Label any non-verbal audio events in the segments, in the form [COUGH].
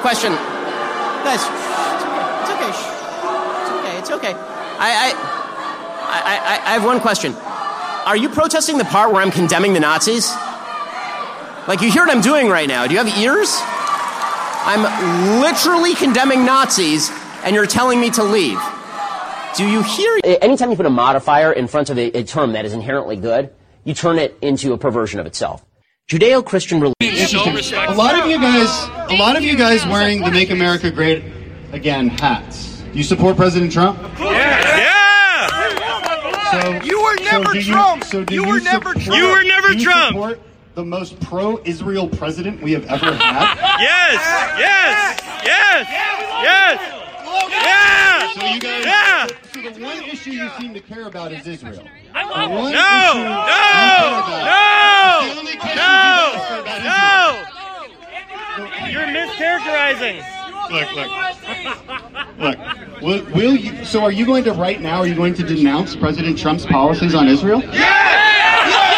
question. Guys, it's okay. It's okay. It's okay. I, I, I, I, I have one question. Are you protesting the part where I'm condemning the Nazis? Like, you hear what I'm doing right now. Do you have ears? I'm literally condemning Nazis, and you're telling me to leave. Do you hear? Anytime you put a modifier in front of a, a term that is inherently good, you turn it into a perversion of itself. Judeo-Christian religion. A lot of you guys, a lot of you guys wearing the "Make America Great Again" hats. You support President Trump? Yeah! So, You were so never you- Trump. so do You were never support- Trump. You were never do you Trump. support the most pro-Israel president we have ever had? Yes! Yes! Yes! Yes! Yeah! So you guys, Yeah! so the one issue you seem to care about is Israel. No! The one No! issue you care about- No! The only question you guys care about No! Israel. No! You're mischaracterizing. Look, look, look. Will, will you? So, are you going to right now? Are you going to denounce President Trump's policies on Israel? Yes!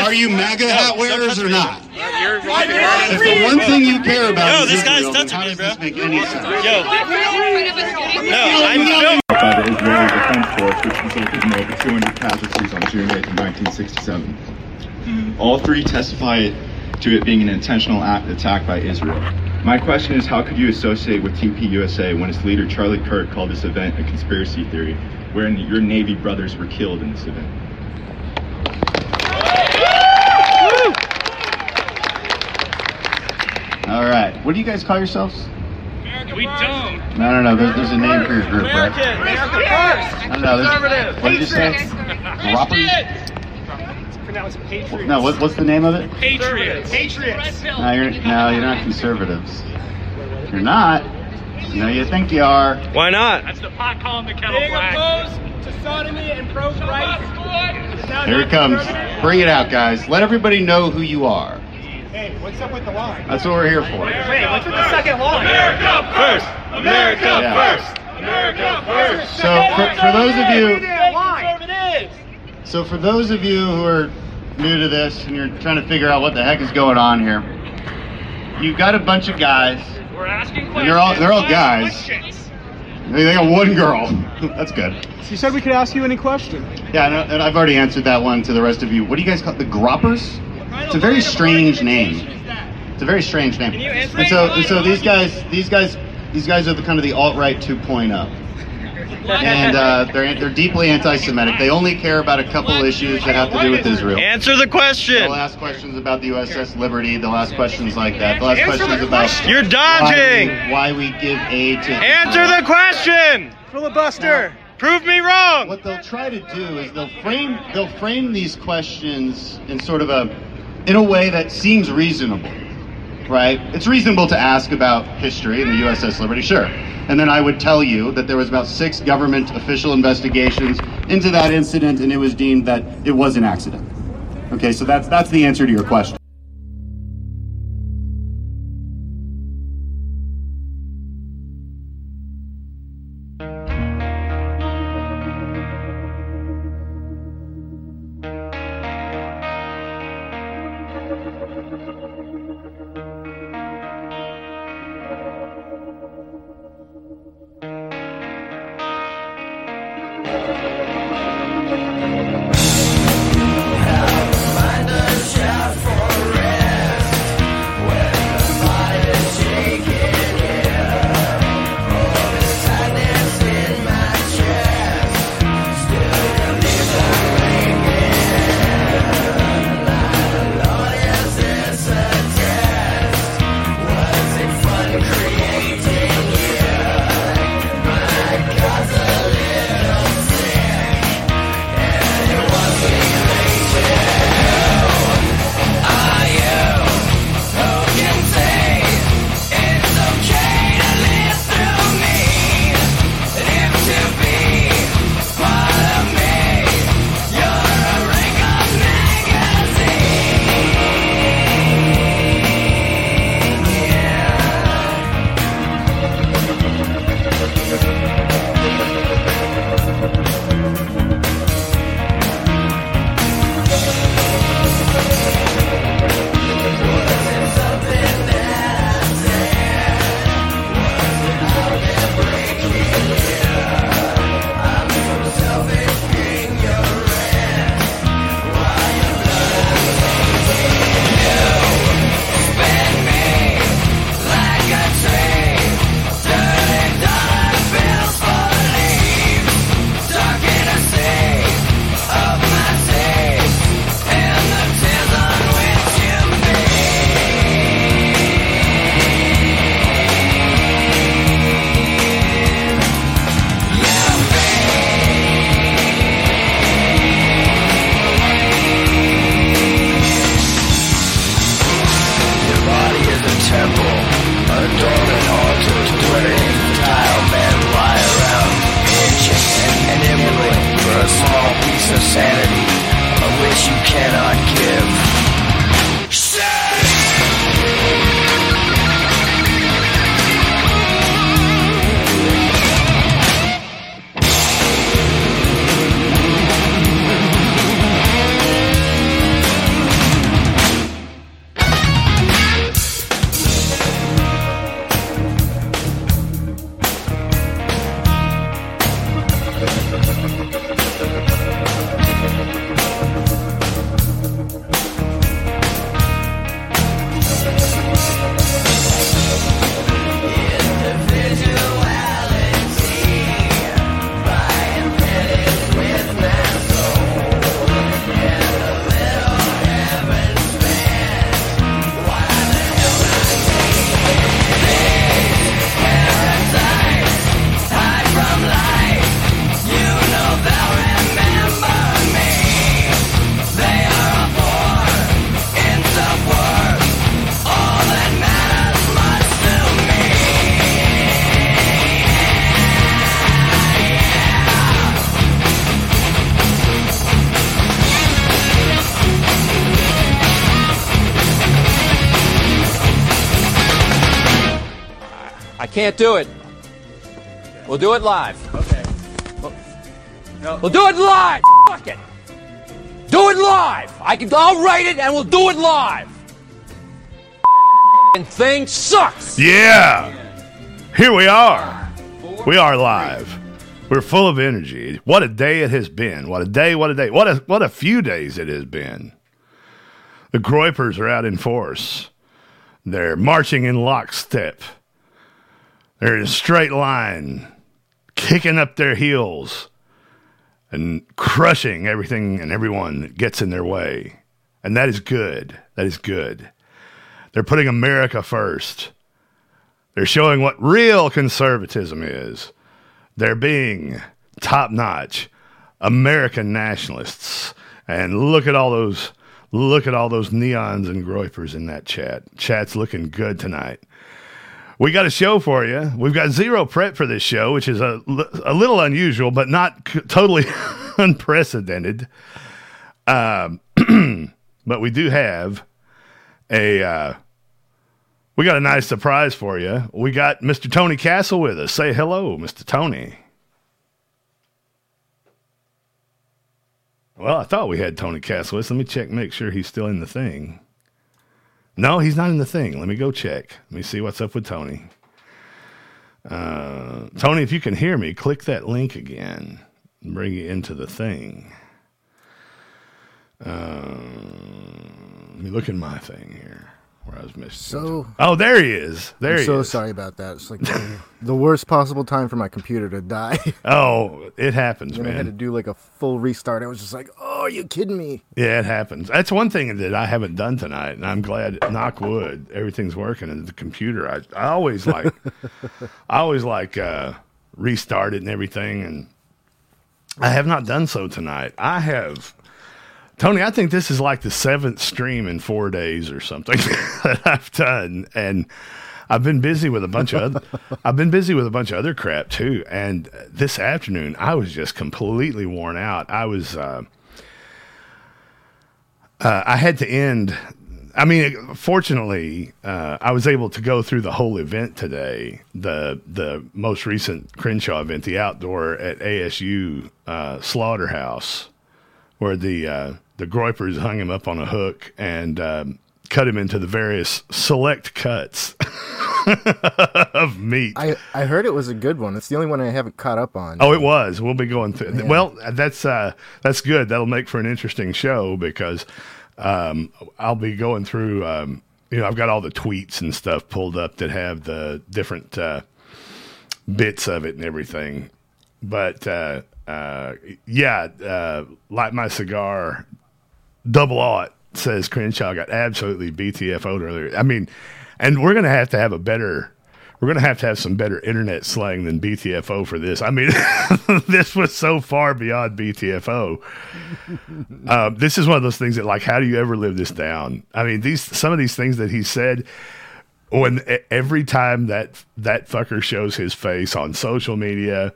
Are you MAGA hat wearers or not? If the one thing you care about Yo, is this guy's Israel, touching how me, does bro. this make any sense? Yo. No, I'm filming. by the Israeli Defense Force, which resulted in over 200 casualties on June 8, 1967. All three testify to it being an intentional act attack by Israel. My question is, how could you associate with TPUSA when its leader Charlie Kirk called this event a conspiracy theory, wherein your Navy brothers were killed in this event? All right. What do you guys call yourselves? We don't. No, no, no. There's, there's a name for your group, right? American. America first. No, no. There's, Conservative. what did you say? Whoppers? Pronounced patriots. No. What, what's the name of it? Patriots. Patriots. No, you're no, you're not conservatives. You're not. No, you think you are. Why not? That's the pot calling the kettle Being black. opposed to sodomy and pro-Christ. Here it comes. Bring it out, guys. Let everybody know who you are. Hey, what's up with the line? That's what we're here for. Wait, what's with the second line? America first. America Yeah. first. America first. So, for, for those of you, Conservatives. so for those of you who are new to this and you're trying to figure out what the heck is going on here, you've got a bunch of guys. We're asking questions. And they're all they're all guys. Questions. They they got one girl. [LAUGHS] That's good. You said we could ask you any question. Yeah, and, uh, and I've already answered that one to the rest of you. What do you guys call it? The Groppers? It's a very strange name. It's a very strange name. And so, and so these guys, these guys, these guys are the kind of the alt right 2.0, and uh, they're they're deeply anti-Semitic. They only care about a couple issues that have to do with Israel. Answer the question. They'll ask questions about the USS Liberty. They'll ask questions like that. They'll ask questions about You're dodging. why we, why we give aid to Answer the question. Filibuster. Prove me wrong. What they'll try to do is they'll frame they'll frame these questions in sort of a in a way that seems reasonable. Right? It's reasonable to ask about history and the USS Liberty, sure. And then I would tell you that there was about six government official investigations into that incident and it was deemed that it was an accident. Okay, so that's that's the answer to your question. Can't do it. We'll do it live. Okay. We'll do it live. Fuck it. Do it live. I can. I'll write it and we'll do it live. And thing sucks. Yeah. Here we are. We are live. We're full of energy. What a day it has been. What a day, what a day. What a what a few days it has been. The Groypers are out in force. They're marching in lockstep. They're in a straight line, kicking up their heels and crushing everything and everyone that gets in their way. And that is good. That is good. They're putting America first. They're showing what real conservatism is. They're being top notch American nationalists. And look at all those look at all those neons and groypers in that chat. Chat's looking good tonight. We got a show for you. We've got zero prep for this show, which is a, a little unusual, but not c- totally [LAUGHS] unprecedented. Um, [CLEARS THROAT] but we do have a uh, we got a nice surprise for you. We got Mr. Tony Castle with us. Say hello, Mr. Tony. Well, I thought we had Tony Castle. Let me check, make sure he's still in the thing. No, he's not in the thing. Let me go check. Let me see what's up with Tony. Uh, Tony, if you can hear me, click that link again and bring you into the thing. Uh, let me look in my thing here where I was missing. So- oh, there he is. There I'm he so is. sorry about that. It's like the, [LAUGHS] the worst possible time for my computer to die. [LAUGHS] Oh, it happens, then I had to do like a full restart. I was just like, "Oh, are you kidding me?" Yeah, it happens. That's one thing that I haven't done tonight, and I'm glad. Knock wood, everything's working. And the computer, I, I always like, [LAUGHS] I always like uh, restart it and everything, and I have not done so tonight. I have, Tony. I think this is like the seventh stream in four days or something [LAUGHS] that I've done, and I've been busy with a bunch of other, [LAUGHS] I've been busy with a bunch of other crap too. And this afternoon, I was just completely worn out. I was. Uh, uh, I had to end. I mean, fortunately, uh, I was able to go through the whole event today. The the most recent Crenshaw event, the outdoor at ASU uh, Slaughterhouse, where the uh, the Groypers hung him up on a hook and um, cut him into the various select cuts [LAUGHS] of meat. I I heard it was a good one. It's the only one I haven't caught up on. Oh, it was. We'll be going through. Yeah. Well, that's uh, that's good. That'll make for an interesting show because um, I'll be going through. Um, you know, I've got all the tweets and stuff pulled up that have the different uh, bits of it and everything. But uh, uh, yeah, uh, light my cigar. Double aught says Crenshaw got absolutely BTFO'd earlier. I mean, and we're gonna have to have a better. We're gonna have to have some better internet slang than BTFO for this. I mean, [LAUGHS] this was so far beyond BTFO. Um, [LAUGHS] this is one of those things that, like, how do you ever live this down? I mean, these some of these things that he said when every time that that fucker shows his face on social media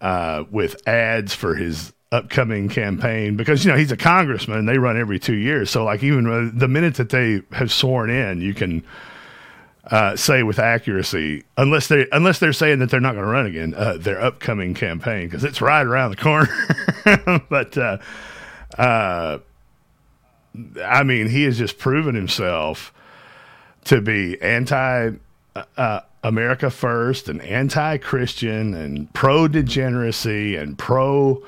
uh, with ads for his upcoming campaign because you know he's a congressman. They run every two years, so like even uh, the minute that they have sworn in, you can uh, say with accuracy, unless they unless they're saying that they're not going to run again, uh, their upcoming campaign because it's right around the corner. [LAUGHS] but uh, uh, I mean, he has just proven himself to be anti uh, America first and anti Christian and pro degeneracy and pro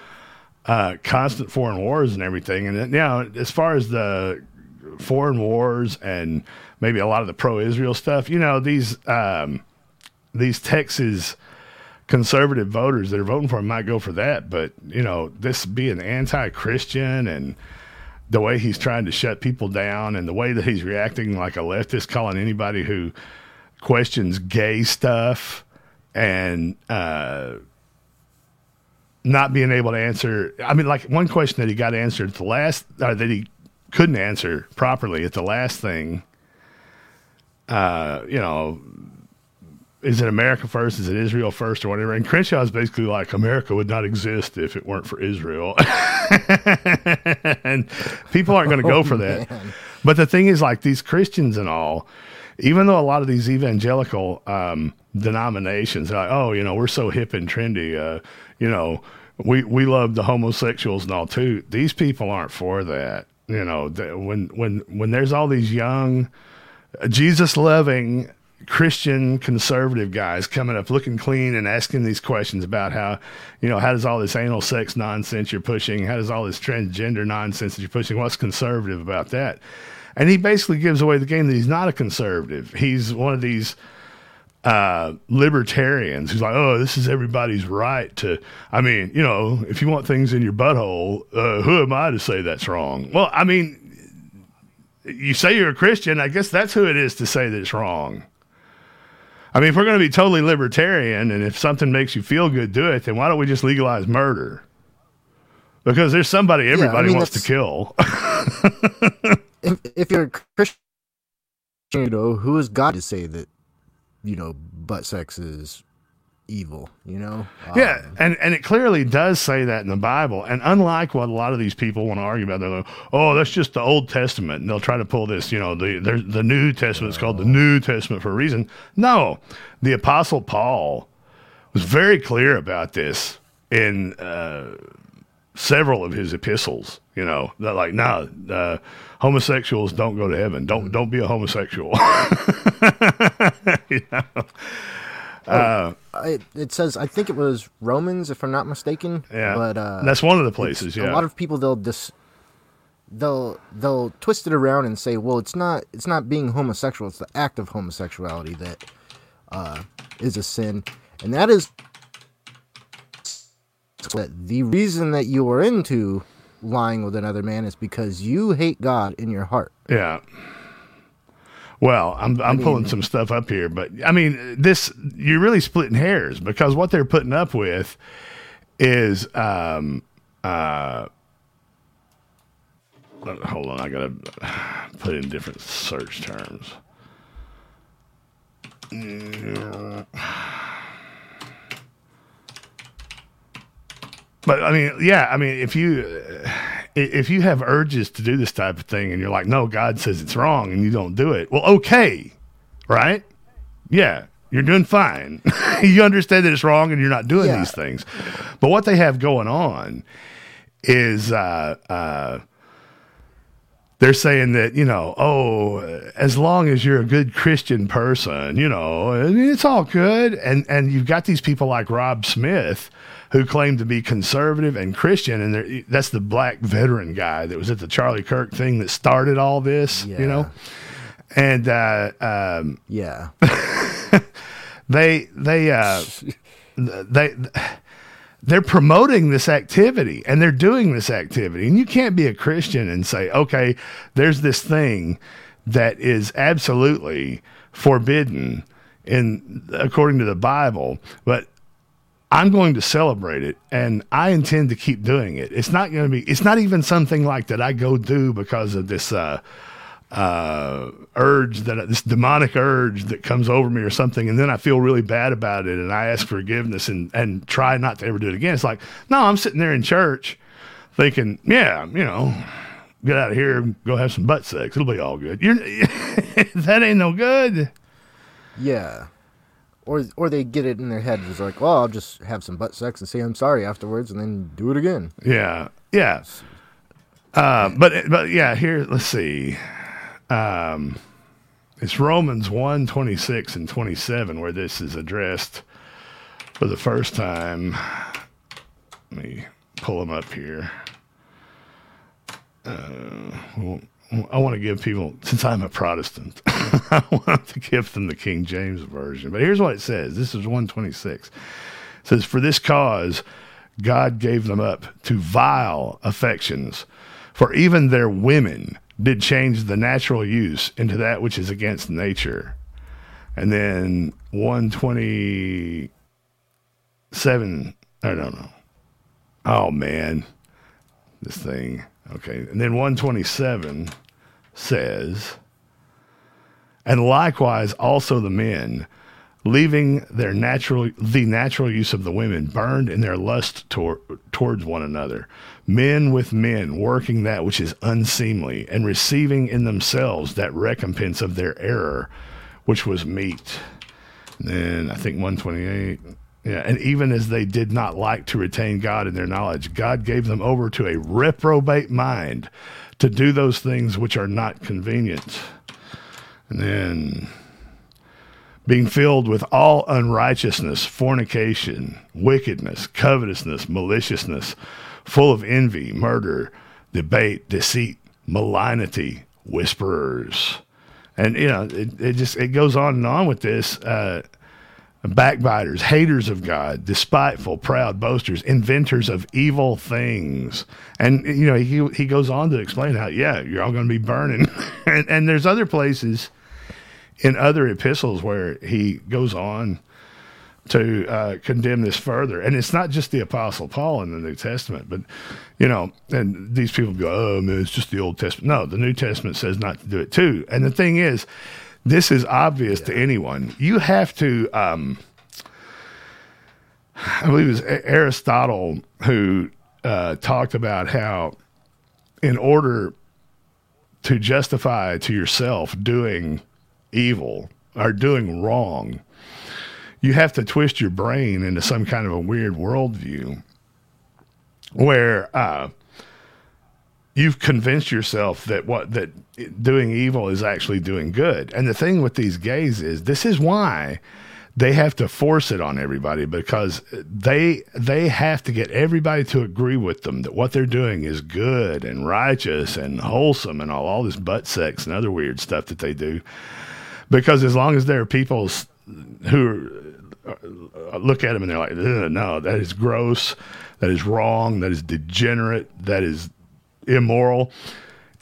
uh, constant foreign wars and everything. And you know, as far as the foreign wars and maybe a lot of the pro Israel stuff, you know, these um, these Texas conservative voters that are voting for him might go for that, but you know, this being anti Christian and the way he's trying to shut people down and the way that he's reacting like a leftist, calling anybody who questions gay stuff and uh, not being able to answer. I mean, like one question that he got answered the last, uh, that he couldn't answer properly at the last thing. Uh, you know, is it America first? Is it Israel first, or whatever? And Crenshaw is basically like America would not exist if it weren't for Israel, [LAUGHS] and people aren't going to go Oh, for that. man. But the thing is, like these Christians and all, even though a lot of these evangelical um, denominations are like, oh, you know, we're so hip and trendy, uh, you know, we we love the homosexuals and all too. These people aren't for that. You know, when when when there's all these young, Jesus loving Christian conservative guys coming up looking clean and asking these questions about how, you know, how does all this anal sex nonsense you're pushing, how does all this transgender nonsense that you're pushing, what's conservative about that? And he basically gives away the game that he's not a conservative. He's one of these uh, libertarians who's like, oh, this is everybody's right to. I mean, you know, if you want things in your butthole, uh, who am I to say that's wrong? Well, I mean, you say you're a Christian, I guess that's who it is to say that it's wrong. I mean, if we're going to be totally libertarian and if something makes you feel good, do it, then why don't we just legalize murder? Because there's somebody everybody mean, wants to kill. [LAUGHS] if, if you're a Christian, you know, who is God to say that, you know, butt sex is evil, you know? Yeah, Um, and and it clearly does say that in the Bible. And unlike what a lot of these people want to argue about, they're like, "Oh, that's just the Old Testament," and they'll try to pull this, you know, the there's the New Testament is called the New Testament for a reason. No, the Apostle Paul was very clear about this in uh, several of his epistles. You know, they're like, "No, uh, homosexuals don't go to heaven. Don't don't be a homosexual." [LAUGHS] you know? Uh, it, it says, I think it was Romans, if I'm not mistaken. Yeah, But, uh, that's one of the places. A lot of people, they'll dis, they'll, they'll twist it around and say, well, it's not, it's not being homosexual. It's the act of homosexuality that, uh, is a sin. And that is that the reason that you are into lying with another man is because you hate God in your heart. Yeah. Well, I'm I'm mean- pulling some stuff up here, but I mean this you're really splitting hairs because what they're putting up with is um uh hold on, I gotta put in different search terms. But I mean, yeah, I mean, if you if you have urges to do this type of thing and you're like, no, God says it's wrong, and you don't do it, well, okay, right? Yeah, you're doing fine. [LAUGHS] you understand that it's wrong, and you're not doing Yeah. these things. But what they have going on is uh, uh, they're saying that you know, oh, as long as you're a good Christian person, you know, it's all good. And and you've got these people like Rob Smith who claim to be conservative and Christian, and that's the black veteran guy that was at the Charlie Kirk thing that started all this, you know. And uh, um, Yeah. [LAUGHS] they they uh, they they're promoting this activity and they're doing this activity and you can't be a christian and say okay there's this thing that is absolutely forbidden in according to the bible but i'm going to celebrate it and i intend to keep doing it it's not going to be it's not even something like that i go do because of this uh uh, urge that this demonic urge that comes over me or something, and then I feel really bad about it, and I ask forgiveness and and try not to ever do it again. It's like, no, I'm sitting there in church, thinking, yeah, you know, get out of here, go have some butt sex. It'll be all good. You're [LAUGHS] that ain't no good. Yeah. Or or they get it in their head. It's like, well, I'll just have some butt sex and say I'm sorry afterwards, and then do it again. Yeah, yeah. Uh, but but yeah, here let's see. Um, it's Romans 1, 26 and 27 where this is addressed for the first time. Let me pull them up here. Uh, I want to give people, since I'm a Protestant, [LAUGHS] I want to give them the King James Version. But here's what it says this is 126. It says, For this cause, God gave them up to vile affections, for even their women did change the natural use into that which is against nature. And then 127, I don't know. Oh, man. This thing. Okay. And then 127 says, and likewise also the men, leaving their natural the natural use of the women burned in their lust tor- towards one another men with men working that which is unseemly and receiving in themselves that recompense of their error which was meat and then i think 128 yeah and even as they did not like to retain god in their knowledge god gave them over to a reprobate mind to do those things which are not convenient and then being filled with all unrighteousness, fornication, wickedness, covetousness, maliciousness, full of envy, murder, debate, deceit, malignity, whisperers. And, you know, it, it just, it goes on and on with this. Uh, backbiters, haters of God, despiteful, proud, boasters, inventors of evil things. And, you know, he, he goes on to explain how, yeah, you're all going to be burning. [LAUGHS] and, and there's other places in other epistles where he goes on to uh, condemn this further. And it's not just the Apostle Paul in the New Testament, but, you know, and these people go, oh, man, it's just the Old Testament. No, the New Testament says not to do it too. And the thing is, this is obvious to anyone. You have to, um, I believe it was Aristotle who uh, talked about how, in order to justify to yourself doing evil or doing wrong, you have to twist your brain into some kind of a weird worldview where uh, you've convinced yourself that what that doing evil is actually doing good. And the thing with these gays is this is why they have to force it on everybody because they they have to get everybody to agree with them that what they're doing is good and righteous and wholesome and all all this butt sex and other weird stuff that they do because as long as there are people who uh, look at them and they're like, no, that is gross, that is wrong, that is degenerate, that is immoral,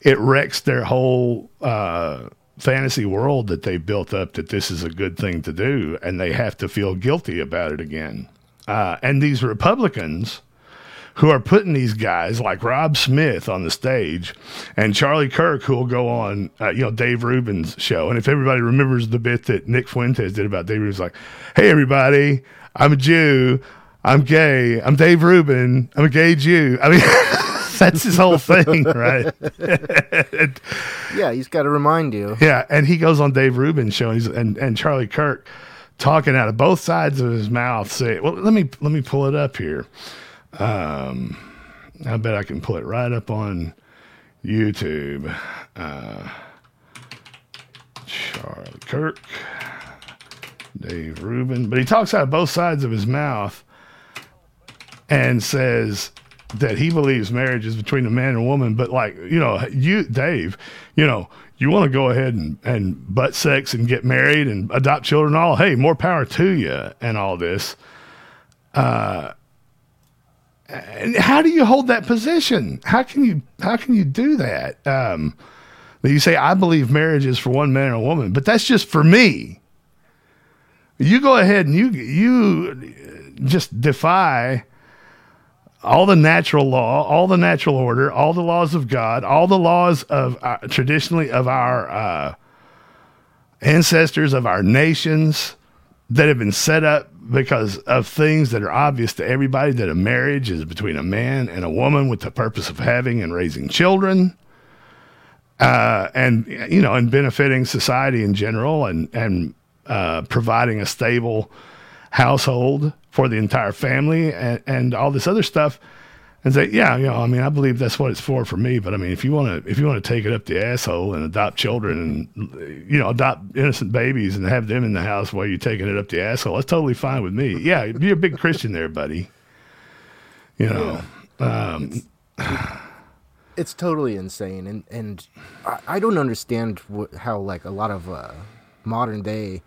it wrecks their whole uh, fantasy world that they built up that this is a good thing to do, and they have to feel guilty about it again. Uh, and these Republicans who are putting these guys like Rob Smith on the stage and Charlie Kirk, who will go on, uh, you know, Dave Rubin's show. And if everybody remembers the bit that Nick Fuentes did about Dave Rubin's like, hey, everybody, I'm a Jew. I'm gay. I'm Dave Rubin. I'm a gay Jew. I mean, [LAUGHS] that's his whole thing, [LAUGHS] right? [LAUGHS] yeah, he's got to remind you. Yeah, and he goes on Dave Rubin's show, and, and, and Charlie Kirk talking out of both sides of his mouth. Say, well, let me let me pull it up here. Um, I bet I can pull it right up on YouTube. Uh, Charlie Kirk, Dave Rubin, but he talks out of both sides of his mouth and says that he believes marriage is between a man and a woman. But like you know, you Dave, you know, you want to go ahead and, and butt sex and get married and adopt children, all hey, more power to you and all this. Uh, and how do you hold that position? How can you how can you do that? Um, you say I believe marriage is for one man and a woman, but that's just for me. You go ahead and you you just defy all the natural law, all the natural order, all the laws of God, all the laws of uh, traditionally of our uh, ancestors of our nations that have been set up because of things that are obvious to everybody that a marriage is between a man and a woman with the purpose of having and raising children uh, and you know and benefiting society in general and and uh, providing a stable household for the entire family and, and all this other stuff. And say yeah you know i mean i believe that's what it's for for me. But i mean if you want to if you want to take it up the asshole and adopt children and you know adopt innocent babies and have them in the house while you're taking it up the asshole that's totally fine with me. Yeah you're a big christian there buddy. You know um, it's totally insane. And and i, I don't understand how like a lot of uh, modern day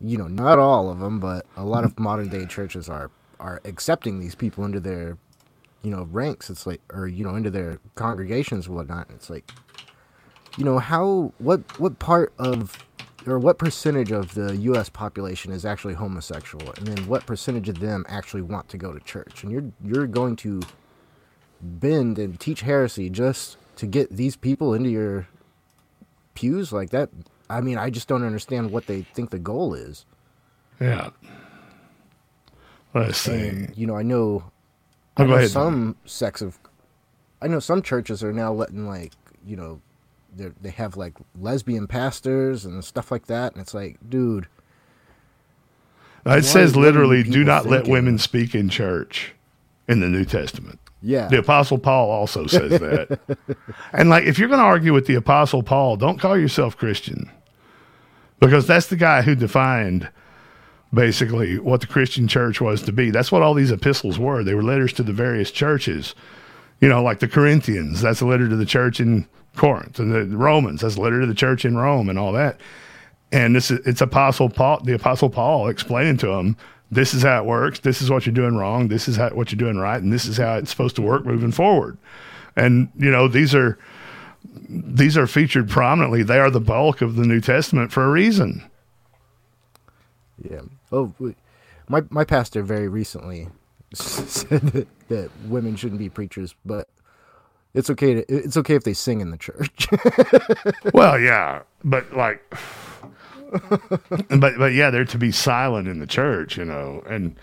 you know not all of them but a lot of modern day churches are are accepting these people into their you know ranks. It's like or you know into their congregations and whatnot. It's like you know how what what part of or what percentage of the us population is actually homosexual? And then what percentage of them actually want to go to church? And you're you're going to bend and teach heresy just to get these people into your pews? Like that i mean i just don't understand what they think the goal is. Yeah. Let's see. And, you know i know, Oh, I know some sects of i know some churches are now letting like you know they they have like lesbian pastors and stuff like that and it's like dude. It says literally do not let women speak in church in the new testament. Yeah. The Apostle Paul also says that. [LAUGHS] and like, if you're going to argue with the Apostle Paul, don't call yourself Christian, because that's the guy who defined basically what the Christian church was to be. That's what all these epistles were. They were letters to the various churches. You know, like the Corinthians, that's a letter to the church in Corinth, and the Romans, that's a letter to the church in Rome, and all that. And this is it's Apostle Paul, the Apostle Paul, explaining to them this is how it works. This is what you're doing wrong. This is how, what you're doing right, and this is how it's supposed to work moving forward. And you know these are these are featured prominently. They are the bulk of the New Testament for a reason. Yeah. Oh, my my pastor very recently [LAUGHS] said that, that women shouldn't be preachers, but it's okay to it's okay if they sing in the church. [LAUGHS] well, yeah, but like, but but yeah, they're to be silent in the church, you know, and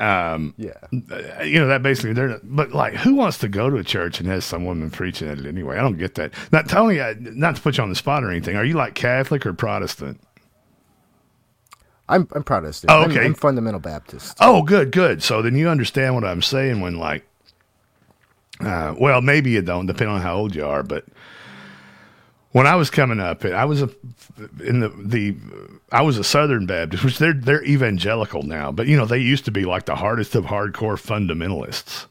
um, yeah, you know that basically they're. But like, who wants to go to a church and has some woman preaching at it anyway? I don't get that. Not Tony, I- not to put you on the spot or anything, are you like Catholic or Protestant? I'm I'm Protestant. Oh, I'm- okay. I'm, fundamental Baptist. Oh, good, good. So then you understand what I'm saying when like, uh, well, maybe you don't, depending on how old you are. But when I was coming up, I was a in the the I was a Southern Baptist, which they're they're evangelical now, but you know they used to be like the hardest of hardcore fundamentalists.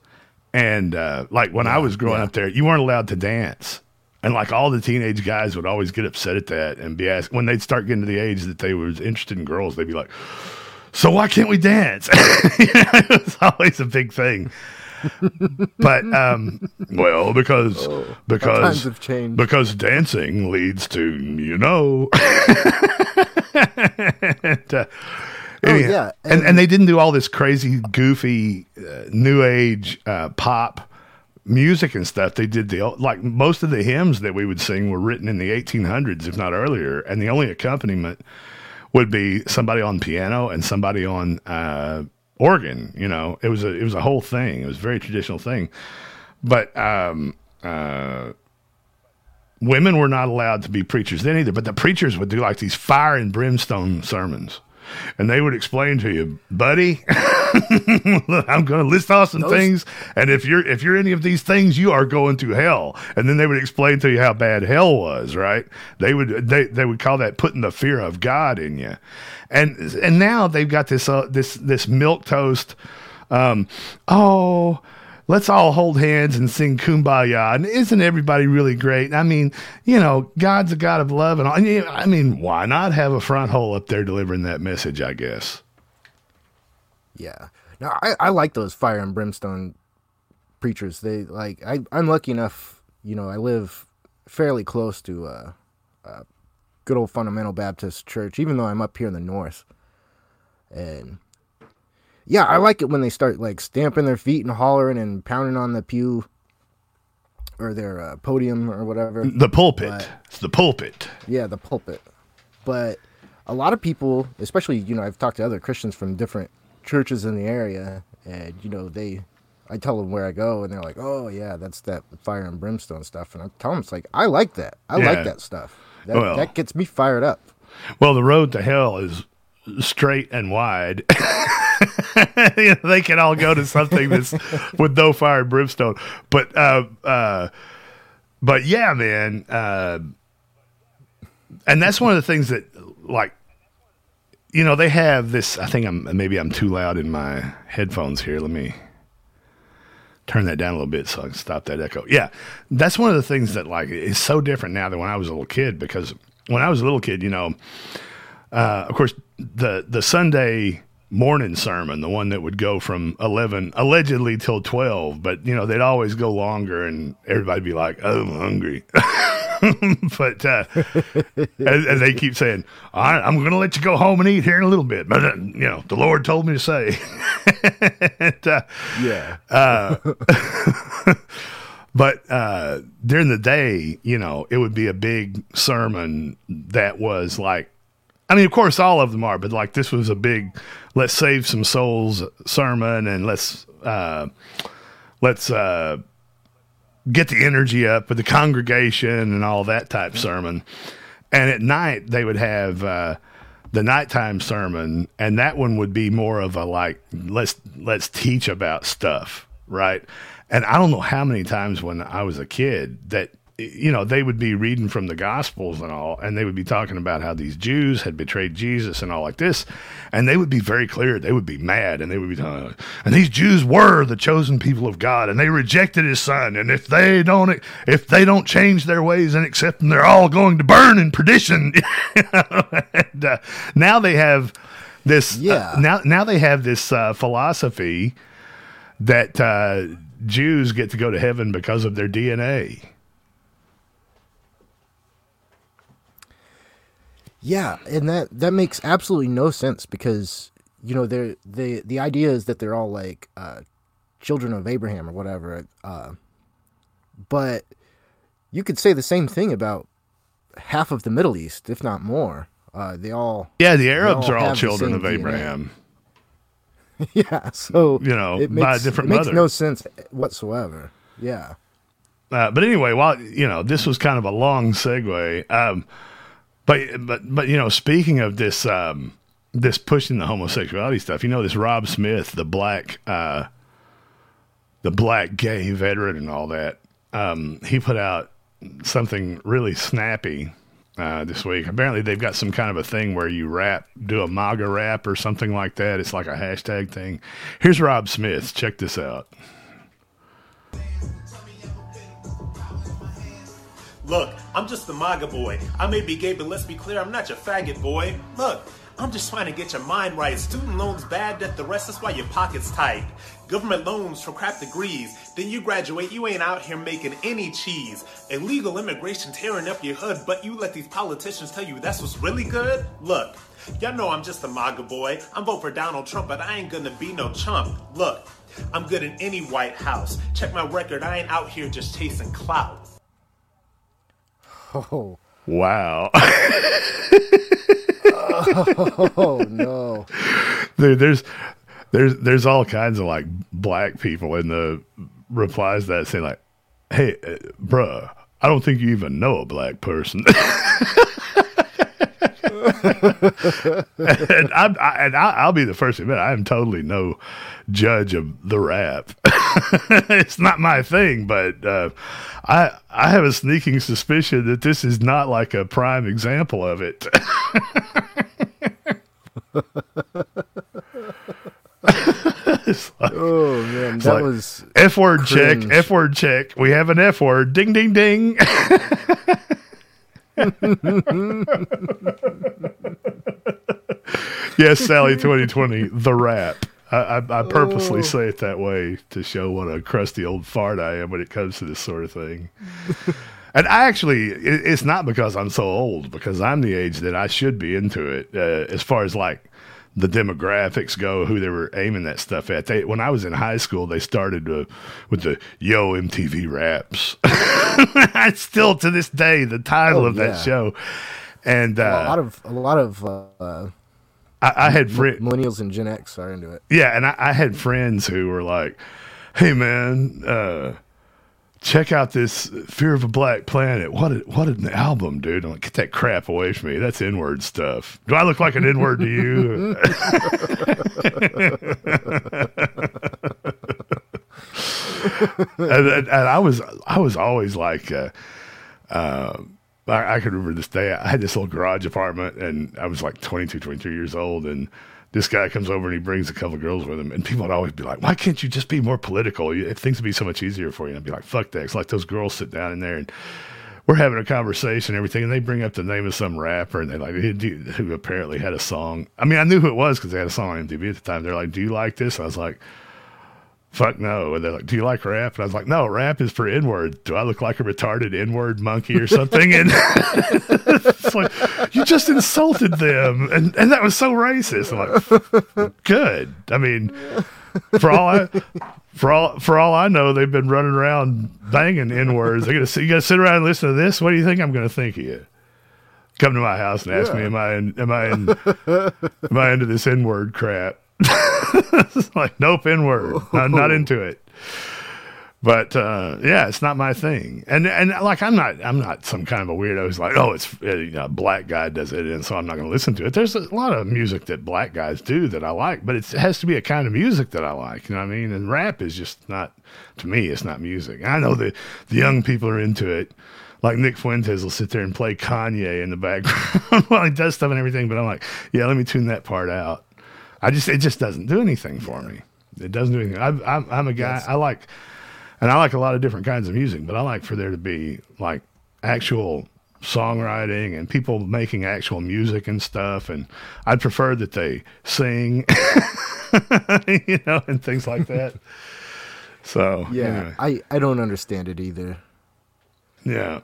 And uh, like when I was growing up there, you weren't allowed to dance. And like all the teenage guys would always get upset at that and be asked when they'd start getting to the age that they were interested in girls, they'd be like, "So why can't we dance?" [LAUGHS] [LAUGHS] it was always a big thing. But um, well, because because Oh, times have changed. because dancing leads to you know. [LAUGHS] and, uh, Oh, anyhow, yeah, and, and and- they didn't do all this crazy, goofy, uh, new age uh, pop music and stuff. They did the like most of the hymns that we would sing were written in the 1800s, if not earlier, and the only accompaniment would be somebody on piano and somebody on uh, organ. You know, it was a it was a whole thing. It was a very traditional thing, but. Um, uh, women were not allowed to be preachers then either, but the preachers would do like these fire and brimstone sermons. And they would explain to you, buddy, [LAUGHS] I'm going to list off some Those- things, and if you're if you're any of these things, you are going to hell. And then they would explain to you how bad hell was. Right? They would they they would call that putting the fear of God in you. And and now they've got this uh, this this milk toast. Um, oh, let's all hold hands and sing kumbaya and isn't everybody really great i mean you know god's a god of love and all. i mean why not have a front hole up there delivering that message i guess Yeah. Now I, I like those fire and brimstone preachers. They like I I'm lucky enough, you know, I live fairly close to a, a good old fundamental Baptist church, even though I'm up here in the north. And yeah, I like it when they start like stamping their feet and hollering and pounding on the pew or their uh, podium or whatever. the pulpit But- it's the pulpit yeah, the pulpit. But a lot of people, especially, you know, I've talked to other Christians from different churches in the area, and you know they, I tell them where I go, and they're like, "Oh yeah, that's that fire and brimstone stuff," and I tell them it's like, "I like that. I Yeah. like that stuff. That, Well. that gets me fired up." Well, the road to hell is straight and wide. [LAUGHS] [LAUGHS] They can all go to something that's with no fire and brimstone. But uh, uh, but yeah, man. Uh, and that's one of the things that like you know they have this. I think I'm maybe I'm too loud in my headphones here. Let me turn that down a little bit so I can stop that echo. Yeah, that's one of the things that like is so different now than when I was a little kid because when I was a little kid, you know, uh, of course the the Sunday morning sermon, the one that would go from eleven allegedly till twelve, but you know they'd always go longer, and everybody'd be like, "Oh, I'm hungry." [LAUGHS] but uh, and, and they keep saying, right, "I'm going to let you go home and eat here in a little bit," but uh, you know the Lord told me to say. [LAUGHS] and, uh, Yeah. uh, [LAUGHS] but uh, during the day, you know, it would be a big sermon that was like, I mean, of course, all of them are, but like this was a big, let's save some souls sermon, and let's uh, let's uh, get the energy up with the congregation and all that type sermon. And at night, they would have uh, the nighttime sermon, and that one would be more of a like let's let's teach about stuff, right? And I don't know how many times when I was a kid that you know they would be reading from the gospels and all and they would be talking about how these jews had betrayed jesus and all like this and they would be very clear they would be mad and they would be talking and these jews were the chosen people of god and they rejected his son and if they don't if they don't change their ways and accept him they're all going to burn in perdition [LAUGHS] and, uh, now they have this Yeah. uh, now now they have this uh, philosophy that uh, Jews get to go to heaven because of their DNA. Yeah, and that that makes absolutely no sense because you know they're the the idea is that they're all like uh, children of Abraham or whatever. Uh, but you could say the same thing about half of the Middle East, if not more. Uh, they all Yeah, the they Arabs are all children of DNA. Abraham. [LAUGHS] yeah, so You know, it by a makes, different it makes mother. no sense whatsoever. Yeah. Uh, but anyway, while you know, this was kind of a long segue. Um, but but but you know, speaking of this um, this pushing the homosexuality stuff, you know, this Rob Smith, the black uh, the black gay veteran and all that, um, he put out something really snappy uh, this week. Apparently, they've got some kind of a thing where you rap, do a MAGA rap or something like that. It's like a hashtag thing. Here's Rob Smith. Check this out. Look, I'm just the MAGA boy. I may be gay, but let's be clear, I'm not your faggot boy. Look, I'm just trying to get your mind right. Student loans bad, debt the rest, that's why your pocket's tight. Government loans for crap degrees. Then you graduate, you ain't out here making any cheese. Illegal immigration tearing up your hood, but you let these politicians tell you that's what's really good? Look, y'all know I'm just a MAGA boy. I'm vote for Donald Trump, but I ain't gonna be no chump. Look, I'm good in any White House. Check my record, I ain't out here just chasing clout. Oh. Wow. [LAUGHS] oh no. Dude, there's there's there's all kinds of like black people in the replies that say like, "Hey, uh, bruh, I don't think you even know a black person." [LAUGHS] and I'm, I, and I, I'll be the first to admit I am totally no judge of the rap. [LAUGHS] it's not my thing, but uh, I I have a sneaking suspicion that this is not like a prime example of it. [LAUGHS] Like- Oh man, that like, was F word check. F word check. We have an F word. Ding ding ding. [LAUGHS] yes, Sally 2020, the rap. I, I, I purposely Oh. say it that way to show what a crusty old fart I am when it comes to this sort of thing. [LAUGHS] and I actually, it, it's not because I'm so old, because I'm the age that I should be into it. Uh, as far as like the demographics go, who they were aiming that stuff at. They, when I was in high school, they started uh, with the Yo MTV Raps. [LAUGHS] It's still to this day the title Oh, of that show. And uh, a lot of a lot of uh, I, I had friends. Millennials and Gen X are into it. Yeah, and I, I had friends who were like, "Hey, man, uh, check out this Fear of a Black Planet. What a, what an album, dude! I'm like, get that crap away from me. That's N word stuff. Do I look like an N word to you? [LAUGHS] and, and, and I was I was always like. Uh, uh, I, I can remember this day. I had this little garage apartment, and I was like 22, 23 years old, and this guy comes over and he brings a couple girls with him, and people would always be like, "Why can't you just be more political? Things would be so much easier for you." And I'd be like, "Fuck that!" It's like those girls sit down in there and we're having a conversation and everything, and they bring up the name of some rapper, and they like who apparently had a song. I mean, I knew who it was because they had a song on MTV at the time. They're like, "Do you like this?" I was like. Fuck no. And they're like, Do you like rap? And I was like, No, rap is for N word. Do I look like a retarded N word monkey or something? And [LAUGHS] it's like, You just insulted them. And and that was so racist. I'm like, Good. I mean, for all I for all for all I know, they've been running around banging N words. They're gonna sit- you gotta sit around and listen to this. What do you think I'm gonna think of you? Come to my house and ask me, Am I in am I in am I into this N word crap? [LAUGHS] It's [LAUGHS] like nope, N word. Not, not into it. But uh, yeah, it's not my thing. And and like I'm not I'm not some kind of a weirdo who's like, oh, it's uh, you know, a black guy does it, and so I'm not going to listen to it. There's a lot of music that black guys do that I like, but it's, it has to be a kind of music that I like. You know what I mean? And rap is just not to me. It's not music. I know the the young people are into it. Like Nick Fuentes will sit there and play Kanye in the background [LAUGHS] while he does stuff and everything, but I'm like, yeah, let me tune that part out. I just it just doesn't do anything for me. It doesn't do anything. I, I'm I'm a guy. I like, and I like a lot of different kinds of music, but I like for there to be like actual songwriting and people making actual music and stuff. And I'd prefer that they sing, [LAUGHS] you know, and things like that. [LAUGHS] So Yeah, anyway. I, I don't understand it either. yeah,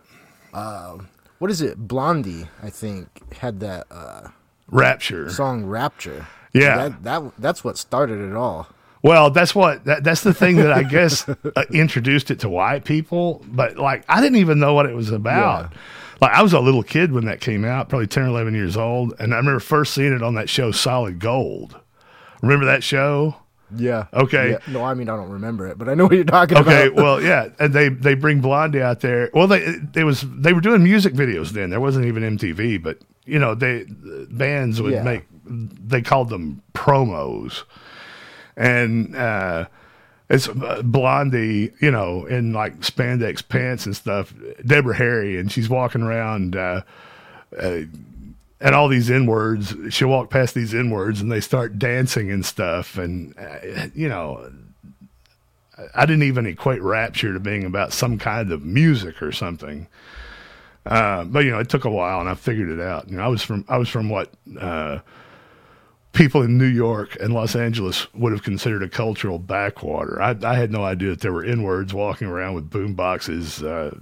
Um, what is it? Blondie, I think, had that uh, Rapture. song "Rapture." Yeah. that, that that's what started it all. Well, that's what that, that's the thing that I guess [LAUGHS] uh, introduced it to white people. But like, I didn't even know what it was about. Like, I was a little kid when that came out, probably 10 or 11 years old, and I remember first seeing it on that show, Solid Gold. Remember that show? Yeah. Okay. Yeah. No, I mean I don't remember it, but I know what you're talking Okay, about. Okay. well, [LAUGHS] yeah, and they they bring Blondie out there. Well, they it was they were doing music videos then. There wasn't even MTV, but you know, they bands would Yeah. make they called them promos, and uh, it's uh, Blondie, you know, in like spandex pants and stuff. Deborah Harry, and she's walking around. Uh, uh, and all these N words, she'll walk past these N words and they start dancing and stuff. And, uh, you know, I didn't even equate Rapture to being about some kind of music or something. Uh, but you know, it took a while, and I figured it out. You know, I was from I was from what uh, people in New York and Los Angeles would have considered a cultural backwater. I, I had no idea that there were N words walking around with boom boxes uh,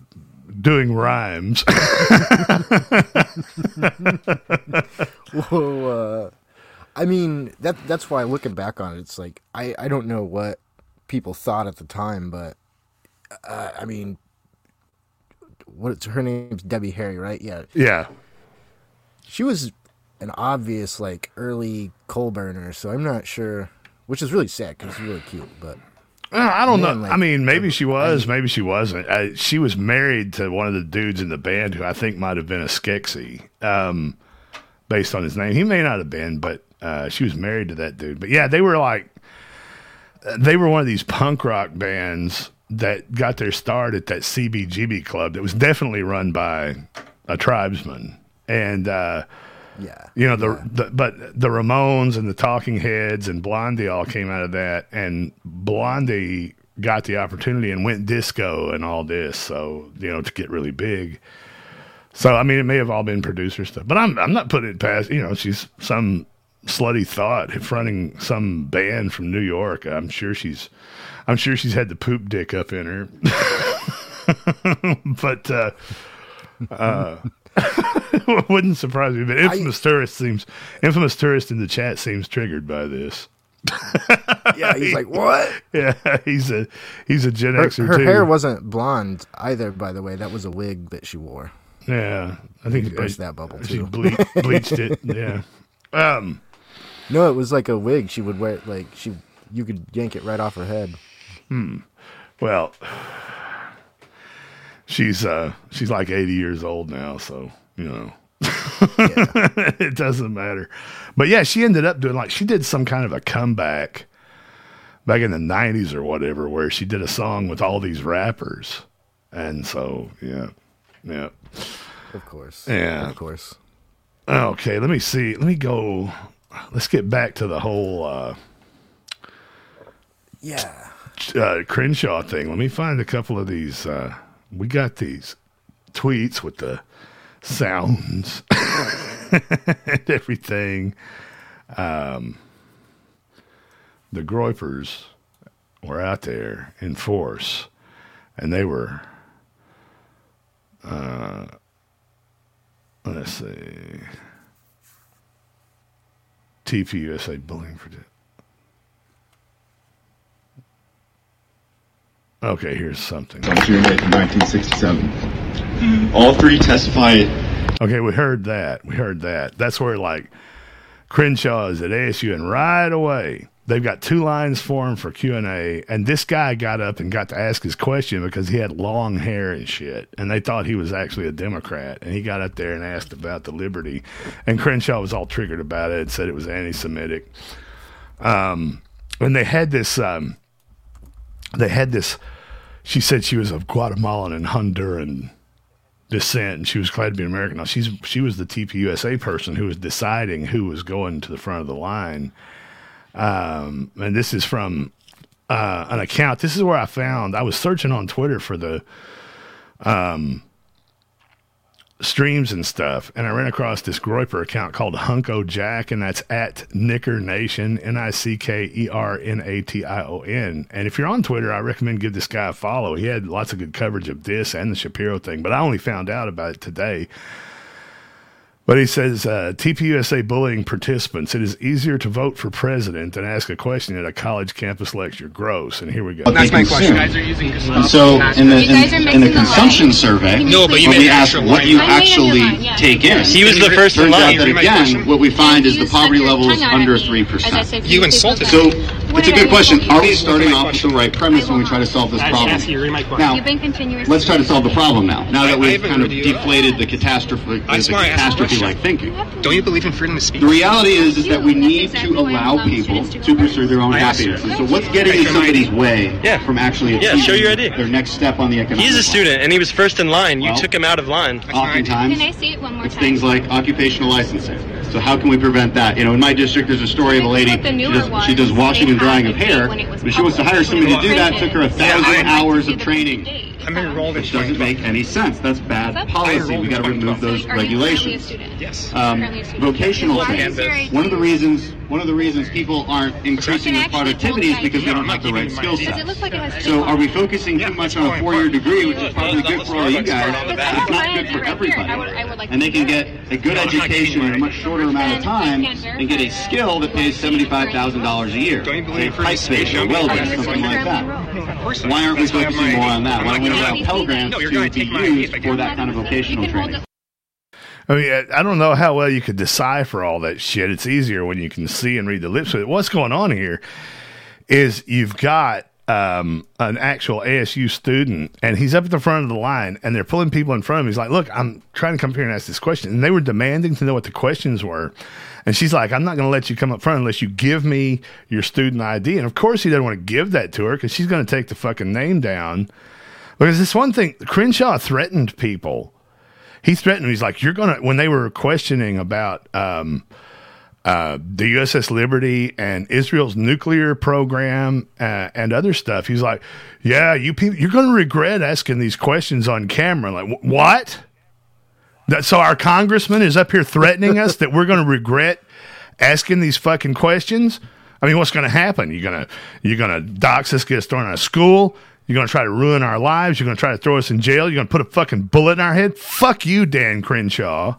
doing rhymes. [LAUGHS] well, uh, I mean that that's why looking back on it, it's like I I don't know what people thought at the time, but uh, I mean, what's her name's Debbie Harry, right? Yeah, yeah, she was an obvious like early coal burner, so I'm not sure. Which is really sad because she's really cute, but Uh, I don't Man, know. like, I mean, maybe she was, maybe she wasn't. Uh, she was married to one of the dudes in the band who I think might have been a Skeksis, um, based on his name. He may not have been, but uh, she was married to that dude. But yeah, they were like, they were one of these punk rock bands that got their start at that CBGB club that was definitely run by a tribesman. And, uh, yeah, you know the, the but the Ramones and the Talking Heads and Blondie all came out of that, and Blondie got the opportunity and went disco and all this, so you know to get really big. So I mean, it may have all been producer stuff, but I'm I'm not putting it past you know she's some slutty thought fronting some band from New York. I'm sure she's I'm sure she's had the poop dick up in her, [LAUGHS] but. uh uh, [LAUGHS] wouldn't surprise me, but infamous tourist seems infamous tourist in the chat seems triggered by this. [LAUGHS] yeah, he's like, what? [LAUGHS] Yeah, he's a he's a Gen Her, Xer her too. hair wasn't blonde either, by the way. That was a wig that she wore. Yeah, I think You burst that bubble, She ble- bleached it. Yeah. Um. No, it was like a wig. She would wear like she. You could yank it right off her head. Hmm. Well, she's uh she's like 80 years old now, so you know. [LAUGHS] it doesn't matter. But yeah, she ended up doing like she did some kind of a comeback back in the 90s or whatever where she did a song with all these rappers. And so, yeah. Yeah. Of course. Yeah. Of course. Okay, let me see. Let me go. Let's get back to the whole uh, Yeah. uh, Crenshaw thing. Let me find a couple of these. Uh, we got these tweets with the sounds [LAUGHS] and everything. Um, the Groypers were out there in force, and they were. Uh, let's see. TPUSA bullying for. Okay, here's something. On June 8th, 1967. All three testified. Okay, we heard that. We heard that. That's where like Crenshaw is at ASU, and right away they've got two lines for him for Q and A. And this guy got up and got to ask his question because he had long hair and shit, and they thought he was actually a Democrat. And he got up there and asked about the liberty, and Crenshaw was all triggered about it and said it was anti-Semitic. Um, and they had this. Um, they had this. She said she was of Guatemalan and Honduran descent, and she was glad to be American. Now she's she was the TPUSA person who was deciding who was going to the front of the line. Um, and this is from uh, an account. This is where I found. I was searching on Twitter for the um, streams and stuff, and I ran across this Groyper account called Hunko Jack, and that's at Nicker Nation, N I C K E R N A T I O N. And if you're on Twitter, I recommend give this guy a follow. He had lots of good coverage of this and the Shapiro thing, but I only found out about it today. But he says uh, TPUSA bullying participants. It is easier to vote for president than ask a question at a college campus lecture. Gross. And here we go. That's my question. You guys are using And so in the, You guys are in, in the the consumption lines. survey, No, but you when we ask what you I made a new actually yeah. take in. He was the first in Turns out line. that again, what we find is the poverty level is under three percent. You insulted So it's a good question. Are we starting off with the right premise when we try to solve this problem? asked you to read my question. Now, You've been continuous. let's try to solve the problem now. Now that we've kind of deflated the catastrophe, the swear I asked a catastrophe-like thinking. Don't you believe in freedom of speech? The reality is, is that we need exactly to allow allow people to to pursue their own I happiness. So what's getting in somebody's way Yeah. from actually Yeah, show your ID. their next step on the economic He's a ladder? student, and he was first in line. You Well, took him out of line. Oftentimes, Can I say it one more it's time? things like occupational licensing. So how can we prevent that? You know, in my district, there's a story of a lady. She does, she does washing and drying of hair, when it was but she wants to hire somebody to do that. Printed. Took her a thousand hours of training. I'm enrolled in Which doesn't training. make any sense. That's bad What's policy. We got to remove those Are you currently a regulations. student? Yes. Um, Currently a student. vocational Are training. serious? One of the reasons one of the reasons people aren't increasing their productivity is because they don't have the right I'm skill giving set. like So are we focusing too much on a four-year degree, which is probably good for all you guys, but it's not good for everybody? I would- I would like And they can get a good No, I'm not education in a much shorter amount of time and get a skill that pays seventy-five thousand dollars a year. Don't you believe Say in freedom pipe of speech? fitter, Show me welder, your ID. something like that. Of course not. Why aren't we That's why I have focusing more on that? Why don't we gonna allow. Pell Grants No, you're to be take my ID used I for that kind of vocational You can hold training? I mean, I- I don't know how well you could decipher all that shit. It's easier when you can see and read the lips. But what's going on here is you've got um, an actual ASU student, and he's up at the front of the line, and they're pulling people in front of him. He's like, "Look, I'm trying to come here and ask this question," and they were demanding to know what the questions were. And she's like, "I'm not going to let you come up front unless you give me your student ID." And of course, he doesn't want to give that to her because she's going to take the fucking name down. Because this one thing, Crenshaw threatened people he threatened. He's like, "You're gonna." When they were questioning about um, uh, the USS Liberty and Israel's nuclear program uh, and other stuff, he's like, "Yeah, you people, you're gonna regret asking these questions on camera." Like, "Wh- what? That, so our congressman is up here threatening us that we're gonna regret asking these fucking questions. I mean, what's going to happen? You're gonna you're gonna dox us, get us thrown out of school. You're gonna try to ruin our lives. You're gonna try to throw us in jail. You're gonna put a fucking bullet in our head. Fuck you, Dan Crenshaw.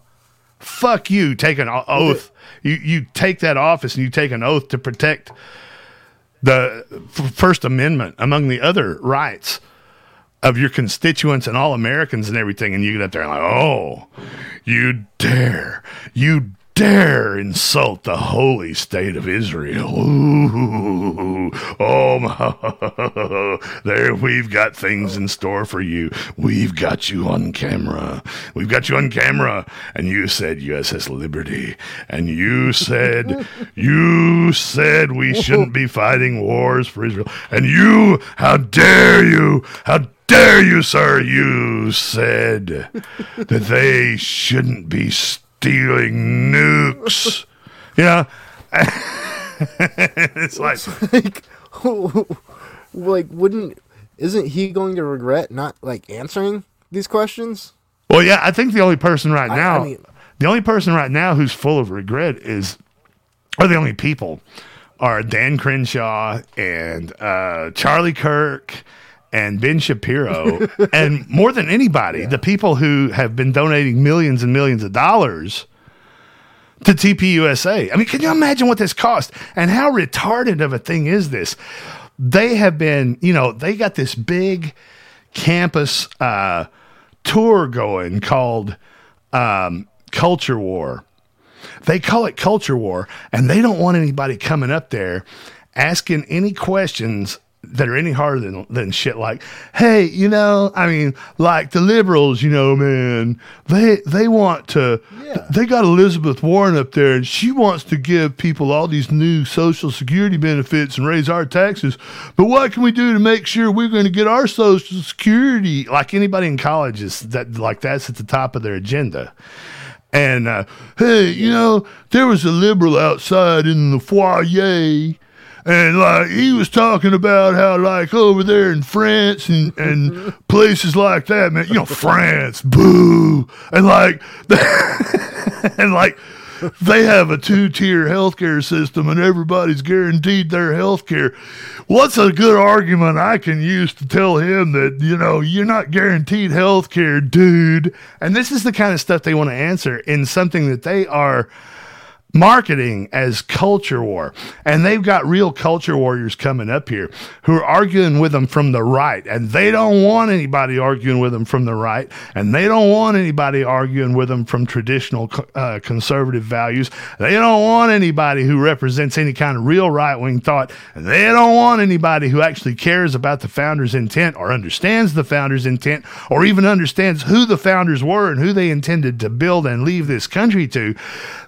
Fuck you. Take an oath. You you take that office and you take an oath to protect the First Amendment among the other rights of your constituents and all Americans and everything. And you get up there and like, oh, you dare, you dare insult the holy state of Israel? Ooh, oh, my. [LAUGHS] there we've got things in store for you. We've got you on camera. We've got you on camera. And you said USS Liberty. And you said, [LAUGHS] you said we shouldn't be fighting wars for Israel. And you, how dare you, how dare you, sir, you said that they shouldn't be stealing nukes. You know? [LAUGHS] it's like, [LAUGHS] like, like, wouldn't isn't he going to regret not like answering these questions? well, yeah, I think the only person right I- now, I mean- the only person right now who's full of regret is, or the only people are Dan Crenshaw and uh, Charlie Kirk and Ben Shapiro, [LAUGHS] and more than anybody, the people who have been donating millions and millions of dollars to TPUSA. I mean, can you imagine what this cost and how retarded of a thing is this? They have been, you know, they got this big campus uh, tour going called um, Culture War. They call it Culture War, and they don't want anybody coming up there asking any questions that are any harder than, than shit like, hey, you know, I mean, like the liberals, you know, man, they they want to, they got Elizabeth Warren up there, and she wants to give people all these new Social Security benefits and raise our taxes. But what can we do to make sure we're going to get our Social Security? Like anybody in college is that like that's at the top of their agenda. And uh, hey, you know, there was a liberal outside in the foyer, and like he was talking about how like over there in France and and [LAUGHS] places like that, man, you know, France, boo, and like [LAUGHS] and like they have a two-tier healthcare system and everybody's guaranteed their healthcare. What's a good argument I can use to tell him that, you know, you're not guaranteed healthcare, dude? And this is the kind of stuff they want to answer in something that they are marketing as culture war. And they've got real culture warriors coming up here who are arguing with them from the right. And they don't want anybody arguing with them from the right. And they don't want anybody arguing with them from traditional uh, conservative values. They don't want anybody who represents any kind of real right wing thought. And they don't want anybody who actually cares about the founders' intent or understands the founders' intent or even understands who the founders were and who they intended to build and leave this country to.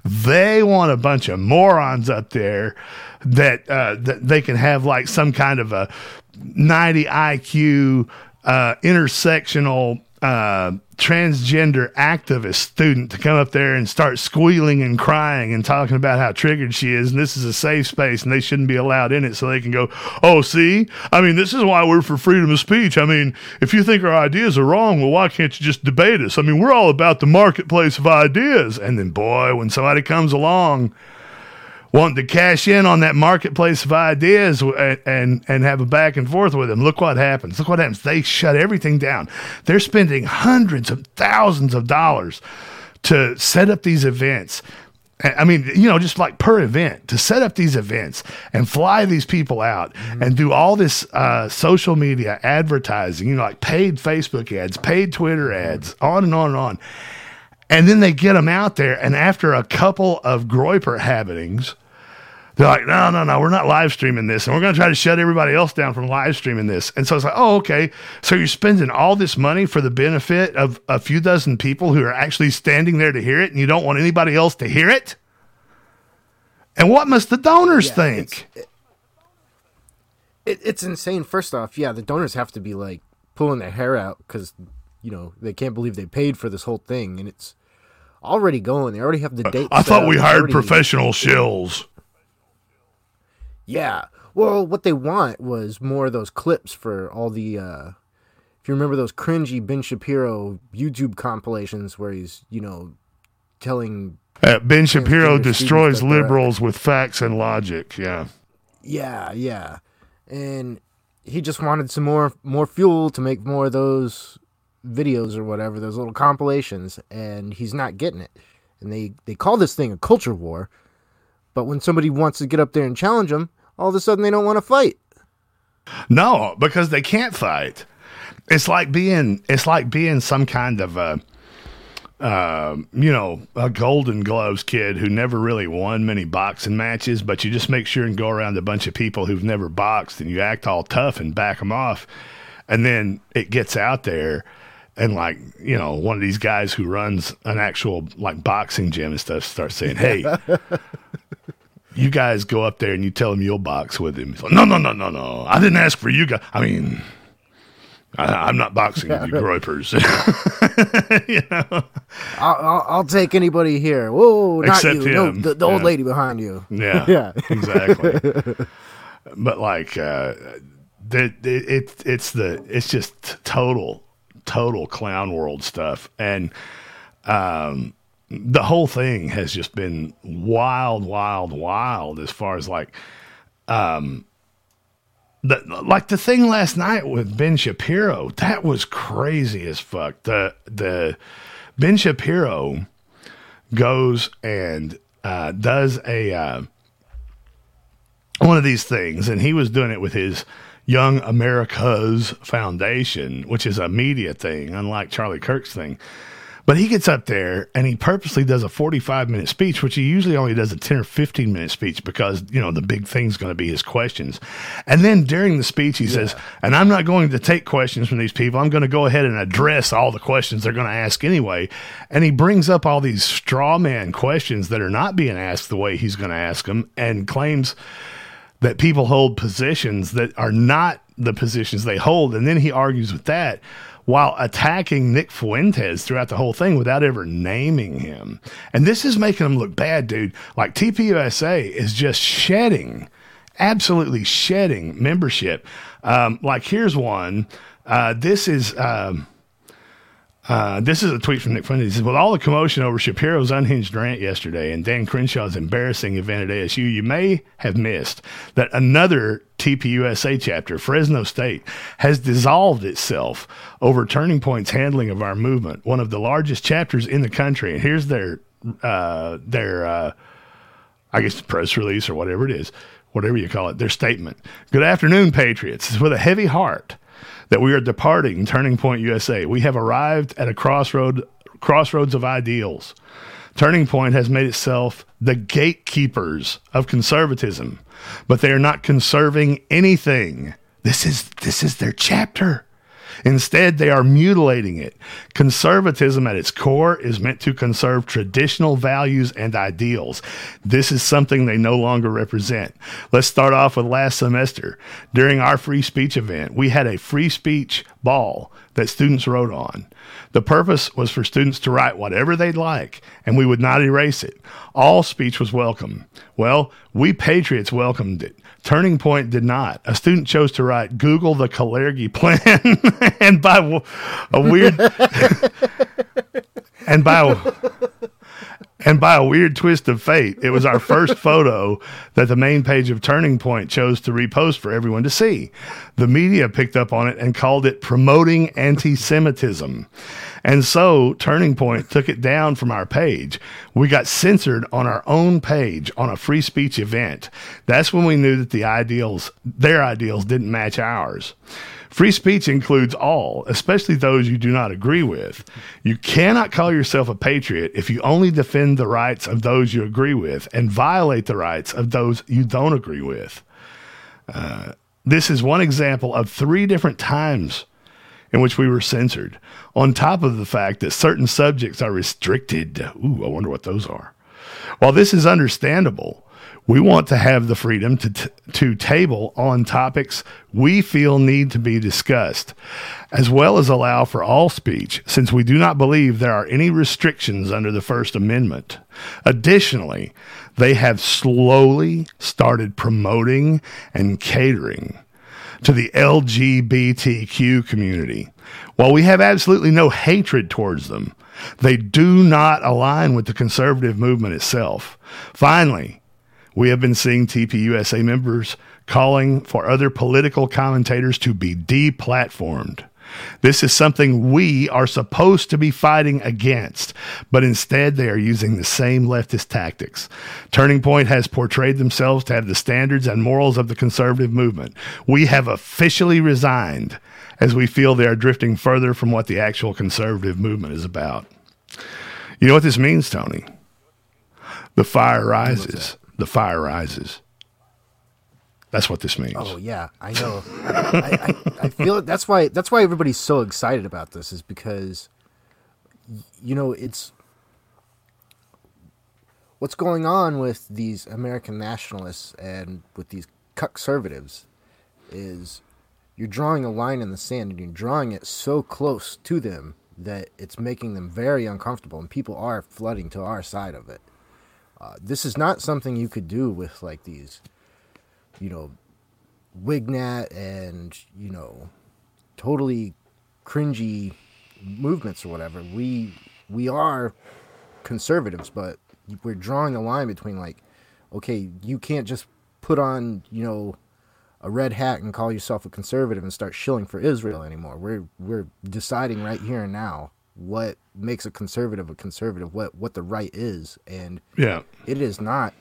They want a bunch of morons up there that uh, that they can have like some kind of a 90 IQ uh, intersectional uh, transgender activist student to come up there and start squealing and crying and talking about how triggered she is and this is a safe space and they shouldn't be allowed in it so they can go oh see? I mean this is why we're for freedom of speech. I mean if you think our ideas are wrong well why can't you just debate us? I mean we're all about the marketplace of ideas. And then boy when somebody comes along wanting to cash in on that marketplace of ideas and, and and have a back and forth with them. Look what happens. Look what happens. They shut everything down. They're spending hundreds of thousands of dollars to set up these events. I mean, you know, just like per event to set up these events and fly these people out and do all this uh, social media advertising, you know, like paid Facebook ads, paid Twitter ads, on and on and on. And then they get them out there, and after a couple of Groyper happenings, they're like, no, no, no, we're not live streaming this, and we're going to try to shut everybody else down from live streaming this. And so it's like, oh, okay. So you're spending all this money for the benefit of a few dozen people who are actually standing there to hear it, and you don't want anybody else to hear it? And what must the donors Yeah, think? It, it's insane. First off, yeah, the donors have to be like pulling their hair out because you know they can't believe they paid for this whole thing, and it's already going. They already have the date. I thought we hired professional shills. Yeah. Well, what they want was more of those clips for all the. uh If you remember those cringy Ben Shapiro YouTube compilations where he's you know telling Uh, ben Shapiro destroys students that they're- liberals with facts and logic. Yeah. Yeah, yeah. And he just wanted some more more fuel to make more of those videos or whatever, those little compilations, and he's not getting it. And they they call this thing a culture war, but when somebody wants to get up there and challenge him, all of a sudden they don't want to fight. No, because they can't fight. It's like being it's like being some kind of a um, you know, a Golden Gloves kid who never really won many boxing matches, but you just make sure and go around a bunch of people who've never boxed and you act all tough and back them off. And then it gets out there and like, you know, one of these guys who runs an actual like boxing gym and stuff starts saying, Hey, [LAUGHS] you guys go up there and you tell him you'll box with him. He's like, no, no, no, no, no. I didn't ask for you guys. I mean, I, I'm not boxing with you groypers. [LAUGHS] [LAUGHS] you know? I'll, I'll, I'll take anybody here. Whoa, not Except you. No, the, the old Yeah. lady behind you. Yeah, yeah, exactly. but like, uh, it, it's the, it's just total, total clown world stuff, and um, the whole thing has just been wild, wild, wild as far as like, um, the, like the thing last night with Ben Shapiro, that was crazy as fuck. The the Ben Shapiro goes and uh, does a uh, one of these things, and he was doing it with his Young America's Foundation, which is a media thing, unlike Charlie Kirk's thing. But he gets up there and he purposely does a 45 minute speech, which he usually only does a 10 or 15 minute speech because, you know, the big thing's going to be his questions. And then during the speech, he says, and I'm not going to take questions from these people. I'm going to go ahead and address all the questions they're going to ask anyway. And he brings up all these straw man questions that are not being asked the way he's going to ask them and claims that people hold positions that are not the positions they hold. And then he argues with that while attacking Nick Fuentes throughout the whole thing without ever naming him. And this is making him look bad, dude. Like TPUSA is just shedding, absolutely shedding membership. Um, like here's one. Uh, this is. Um, uh, this is a tweet from Nick Fuentes. He says, With all the commotion over Shapiro's unhinged rant yesterday and Dan Crenshaw's embarrassing event at ASU, you may have missed that another TPUSA chapter, Fresno State, has dissolved itself over Turning Point's handling of our movement, one of the largest chapters in the country. And here's their, uh, their, uh, I guess, press release or whatever it is, whatever you call it, their statement. Good afternoon, Patriots. It's with a heavy heart that we are departing Turning Point USA. We have arrived at a crossroad crossroads of ideals. Turning Point has made itself the gatekeepers of conservatism, but they are not conserving anything. This is this is their chapter. Instead, they are mutilating it. Conservatism at its core is meant to conserve traditional values and ideals. This is something they no longer represent. Let's start off with last semester. During our free speech event, we had a free speech ball that students wrote on. The purpose was for students to write whatever they'd like, and we would not erase it. All speech was welcome. Well, we Patriots welcomed it. Turning Point did not. A student chose to write Google the Kalergi plan, [LAUGHS] and by a weird [LAUGHS] and by and by a weird twist of fate, it was our [LAUGHS] first photo that the main page of Turning Point chose to repost for everyone to see. The media picked up on it and called it promoting anti Semitism. And so Turning Point took it down from our page. We got censored on our own page on a free speech event. That's when we knew that the ideals, their ideals, didn't match ours. Free speech includes all, especially those you do not agree with. You cannot call yourself a patriot if you only defend the rights of those you agree with and violate the rights of those you don't agree with. Uh, this is one example of three different times in which we were censored, on top of the fact that certain subjects are restricted. Ooh, I wonder what those are. While this is understandable, we want to have the freedom to, t- to table on topics we feel need to be discussed, as well as allow for all speech, since we do not believe there are any restrictions under the First Amendment. Additionally, they have slowly started promoting and catering to the LGBTQ community. While we have absolutely no hatred towards them, they do not align with the conservative movement itself. Finally, we have been seeing TPUSA members calling for other political commentators to be deplatformed. This is something we are supposed to be fighting against, but instead they are using the same leftist tactics. Turning Point has portrayed themselves to have the standards and morals of the conservative movement. We have officially resigned as we feel they are drifting further from what the actual conservative movement is about. You know what this means, Tony? The fire rises. The fire rises. That's what this means. Oh yeah, I know. I, I, I feel it. That's why. That's why everybody's so excited about this. Is because, you know, it's what's going on with these American nationalists and with these conservatives is you're drawing a line in the sand and you're drawing it so close to them that it's making them very uncomfortable and people are flooding to our side of it. Uh, this is not something you could do with like these, you know, Wignat and you know, totally cringy movements or whatever. We we are conservatives, but we're drawing a line between like, okay, you can't just put on you know a red hat and call yourself a conservative and start shilling for Israel anymore. We're we're deciding right here and now what makes a conservative a conservative, what what the right is, and Yeah. it is not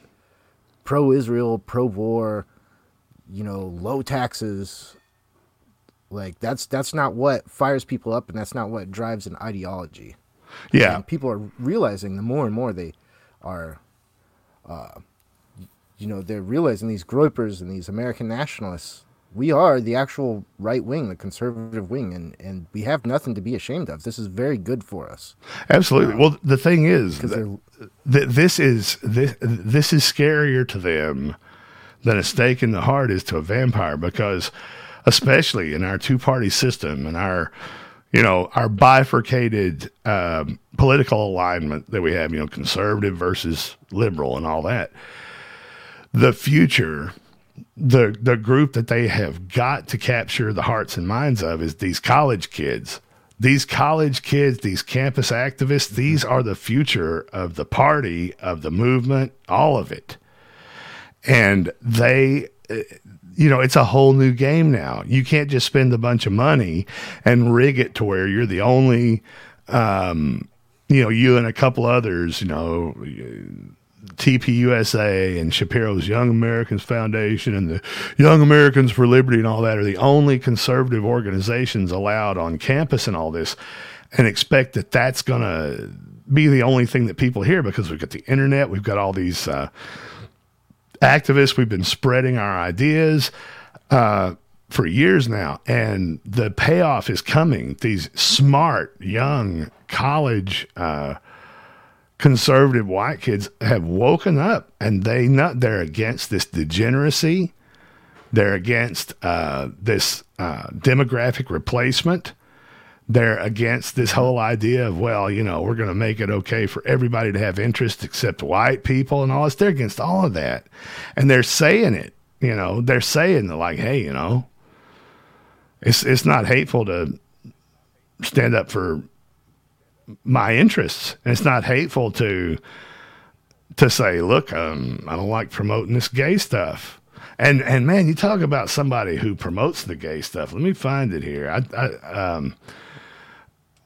pro Israel, pro war, you know, low taxes. Like that's that's not what fires people up, and that's not what drives an ideology. Yeah. And people are realizing the more and more they are, uh, you know, they're realizing these groypers and these American nationalists. We are the actual right wing, the conservative wing, and, and we have nothing to be ashamed of. This is very good for us. Absolutely. well, the thing is, that this is this, this is scarier to them than a stake in the heart is to a vampire because, especially in our two party system and our, you know, our bifurcated um, political alignment that we have, you know, conservative versus liberal and all that. The future the the group that they have got to capture the hearts and minds of is these college kids. These college kids, these campus activists, these are the future of the party, of the movement, all of it. And they uh, you know, it's a whole new game now. You can't just spend a bunch of money and rig it to where you're the only um you know, you and a couple others, you know, TPUSA and Shapiro's Young Americans Foundation and the Young Americans for Liberty and all that are the only conservative organizations allowed on campus and all this, and expect that that's going to be the only thing that people hear because we've got the internet, we've got all these uh, activists, we've been spreading our ideas. Uh, for years now, and the payoff is coming. These smart, young, college uh, conservative white kids have woken up and they not they're against this degeneracy. They're against uh, this uh, demographic replacement. They're against this whole idea of well you know we're going to make it okay for everybody to have interests except white people and all this. They're against all of that. And they're saying it you know they're saying like hey you know it's it's not hateful to stand up for my interests. And it's not hateful to to say, look, um, I don't like promoting this gay stuff. And and man, you talk about somebody who promotes the gay stuff. Let me find it here. I, I um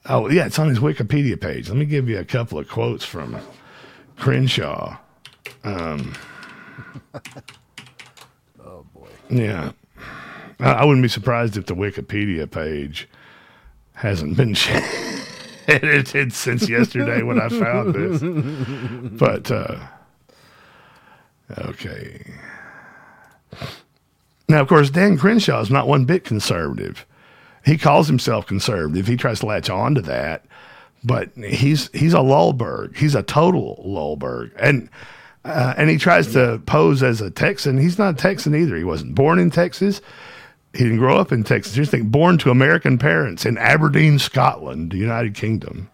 oh yeah, it's on his Wikipedia page. Let me give you a couple of quotes from Crenshaw. Um, [LAUGHS] oh boy. Yeah, I, I wouldn't be surprised if the Wikipedia page hasn't been changed [LAUGHS] [LAUGHS] edited since yesterday when I found this. But uh, okay. Now, of course, Dan Crenshaw is not one bit conservative. He calls himself conservative. He tries to latch on to that, but he's he's a Lulberg. He's a total Lulberg, and uh, and he tries to pose as a Texan. He's not a Texan either. He wasn't born in Texas he didn't grow up in Texas. Here's the thing, born to American parents in Aberdeen, Scotland, the United Kingdom.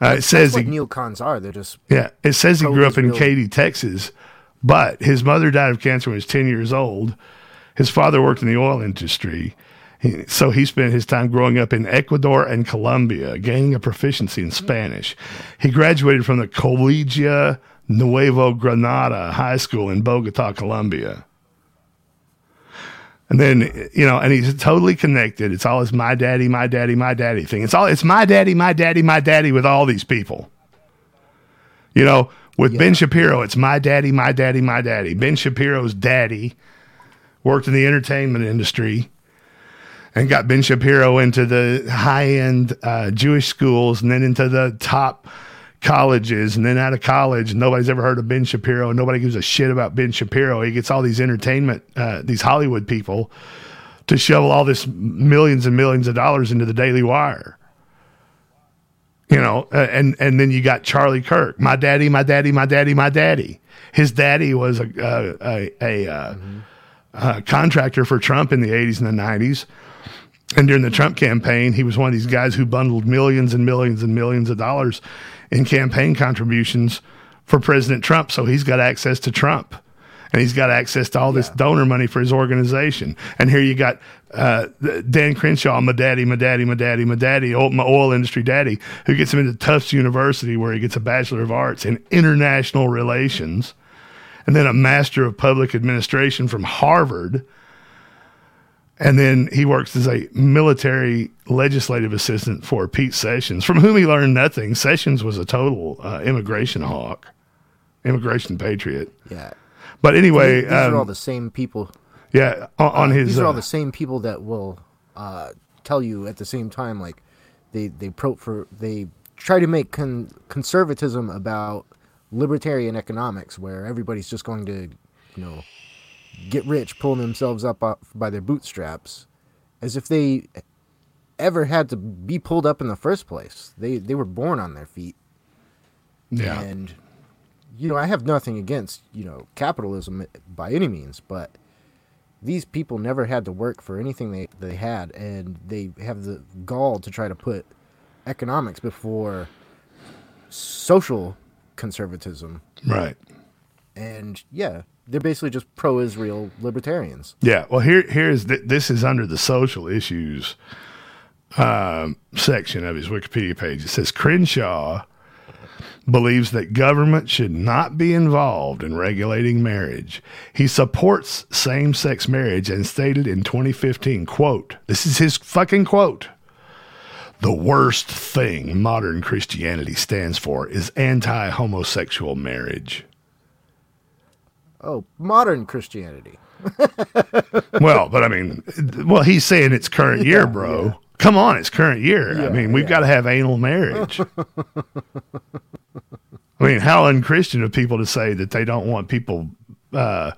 Uh, it says he, neocons are. They're just yeah, it says he grew up in. Katy, Texas, but his mother died of cancer when he was 10 years old. His father worked in the oil industry. He, so he spent his time growing up in Ecuador and Colombia, gaining a proficiency in Spanish. He graduated from the Colegio Nuevo Granada High School in Bogota, Colombia. And then, you know, and he's totally connected. It's all his my daddy, my daddy, my daddy thing. It's all, it's my daddy, my daddy, my daddy with all these people. You know, with Ben Shapiro, it's my daddy, my daddy, my daddy. Ben Shapiro's daddy worked in the entertainment industry. and got Ben Shapiro into the high end uh, Jewish schools and then into the top colleges. And then out of college, nobody's ever heard of Ben Shapiro. Nobody gives a shit about Ben Shapiro. He gets all these entertainment, uh, these Hollywood people to shovel all this millions and millions of dollars into the Daily Wire. You know, uh, and and then you got Charlie Kirk, my daddy, my daddy, my daddy, my daddy. His daddy was a a, a, a uh, uh, contractor for Trump in the '80s and the '90s, and during the Trump campaign, he was one of these guys who bundled millions and millions and millions of dollars in campaign contributions for President Trump. So he's got access to Trump and he's got access to all this donor money for his organization. And here you got uh, Dan Crenshaw, my daddy, my daddy, my daddy, my daddy, my oil industry daddy, who gets him into Tufts University where he gets a Bachelor of Arts in International Relations and then a Master of Public Administration from Harvard. And then he works as a military legislative assistant for Pete Sessions, from whom he learned nothing. Sessions was a total uh, immigration hawk, immigration patriot. Yeah. But anyway, these, these are um, all the same people. Yeah, on, on Uh, his. these are all uh, the same people that will uh, tell you at the same time, like they they pro for they try to make con- conservatism about libertarian economics, where everybody's just going to, you know, get rich, pulling themselves up by their bootstraps, as if they ever had to be pulled up in the first place. They they were born on their feet. Yeah. And you know, I have nothing against, you know, capitalism by any means, but these people never had to work for anything they, they had and they have the gall to try to put economics before social conservatism. Right. And yeah, they're basically just pro Israel libertarians. Yeah. Well, here here's th- this is under the social issues um, section of his Wikipedia page. It says Crenshaw believes that government should not be involved in regulating marriage. He supports same-sex marriage and stated in 2015, quote, this is his fucking quote. The worst thing modern Christianity stands for is anti-homosexual marriage. Oh, modern Christianity. [LAUGHS] well, but I mean, well, he's saying it's current year, bro. Come on, it's current year. I mean, we've yeah. got to have anal marriage. I mean, how unchristian of people to say that they don't want people uh,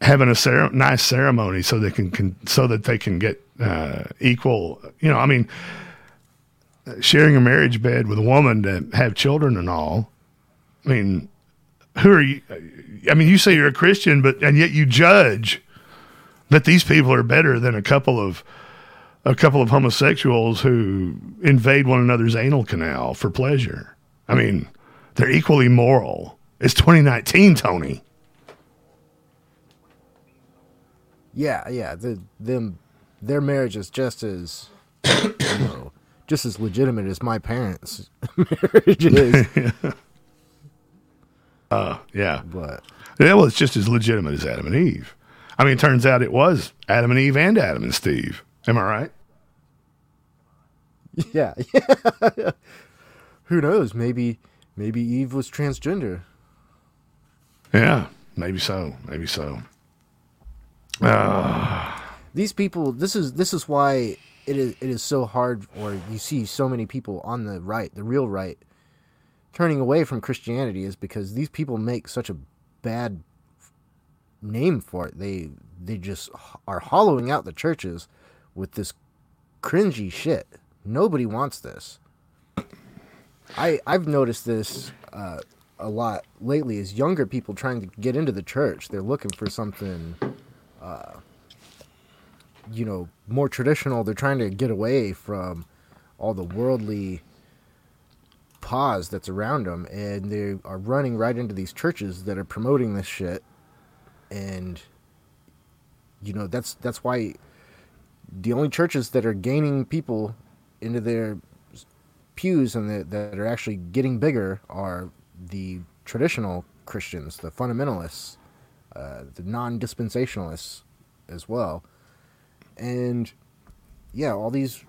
having a cere- nice ceremony so they can, can so that they can get uh, equal. You know, I mean, sharing a marriage bed with a woman to have children and all. I mean, who are you? I mean, you say you're a Christian, but and yet you judge that these people are better than a couple of a couple of homosexuals who invade one another's anal canal for pleasure. I mean, they're equally moral. It's 2019, Tony. Yeah, yeah. The them their marriage is just as [COUGHS] you know, just as legitimate as my parents' [LAUGHS] marriage is. [LAUGHS] Uh, yeah. But Yeah, well, it's just as legitimate as Adam and Eve. I mean, it turns out it was Adam and Eve and Adam and Steve. Am I right? [LAUGHS] yeah, yeah. [LAUGHS] Who knows? Maybe maybe Eve was transgender. Yeah, maybe so. Maybe so. Uh, These people. This is this is why it is it is so hard, or you see so many people on the right, the real right, turning away from Christianity, is because these people make such a bad name for it. They they just are hollowing out the churches with this cringy shit. Nobody wants this. I I've noticed this uh, a lot lately. Is younger people trying to get into the church? They're looking for something, uh, you know, more traditional. They're trying to get away from all the worldly pause that's around them, and they are running right into these churches that are promoting this shit. And you know that's that's why the only churches that are gaining people into their pews and that, that are actually getting bigger are the traditional Christians, the fundamentalists, uh, the non-dispensationalists as well, and yeah, all these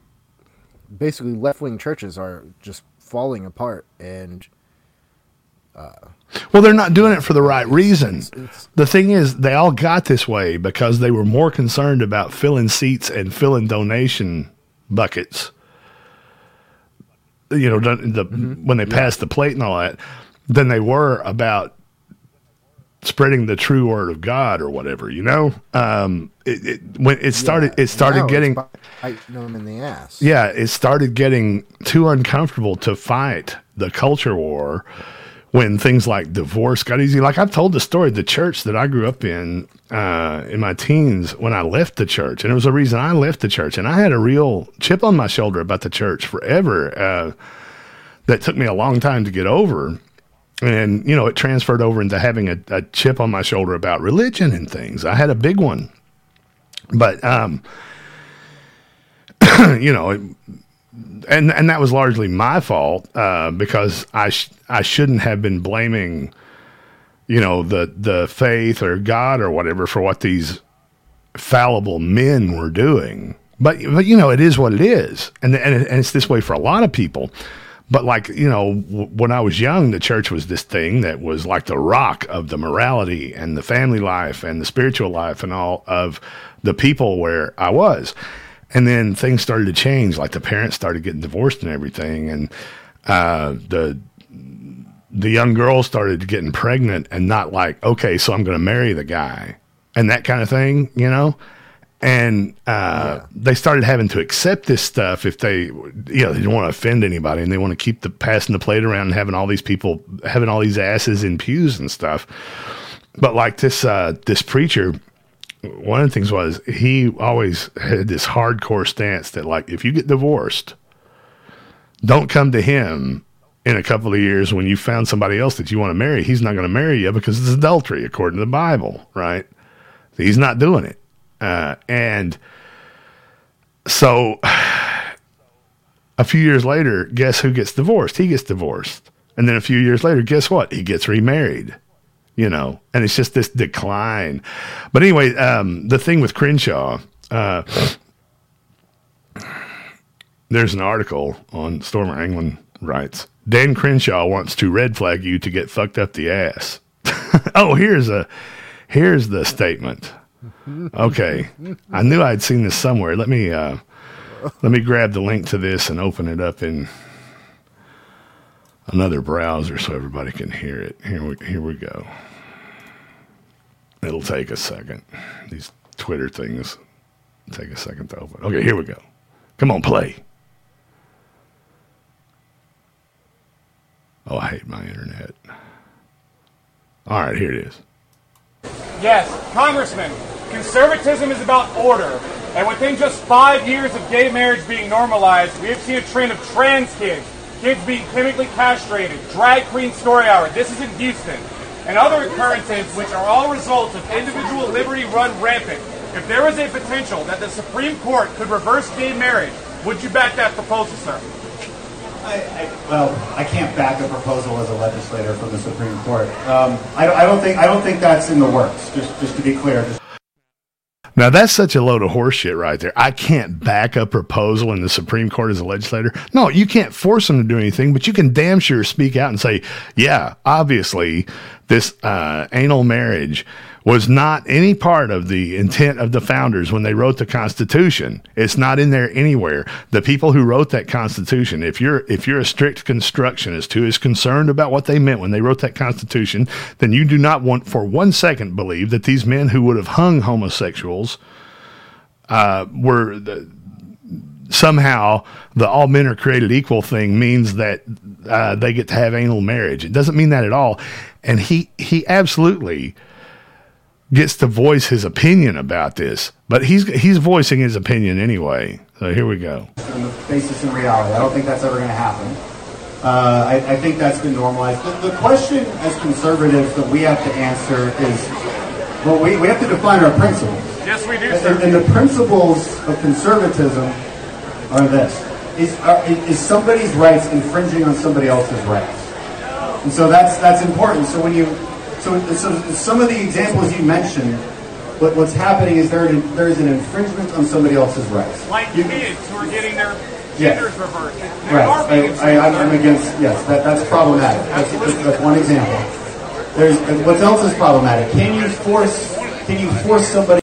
basically left-wing churches are just falling apart, and uh, Well, they're not doing it for the right reason. The thing is, they all got this way because they were more concerned about filling seats and filling donation buckets. You know, the, the, mm-hmm. when they passed the plate and all that, than they were about spreading the true word of God or whatever. You know, um, it, it when it started, it started Now getting. bi- biting them in the ass. Yeah, it started getting too uncomfortable to fight the culture war when things like divorce got easy. Like I've told the story, the church that I grew up in uh, in my teens when I left the church, and it was a reason I left the church, and I had a real chip on my shoulder about the church forever. Uh, that took me a long time to get over. And, you know, it transferred over into having a, a chip on my shoulder about religion and things. I had a big one. But, um, [CLEARS THROAT] you know, it, and and that was largely my fault uh, because I sh- I shouldn't have been blaming, you know, the the faith or God or whatever for what these fallible men were doing. But but you know, it is what it is, and and, it, and it's this way for a lot of people. But like you know, w- when I was young, the church was this thing that was like the rock of the morality and the family life and the spiritual life and all of the people where I was. And then things started to change. Like the parents started getting divorced and everything, and uh, the the young girl started getting pregnant and not like, okay, so I'm going to marry the guy and that kind of thing, you know. And uh, they started having to accept this stuff if they, you know, they don't want to offend anybody and they want to keep the passing the plate around and having all these people having all these asses in pews and stuff. But like this, uh, this preacher, one of the things was he always had this hardcore stance that like if you get divorced, don't come to him in a couple of years when you found somebody else that you want to marry. He's not going to marry you because it's adultery according to the Bible, right? He's not doing it. Uh, and so [SIGHS] a few years later, guess who gets divorced? He gets divorced. And then a few years later, guess what? He gets remarried. You know, and it's just this decline. But anyway, um, the thing with Crenshaw, uh, there's an article on Stormer Anglin writes Dan Crenshaw wants to red flag you to get fucked up the ass. [LAUGHS] oh, here's a here's the statement. Okay, I knew I'd seen this somewhere. Let me uh, let me grab the link to this and open it up in another browser so everybody can hear it. Here we here we go. It'll take a second. These Twitter things take a second to open. Okay, here we go. Come on, play. Oh, I hate my internet. All right, here it is. Yes, Congressman, conservatism is about order. And within just five years of gay marriage being normalized, we have seen a trend of trans kids, kids being chemically castrated, drag queen story hour. This is in Houston. And other occurrences, which are all results of individual liberty run rampant. If there was a potential that the Supreme Court could reverse gay marriage, would you back that proposal, sir? I, I, well, I can't back a proposal as a legislator from the Supreme Court. Um, I, I don't think I don't think that's in the works. Just just to be clear. Just Now that's such a load of horseshit right there. I can't back a proposal in the Supreme Court as a legislator. No, you can't force them to do anything, but you can damn sure speak out and say, "Yeah, obviously, this uh, anal marriage was not any part of the intent of the founders when they wrote the Constitution. It's not in there anywhere. The people who wrote that Constitution, if you're if you're a strict constructionist who is concerned about what they meant when they wrote that Constitution, then you do not want for one second believe that these men who would have hung homosexuals uh, were the, somehow the all men are created equal thing means that uh, they get to have anal marriage. It doesn't mean that at all. And he he absolutely gets to voice his opinion about this, but he's he's voicing his opinion anyway. So here we go. on the basis in reality, I don't think that's ever going to happen. Uh, I, I think that's been normalized. The, the question as conservatives that we have to answer is, well, we, we have to define our principles. Yes, we do, And, sir. and the principles of conservatism are this: is are, is somebody's rights infringing on somebody else's rights? And so that's that's important. So when you so, so some of the examples you mentioned, what, what's happening is there there is an infringement on somebody else's rights. Like kids who are getting their Yeah. gender is reversed. They Right. are being I, I, I'm against. Yes, that, that's problematic. That's, that's, that's one example. There's what else is problematic? Can you force? Can you force somebody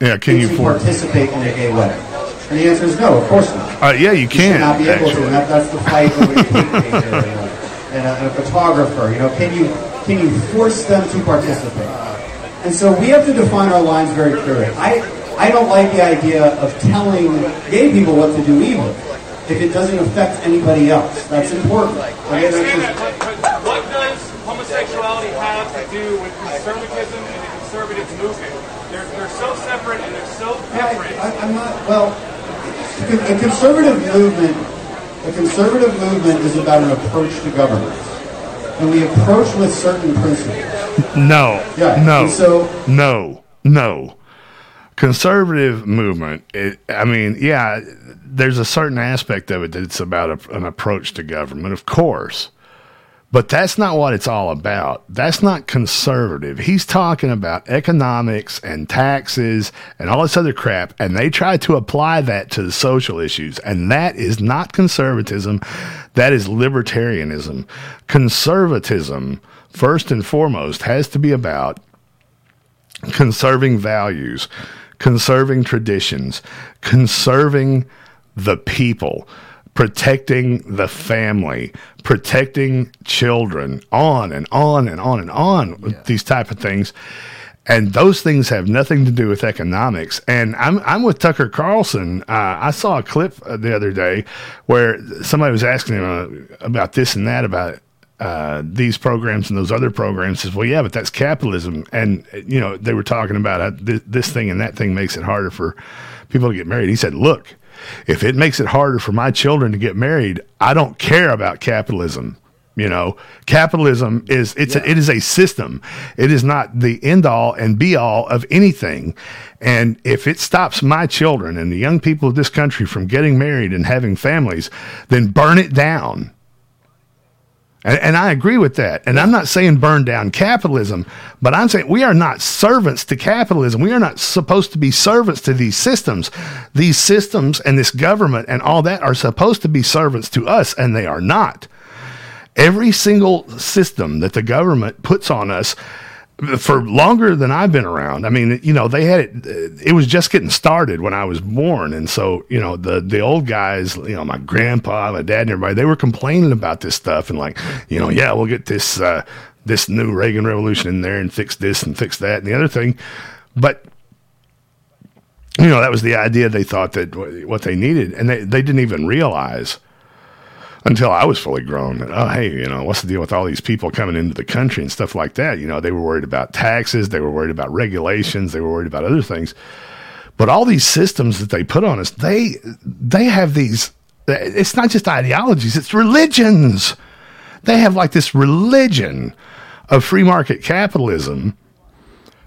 Yeah, can you to for? participate in a gay wedding? And the answer is no. Of course not. Uh, yeah, you You can. should not be able to. actually. And that, that's the fight over a cake maker and a, and, a, photographer. You know, can you can you force them to participate? And so we have to define our lines very clearly. I I don't like the idea of telling gay people what to do either, if it doesn't affect anybody else. That's important. Okay, that's just- what does homosexuality have to do with conservatism and the conservative movement? They're, they're so separate and they're so different. I, I'm not. Well, the conservative movement, the conservative movement is about an approach to government, and we approach with certain principles. No. Yeah, No. and so- no. No. Conservative movement. It, I mean, yeah, there's a certain aspect of it that's about a, an approach to government, of course. But that's not what it's all about. That's not conservative. He's talking about economics and taxes and all this other crap, and they try to apply that to the social issues. And that is not conservatism. That is libertarianism. Conservatism, first and foremost, has to be about conserving values, conserving traditions, conserving the people, protecting the family, protecting children, on and on and on and on with these type of things. And those things have nothing to do with economics. And I'm I'm with Tucker Carlson. Uh, I saw a clip uh, the other day where somebody was asking him uh, about this and that about uh, these programs and those other programs. Says, well, yeah, but that's capitalism. And you know, they were talking about this, this thing and that thing makes it harder for people to get married. He said, look, if it makes it harder for my children to get married, I don't care about capitalism. You know, capitalism is it's a, it is a system. It is not the end all and be all of anything. And if it stops my children and the young people of this country from getting married and having families, then burn it down. And, and I agree with that. And I'm not saying burn down capitalism, but I'm saying we are not servants to capitalism. We are not supposed to be servants to these systems. These systems and this government and all that are supposed to be servants to us, and they are not. Every single system that the government puts on us for longer than I've been around. I mean, you know, they had it. It was just getting started when I was born, and so you know, the the old guys, you know, my grandpa, my dad, and everybody, they were complaining about this stuff and like, you know, yeah, we'll get this uh, this new Reagan Revolution in there and fix this and fix that and the other thing, but. You know, that was the idea they thought that what they needed, and they, they didn't even realize until I was fully grown. Oh, hey, you know, what's the deal with all these people coming into the country and stuff like that? You know, they were worried about taxes, they were worried about regulations, they were worried about other things. But all these systems that they put on us, they they have these. It's not just ideologies; it's religions. They have like this religion of free market capitalism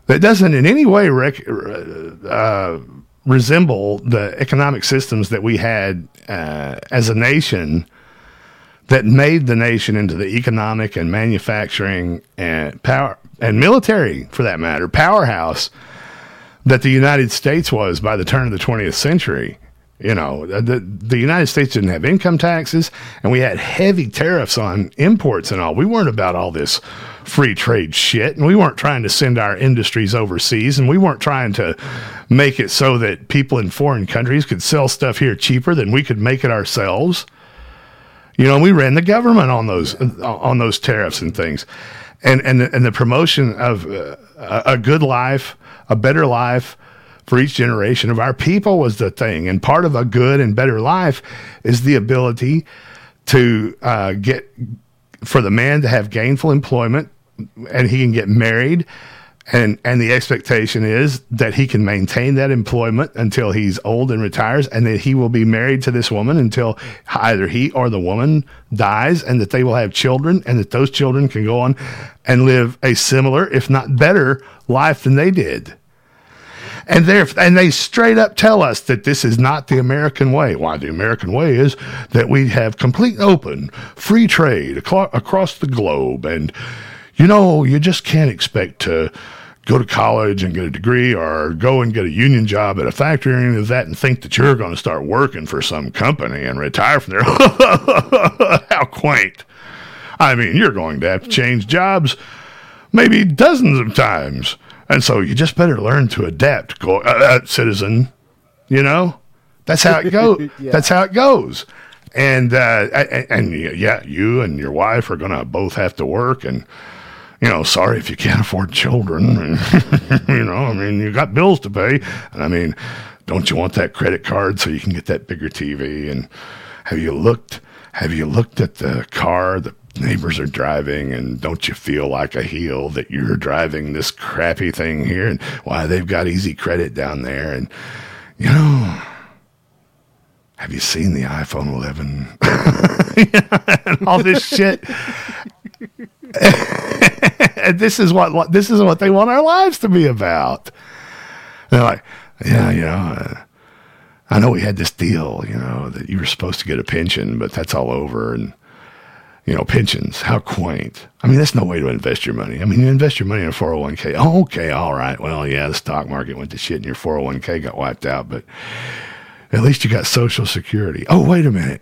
that doesn't in any way rec- uh, resemble the economic systems that we had uh, as a nation that made the nation into the economic and manufacturing and power and military, for that matter, powerhouse that the United States was by the turn of the 20th century. You know, the, the United States didn't have income taxes, and we had heavy tariffs on imports and all. We weren't about all this free trade shit, and we weren't trying to send our industries overseas, and we weren't trying to make it so that people in foreign countries could sell stuff here cheaper than we could make it ourselves. You know, we ran the government on those on those tariffs and things, and and and the promotion of uh, a good life, a better life for each generation of our people was the thing. And part of a good and better life is the ability to uh, get for the man to have gainful employment, and he can get married. And, and the expectation is that he can maintain that employment until he's old and retires, and that he will be married to this woman until either he or the woman dies, and that they will have children, and that those children can go on and live a similar, if not better, life than they did. And they and they straight up tell us that this is not the American way. Why the American way is that we have complete open free trade across the globe, and you know you just can't expect to go to college and get a degree or go and get a union job at a factory or any of that and think that you're going to start working for some company and retire from there. [LAUGHS] How quaint. I mean, you're going to have to change jobs maybe dozens of times. And so you just better learn to adapt, go, uh, uh, citizen. You know, that's how it goes. [LAUGHS] Yeah. That's how it goes. And uh, and, and yeah, you and your wife are gonna both have to work, and you know, sorry if you can't afford children. [LAUGHS] You know, I mean, you got bills to pay, and I mean, don't you want that credit card so you can get that bigger TV? And have you looked? Have you looked at the car the neighbors are driving? And don't you feel like a heel that you're driving this crappy thing here? And why they've got easy credit down there? And you know, have you seen the iPhone 11? [LAUGHS] and all this shit. And [LAUGHS] this is what, what this is what they want our lives to be about. They're like, yeah, you know, uh, I know we had this deal, you know, that you were supposed to get a pension, but that's all over. And you know, pensions, how quaint. I mean, that's no way to invest your money. I mean, you invest your money in a 401k. Oh, okay, all right. Well, yeah, the stock market went to shit and your 401k got wiped out, but at least you got Social Security. Oh, wait a minute.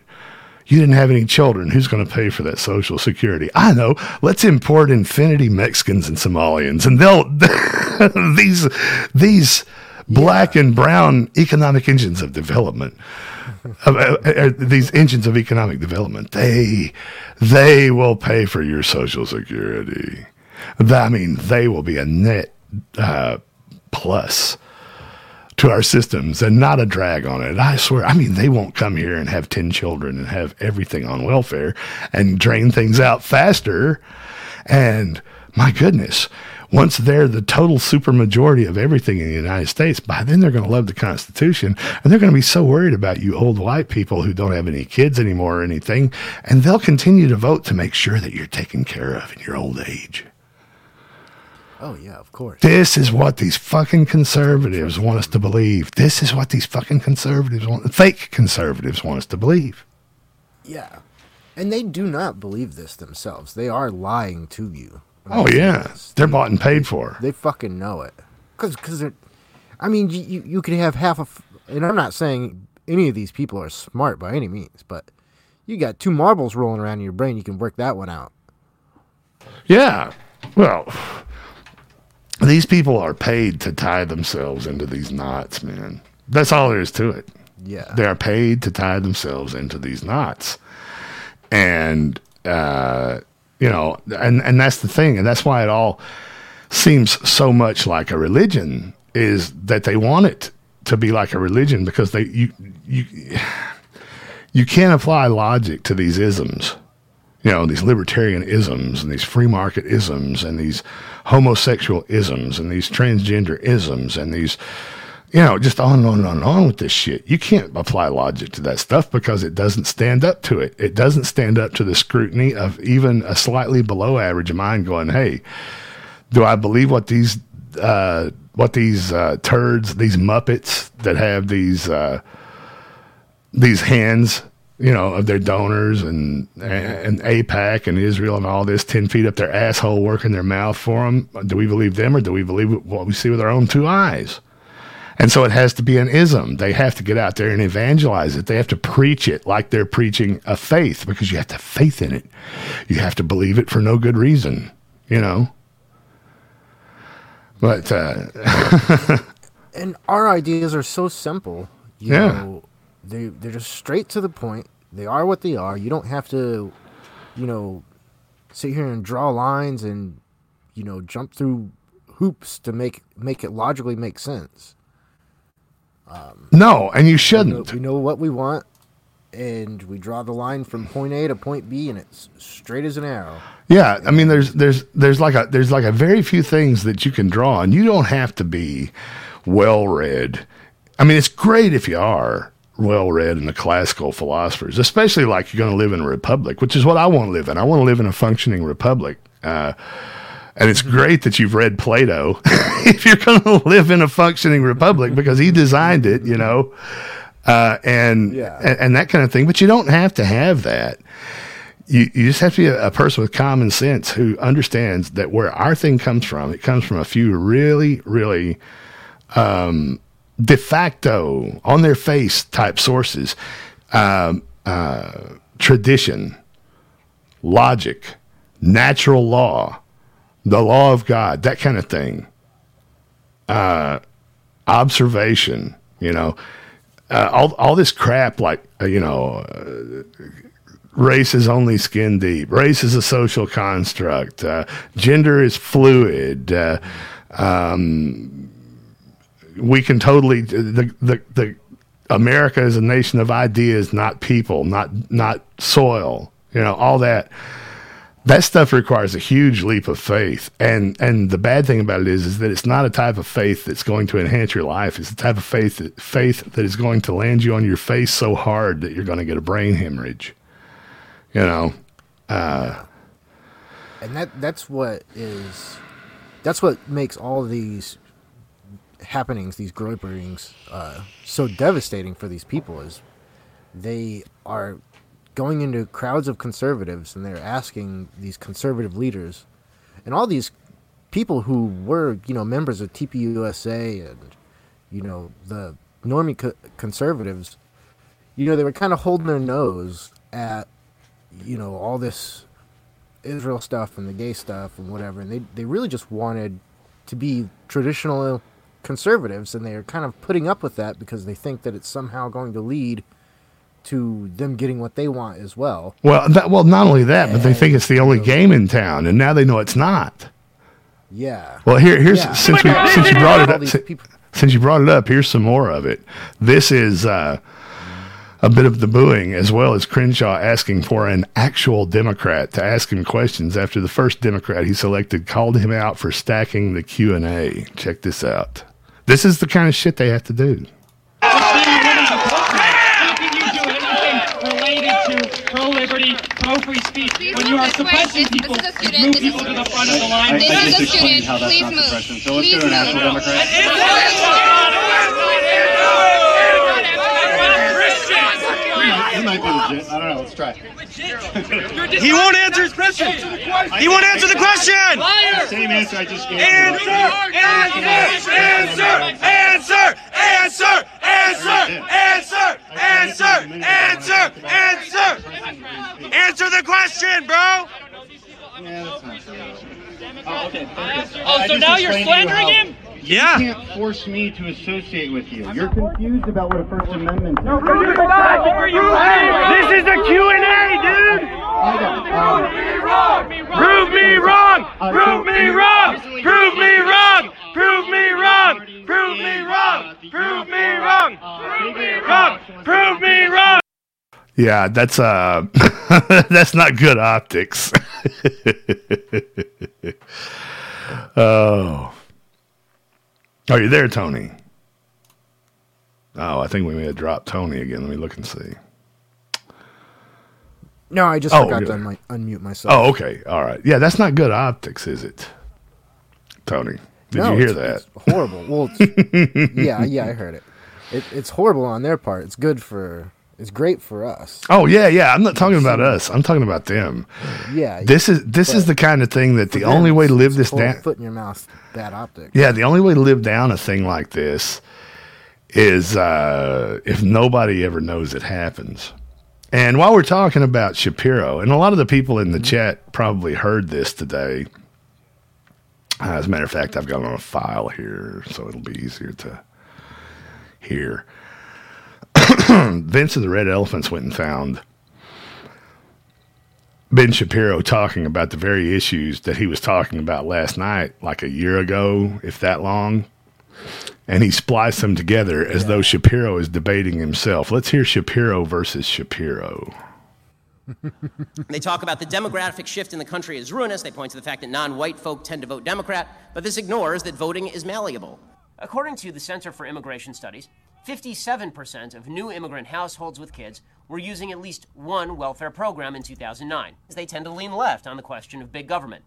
You didn't have any children. Who's going to pay for that Social Security? I know. Let's import infinity Mexicans and Somalians, and they'll [LAUGHS] these these black and brown economic engines of development. uh, uh, uh, these engines of economic development, they they will pay for your Social Security. I mean, they will be a net uh, plus to our systems and not a drag on it. I swear. I mean, they won't come here and have 10 children and have everything on welfare and drain things out faster. And my goodness, once they're the total supermajority of everything in the United States, by then they're going to love the Constitution and they're going to be so worried about you old white people who don't have any kids anymore or anything. And they'll continue to vote to make sure that you're taken care of in your old age. Oh yeah, of course. This is what these fucking conservatives want us to believe. This is what these fucking conservatives want, fake conservatives want us to believe. Yeah. And they do not believe this themselves. They are lying to you. Oh yeah, they're bought and paid for. They fucking know it. Cause, cause they're, I mean, you, you you could have half of, and I'm not saying any of these people are smart by any means, but you got two marbles rolling around in your brain, you can work that one out. Yeah. Well, these people are paid to tie themselves into these knots, man. That's all there is to it. Yeah. They are paid to tie themselves into these knots. And uh you know, and and that's the thing, and that's why it all seems so much like a religion is that they want it to be like a religion because they you you [SIGHS] you can't apply logic to these isms. You know, these libertarian isms and these free market isms and these homosexual isms and these transgender isms and these you know, just on and on and on and on with this shit. You can't apply logic to that stuff because it doesn't stand up to it. It doesn't stand up to the scrutiny of even a slightly below average mind going, hey, do I believe what these uh, what these uh, turds, these muppets that have these uh, these hands, you know, of their donors and and AIPAC and Israel and all this ten feet up their asshole working their mouth for them? Do we believe them or do we believe what we see with our own two eyes? And so it has to be an ism. They have to get out there and evangelize it. They have to preach it like they're preaching a faith because you have to have faith in it. You have to believe it for no good reason, you know. But uh [LAUGHS] and our ideas are so simple. You Yeah. know, they they're just straight to the point. They are what they are. You don't have to, you know, sit here and draw lines and you know jump through hoops to make make it logically make sense. Um, no, and you we know, shouldn't. we know what we want, and we draw the line from point A to point B, and it's straight as an arrow. Yeah, I mean, there's there's there's like a there's like a very few things that you can draw, and you don't have to be well read. I mean, it's great if you are well read in the classical philosophers, especially like you're going to live in a republic, which is what I want to live in. I want to live in a functioning republic. Uh, and it's great that you've read Plato [LAUGHS] if you're going to live in a functioning republic because he designed it, you know, uh, and, and and that kind of thing. But you don't have to have that. you, you just have to be a, a person with common sense who understands that where our thing comes from, it comes from a few really, really um, de facto, on their face type sources, um, uh, tradition, logic, natural law, the law of God, that kind of thing, uh, observation, you know, uh, all, all this crap like, uh, you know, uh, race is only skin deep. Race is a social construct. Uh, gender is fluid. Um, we can totally the, the the America is a nation of ideas, not people, not not soil. You know all that. That stuff requires a huge leap of faith, and and the bad thing about it is, is that it's not a type of faith that's going to enhance your life. It's a type of faith that, faith that is going to land you on your face so hard that you're going to get a brain hemorrhage you know uh, and that that's what is that's what makes all these happenings these groyperings uh, so devastating for these people is they are going into crowds of conservatives and they're asking these conservative leaders and all these people who were you know members of TPUSA and you know the normie co- conservatives you know they were kind of holding their nose at you know all this Israel stuff and the gay stuff and whatever, and they they really just wanted to be traditional conservatives, and they are kind of putting up with that because they think that it's somehow going to lead to them getting what they want as well. Well, that, well, not only that, but they think it's the only game in town, and now they know it's not. Yeah. Well, here, here's Yeah. since we since you brought it up, these si- people- since you brought it up, here's some more of it. This is uh, a bit of the booing, as well as Crenshaw asking for an actual Democrat to ask him questions after the first Democrat he selected called him out for stacking the Q and A. Check this out. This is the kind of shit they have to do. pro-free speech. When you are suppressing people, move people to the front of the line. This is a student. Please move. Please move. He might be legit. I don't know. Let's try. He won't answer his question. He won't answer the question. Same answer I just gave. Answer! Answer! Answer! Answer! Answer! Answer! Answer! Answer! Answer! Answer Answer the question, bro. Oh, okay. Oh, so now you're slandering him? yeah. You can't force me to associate with you. You're confused about what a First Amendment is. No, you're not. You're you. This is a Q&A, dude. Prove me wrong! Prove me wrong! Prove me wrong! Prove me wrong! Prove me wrong! Prove me wrong! Prove me wrong! Prove me wrong! Yeah, that's uh [LAUGHS] that's not good optics. [LAUGHS] oh are you there, Tony? Oh, I think we may have dropped Tony again. Let me look and see. No, I just Oh, forgot good. to unmi- unmute myself. Oh, okay, all right. Yeah, that's not good optics, is it, Tony? Did No, you hear that? horrible. Well, it's, [LAUGHS] yeah, yeah, I heard it. it. It's horrible on their part. It's good for. It's great for us. Oh yeah, yeah. I'm not talking about us. I'm talking about them. Yeah. This is this is the kind of thing that the them, only way to live this down. Foot in your mouth. Bad optic. Yeah, the only way to live down a thing like this is uh, if nobody ever knows it happens. And while we're talking about Shapiro, and a lot of the people in the chat probably heard this today. Uh, as a matter of fact, I've got it on a file here, so it'll be easier to hear. [COUGHS] Vince of the Red Elephants went and found Ben Shapiro talking about the very issues that he was talking about last night, like a year ago, if that long. And he spliced them together as though Shapiro is debating himself. Let's hear Shapiro versus Shapiro. [LAUGHS] They talk about the demographic shift in the country is ruinous. They point to the fact that non white folk tend to vote Democrat, but this ignores that voting is malleable. According to the Center for Immigration Studies, 57% of new immigrant households with kids were using at least one welfare program in 2009. as They tend to lean left on the question of big government.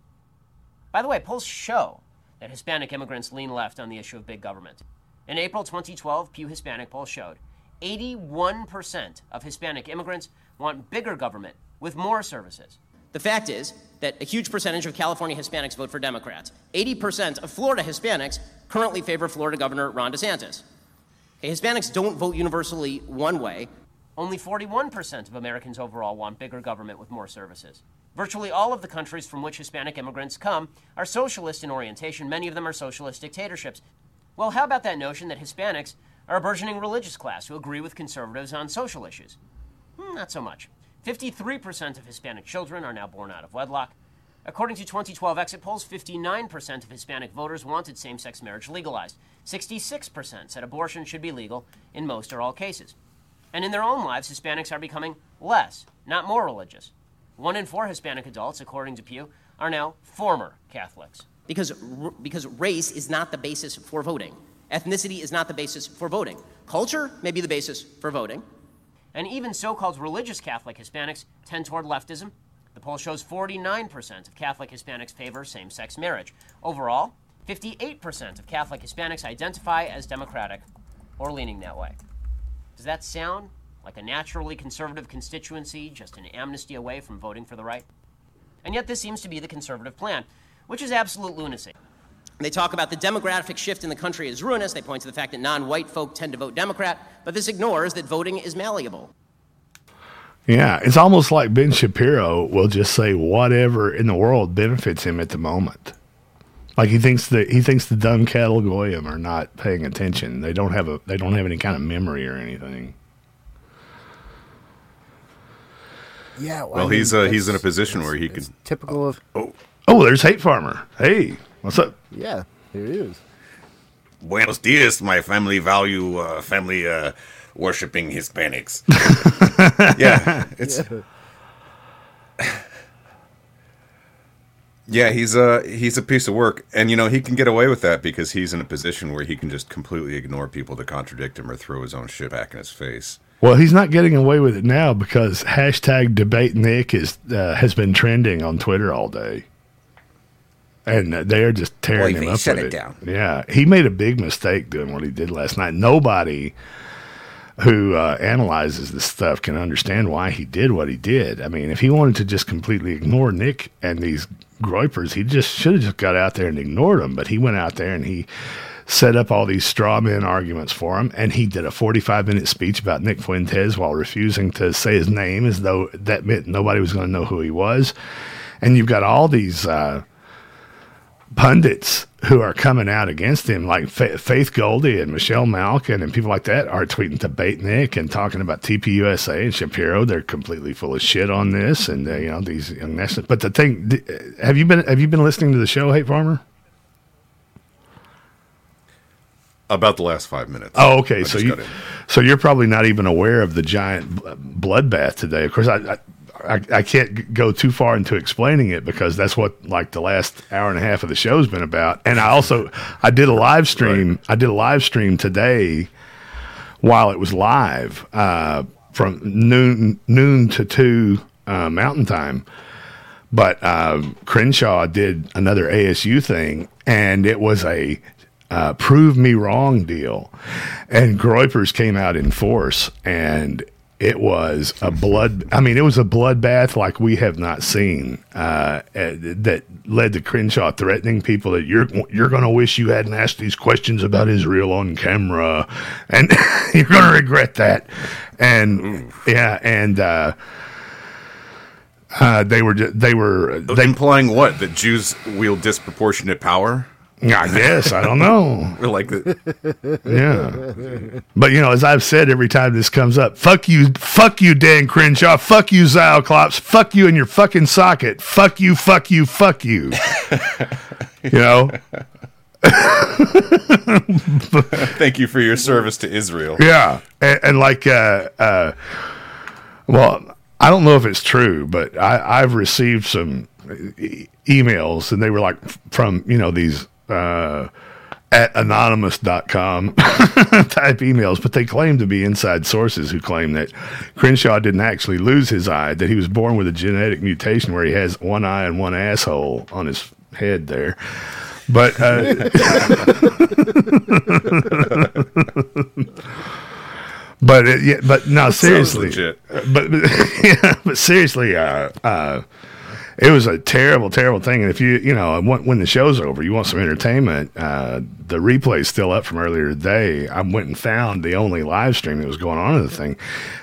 By the way, polls show that Hispanic immigrants lean left on the issue of big government. In April 2012, Pew Hispanic poll showed 81% of Hispanic immigrants want bigger government with more services. The fact is that a huge percentage of California Hispanics vote for Democrats. 80% of Florida Hispanics currently favor Florida Governor Ron DeSantis. Hispanics don't vote universally one way. Only 41% of Americans overall want bigger government with more services. Virtually all of the countries from which Hispanic immigrants come are socialist in orientation. Many of them are socialist dictatorships. Well, how about that notion that Hispanics are a burgeoning religious class who agree with conservatives on social issues? Hmm, not so much. 53% of Hispanic children are now born out of wedlock. According to 2012 exit polls, 59% of Hispanic voters wanted same sex marriage legalized. 66% said abortion should be legal in most or all cases. And in their own lives, Hispanics are becoming less, not more religious. One in four Hispanic adults, according to Pew, are now former Catholics. Because, because race is not the basis for voting. Ethnicity is not the basis for voting. Culture may be the basis for voting. And even so called religious Catholic Hispanics tend toward leftism. The poll shows 49% of Catholic Hispanics favor same sex marriage. Overall, 58% of Catholic Hispanics identify as Democratic or leaning that way. Does that sound like a naturally conservative constituency just an amnesty away from voting for the right? And yet, this seems to be the conservative plan, which is absolute lunacy. They talk about the demographic shift in the country as ruinous. They point to the fact that non white folk tend to vote Democrat, but this ignores that voting is malleable. Yeah, it's almost like Ben Shapiro will just say whatever in the world benefits him at the moment. Like he thinks that he thinks the dumb cattle goyim are not paying attention. They don't have a they don't have any kind of memory or anything. Yeah. Well, he's uh, he's in a position where he can. Typical of. Oh, Oh, there's Hate Farmer. Hey, what's up? Yeah, here it is. Buenos dias, my family value, uh, family uh, worshiping Hispanics. [LAUGHS] yeah, it's yeah, he's a he's a piece of work, and you know he can get away with that because he's in a position where he can just completely ignore people to contradict him or throw his own shit back in his face. Well, he's not getting away with it now because hashtag debate Nick is uh, has been trending on Twitter all day, and uh, they're just tearing Oy him vey, up shut with it it. down. Yeah, he made a big mistake doing what he did last night. Nobody who uh, analyzes this stuff can understand why he did what he did. I mean, if he wanted to just completely ignore Nick and these groypers, he just should have just got out there and ignored them. But he went out there and he set up all these straw man arguments for him, and he did a 45 minute speech about Nick Fuentes while refusing to say his name as though that meant nobody was going to know who he was. And you've got all these uh, pundits who are coming out against him, like Fa- Faith Goldy and Michelle Malkin and people like that, are tweeting debate Nick and talking about TPUSA and Shapiro. They're completely full of shit on this, and uh, you know these young nationalists. But the thing, d- have you been have you been listening to the show, Hate Farmer? About the last five minutes. Oh, okay. I So you, so you're probably not even aware of the giant bloodbath today. Of course, I, I I I can't go too far into explaining it because that's what like the last hour and a half of the show's been about. And I also I did a live stream. I did a live stream today while it was live uh, from noon noon to two uh, Mountain Time. But uh, Crenshaw did another ASU thing, and it was a uh, prove me wrong deal. And Groypers came out in force, and it was a blood. I mean, it was a bloodbath like we have not seen. Uh, uh, that led to Crenshaw threatening people that you're you're going to wish you hadn't asked these questions about Israel on camera, and [LAUGHS] you're going to regret that. And yeah, and. Uh, uh, they were they were they, implying what that Jews wield disproportionate power. I guess I don't know. [LAUGHS] Like the Yeah, but you know, as I've said every time this comes up, fuck you, fuck you, Dan Crenshaw, fuck you, Zylclops, fuck you in your fucking socket, fuck you, fuck you, fuck you. [LAUGHS] you know, [LAUGHS] Thank you for your service to Israel. Yeah, and, and like, uh, uh, well, I don't know if it's true, but I, I've received some e- emails, and they were like from you know these uh, at anonymous.com [LAUGHS] type emails, but they claim to be inside sources who claim that Crenshaw didn't actually lose his eye; that he was born with a genetic mutation where he has one eye and one asshole on his head there. But uh, [LAUGHS] but it, yeah, but no, seriously, but but, [LAUGHS] yeah, but seriously, uh, uh, it was a terrible, terrible thing. And if you, you know, when, the show's over, you want some entertainment, uh, the replay's still up from earlier today. I went and found the only live stream that was going on in the thing.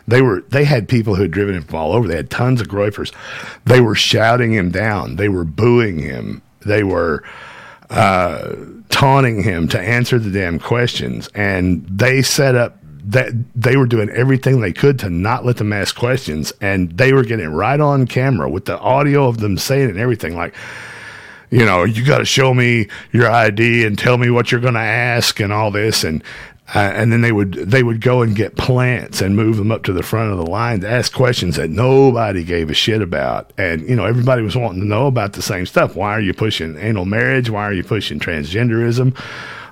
They were, they had people who had driven him from all over. They had tons of groypers. They were shouting him down. They were booing him. They were, uh, taunting him to answer the damn questions. And they set up that they were doing everything they could to not let them ask questions. And they were getting right on camera with the audio of them saying and everything like, you know, you got to show me your ID and tell me what you're going to ask and all this. And, uh, and then they would they would go and get plants and move them up to the front of the line to ask questions that nobody gave a shit about, and you know everybody was wanting to know about the same stuff. Why are you pushing anal marriage? Why are you pushing transgenderism?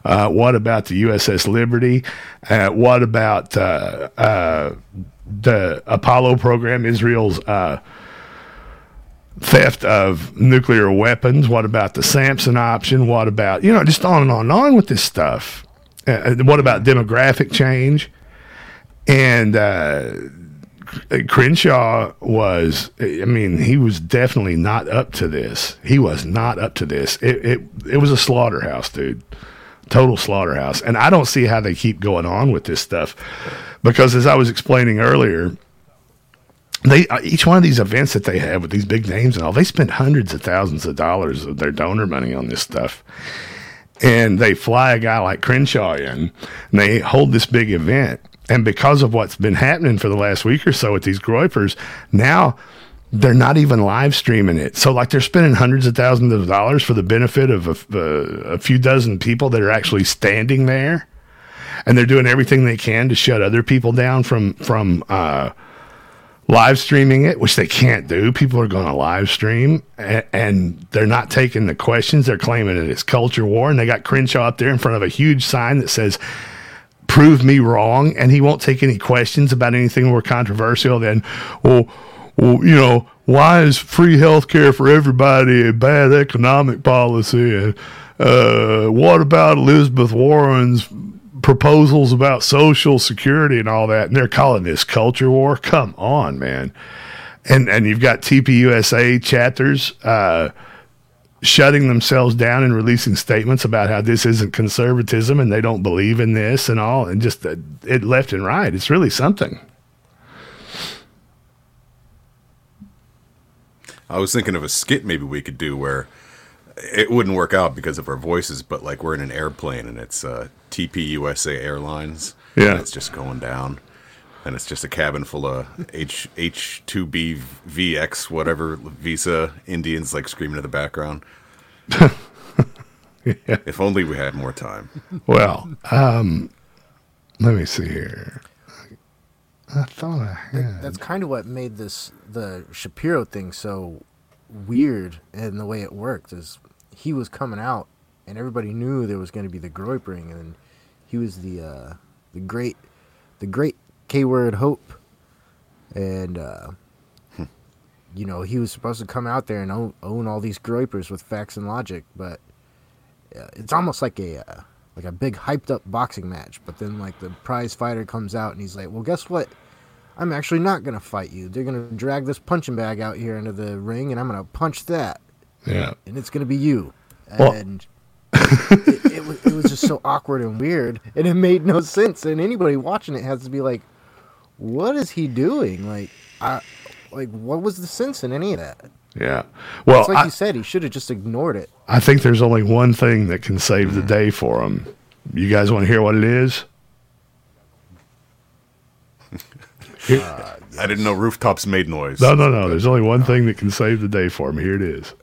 Uh, what about the USS Liberty? Uh, what about uh, uh, the Apollo program, Israel's uh, theft of nuclear weapons? What about the Samson option? What about, you know, just on and on and on with this stuff? What about demographic change? And Crenshaw was, I mean, he was definitely not up to this. He was not up to this. It, it, it was a slaughterhouse, dude. Total slaughterhouse. And I don't see how they keep going on with this stuff because, as I was explaining earlier, they uh, each one of these events that they have with these big names and all, they spend hundreds of thousands of dollars of their donor money on this stuff. And they fly a guy like Crenshaw in, and they hold this big event. And because of what's been happening for the last week or so with these groypers, now they're not even live streaming it. So, like, they're spending hundreds of thousands of dollars for the benefit of a, a, a few dozen people that are actually standing there, and they're doing everything they can to shut other people down from from uh, live streaming it, which they can't do. People are going to live stream, and, and they're not taking the questions. They're claiming it is culture war, and they got Crenshaw up there in front of a huge sign that says prove me wrong and he won't take any questions about anything more controversial than well, you know, why is free health care for everybody a bad economic policy? And uh, what about Elizabeth Warren's proposals about social security and all that? And they're calling this culture war. Come on, man. And and you've got TPUSA chapters uh, shutting themselves down and releasing statements about how this isn't conservatism and they don't believe in this and all, and just uh, it left and right. It's really something. I was thinking of a skit maybe we could do where it wouldn't work out because of our voices, but like we're in an airplane and it's uh, TPUSA Airlines. Yeah. And it's just going down. And it's just a cabin full of H H two B VX whatever visa Indians like screaming in the background. [LAUGHS] If only we had more time. Well, um, let me see here. I thought I had. That's kind of what made this the Shapiro thing so weird and the way it worked is he was coming out and everybody knew there was going to be the Groypering and he was the uh, the great the great K word hope. And uh, you know he was supposed to come out there and own, own all these Groypers with facts and logic but uh, it's almost like a uh, like a big hyped up boxing match but then like the prize fighter comes out and he's like well guess what I'm actually not going to fight you. They're going to drag this punching bag out here into the ring, and I'm going to punch that. Yeah. And it's going to be you. Well- And it, it, was, it was just so [LAUGHS] awkward and weird, and it made no sense. And anybody watching it has to be like, "What is he doing? Like, I, like, what was the sense in any of that?" Yeah. Well, it's like I, you said, he should have just ignored it. I think there's only one thing that can save the mm. day for him. You guys want to hear what it is? I didn't know rooftops made noise. No, no, no. There's only one thing that can save the day for him. Here it is.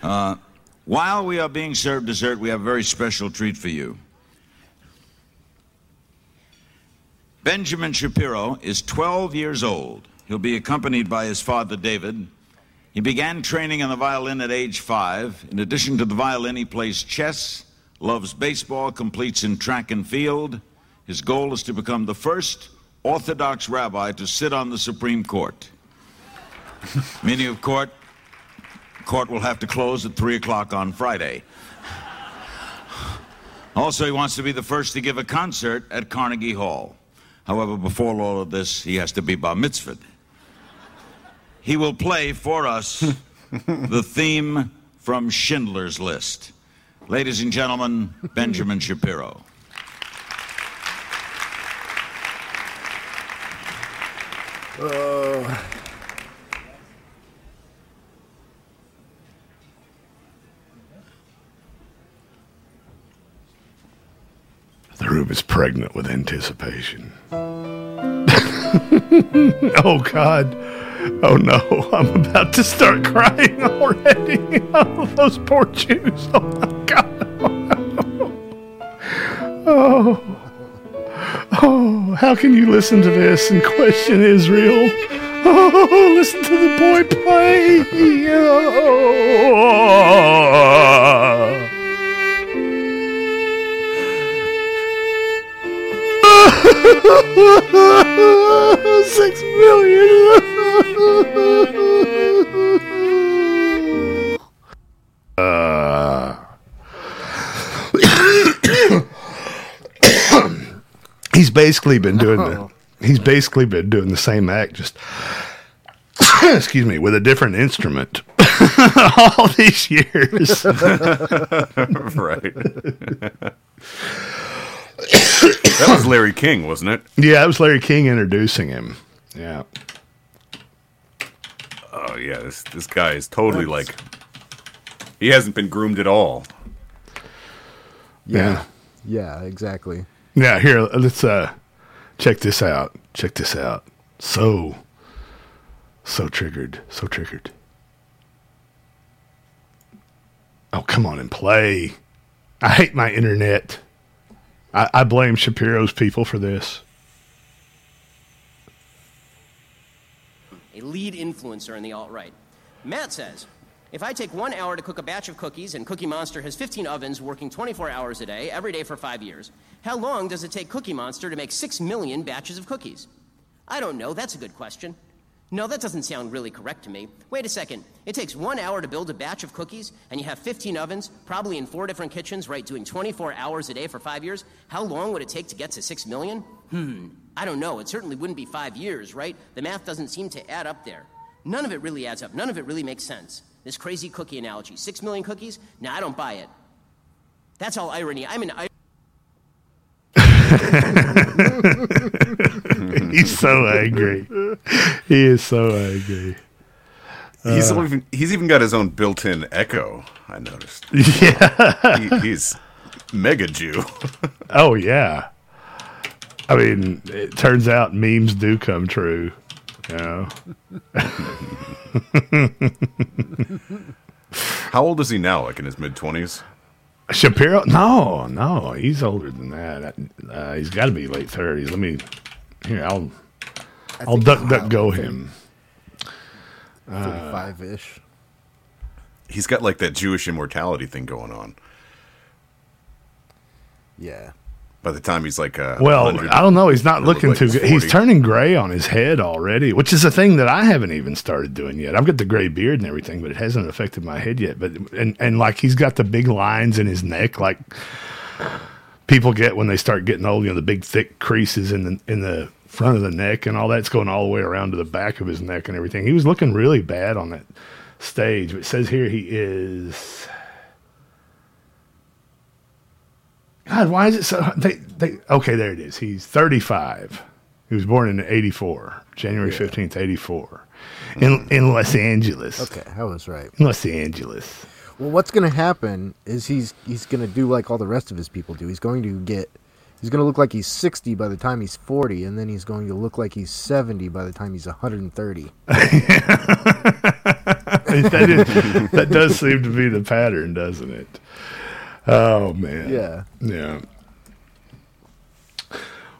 Uh, while we are being served dessert, we have a very special treat for you. Benjamin Shapiro is 12 years old. He'll be accompanied by his father, David. He began training on the violin at age five. In addition to the violin, he plays chess, loves baseball, completes in track and field. His goal is to become the first Orthodox rabbi to sit on the Supreme Court. [LAUGHS] Meaning of court, court will have to close at 3 o'clock on Friday. Also, he wants to be the first to give a concert at Carnegie Hall. However, before all of this, he has to be bar mitzvahed. He will play for us [LAUGHS] the theme from Schindler's List. Ladies and gentlemen, Benjamin Shapiro. Uh, The room is pregnant with anticipation. [LAUGHS] oh God. Oh no, I'm about to start crying already. [LAUGHS] Oh, those poor Jews. Oh my God. [LAUGHS] Oh. Oh, how can you listen to this and question Israel? Oh, listen to the boy play. [LAUGHS] Six million. [LAUGHS] uh, he's basically been doing the. Oh. He's basically been doing the same act, just [COUGHS] excuse me, with a different instrument [LAUGHS] all these years. [LAUGHS] right. that was Larry King, wasn't it? Yeah, it was Larry King introducing him. Yeah. Oh yeah, this this guy is totally like he hasn't been groomed at all. Yeah. Yeah, exactly. Yeah, here, let's uh check this out. Check this out. So so triggered. So triggered. Oh, come on and play. I hate my internet. I, I blame Shapiro's people for this. a lead influencer in the alt right. Matt says, if I take one hour to cook a batch of cookies and Cookie Monster has 15 ovens working 24 hours a day, every day for five years, how long does it take Cookie Monster to make 6 million batches of cookies? I don't know. That's a good question. No, that doesn't sound really correct to me. Wait a second. It takes one hour to build a batch of cookies, and you have 15 ovens, probably in four different kitchens, right, doing 24 hours a day for five years. How long would it take to get to 6 million? Hmm. I don't know. It certainly wouldn't be five years, right? The math doesn't seem to add up there. None of it really adds up. None of it really makes sense. This crazy cookie analogy. Six million cookies? No, I don't buy it. That's all irony. I'm an ir- [LAUGHS] He's so angry. He is so angry. He's Uh, even he's even got his own built-in echo. I noticed. [LAUGHS] Yeah. he, he's mega Jew. Oh yeah. I mean, it turns out memes do come true. You. [LAUGHS] How old is he now? Like in his mid twenties? Shapiro? No, no, he's older than that. Uh, he's got to be late thirties. Let me. Here, I'll. I'll duck, duck, go him. Uh, Thirty-five ish. He's got like that Jewish immortality thing going on. Yeah. By the time he's like, uh, Well, I don't know. He's not looking like too he's good. He's turning gray on his head already, which is a thing that I haven't even started doing yet. I've got the gray beard and everything, but it hasn't affected my head yet. But and and like he's got the big lines in his neck, like people get when they start getting old. You know, the big thick creases in the in the front of the neck and all that's going all the way around to the back of his neck and everything. He was looking really bad on that stage. It says here he is. God, why is it so? They, they, okay, there it is. He's 35. He was born in 84, January 15th, 84, in, in Los Angeles. Okay, I was right. In Los Angeles. Well, what's going to happen is he's he's going to do like all the rest of his people do. He's going to get he's going to look like he's 60 by the time he's 40 and then he's going to look like he's 70 by the time he's 130. [LAUGHS] [LAUGHS] that, is, that does seem to be the pattern, doesn't it? Oh, man. Yeah. Yeah.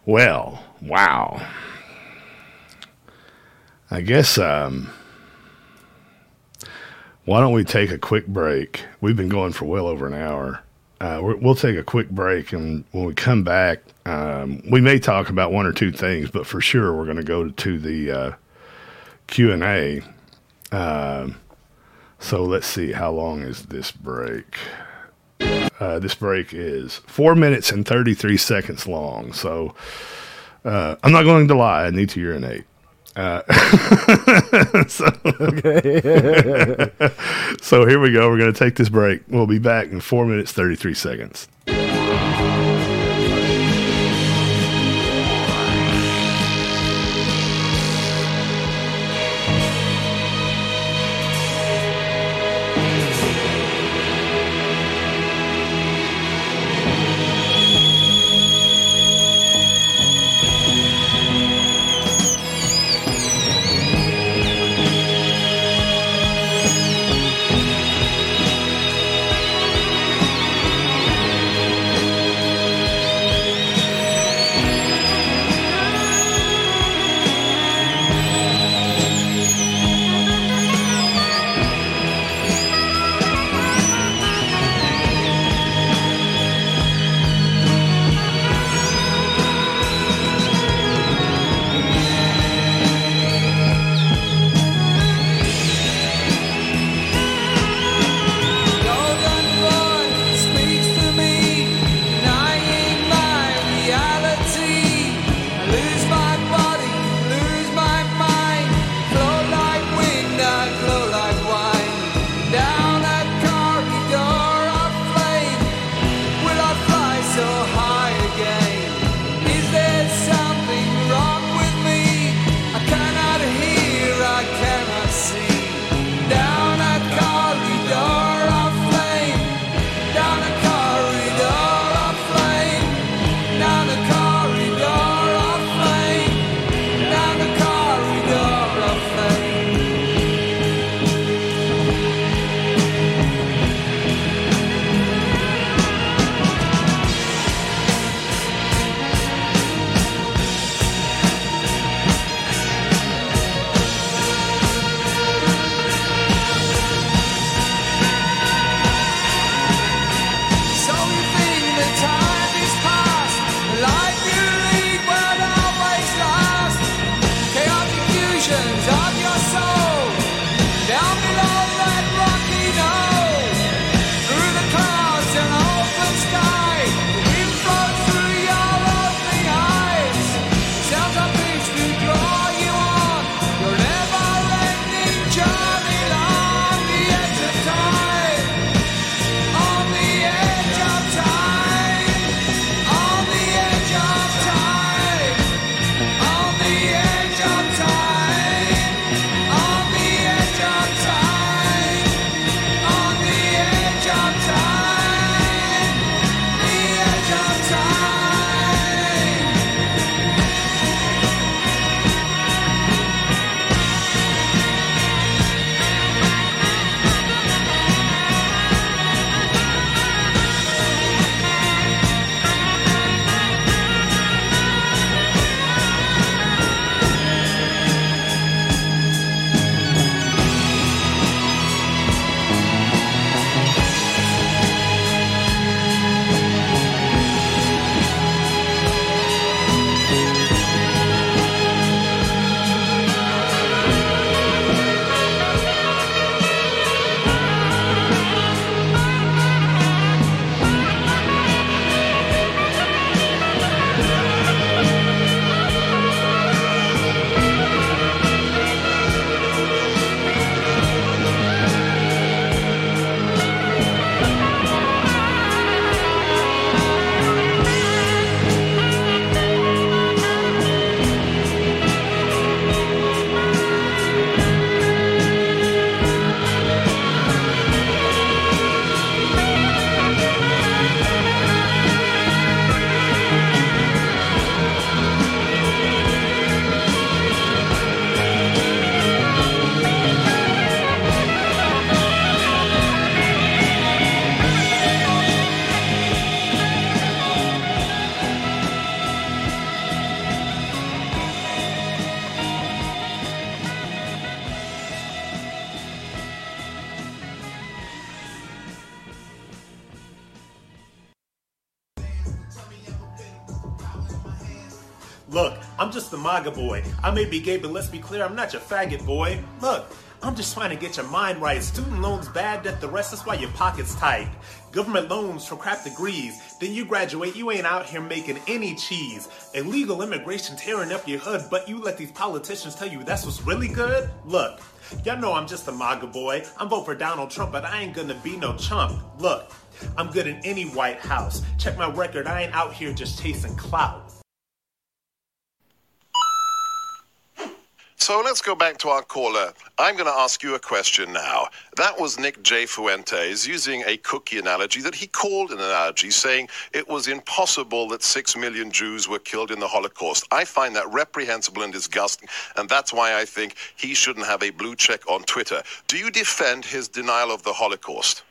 Well, wow. I guess um why don't we take a quick break? We've been going for well over an hour. Uh, we're, we'll take a quick break, and when we come back, um, we may talk about one or two things, but for sure we're going to go to the uh, Q and A. Um, so let's see, how long is this break? Uh, this break is four minutes and 33 seconds long. So uh, I'm not going to lie, I need to urinate. Uh, [LAUGHS] so, [LAUGHS] so here we go. We're going to take this break. We'll be back in four minutes, 33 seconds. Boy. I may be gay, but let's be clear, I'm not your faggot boy. Look, I'm just trying to get your mind right. Student loans bad, debt the rest, that's why your pocket's tight. Government loans for crap degrees. Then you graduate, you ain't out here making any cheese. Illegal immigration tearing up your hood, but you let these politicians tell you that's what's really good? Look, y'all know I'm just a MAGA boy. I'm vote for Donald Trump, but I ain't gonna be no chump. Look, I'm good in any White House. Check my record, I ain't out here just chasing clout. So let's go back to our caller. I'm going to ask you a question now. That was Nick J. Fuentes using a cookie analogy that he called an analogy, saying it was impossible that six million Jews were killed in the Holocaust. I find that reprehensible and disgusting, and that's why I think he shouldn't have a blue check on Twitter. Do you defend his denial of the Holocaust?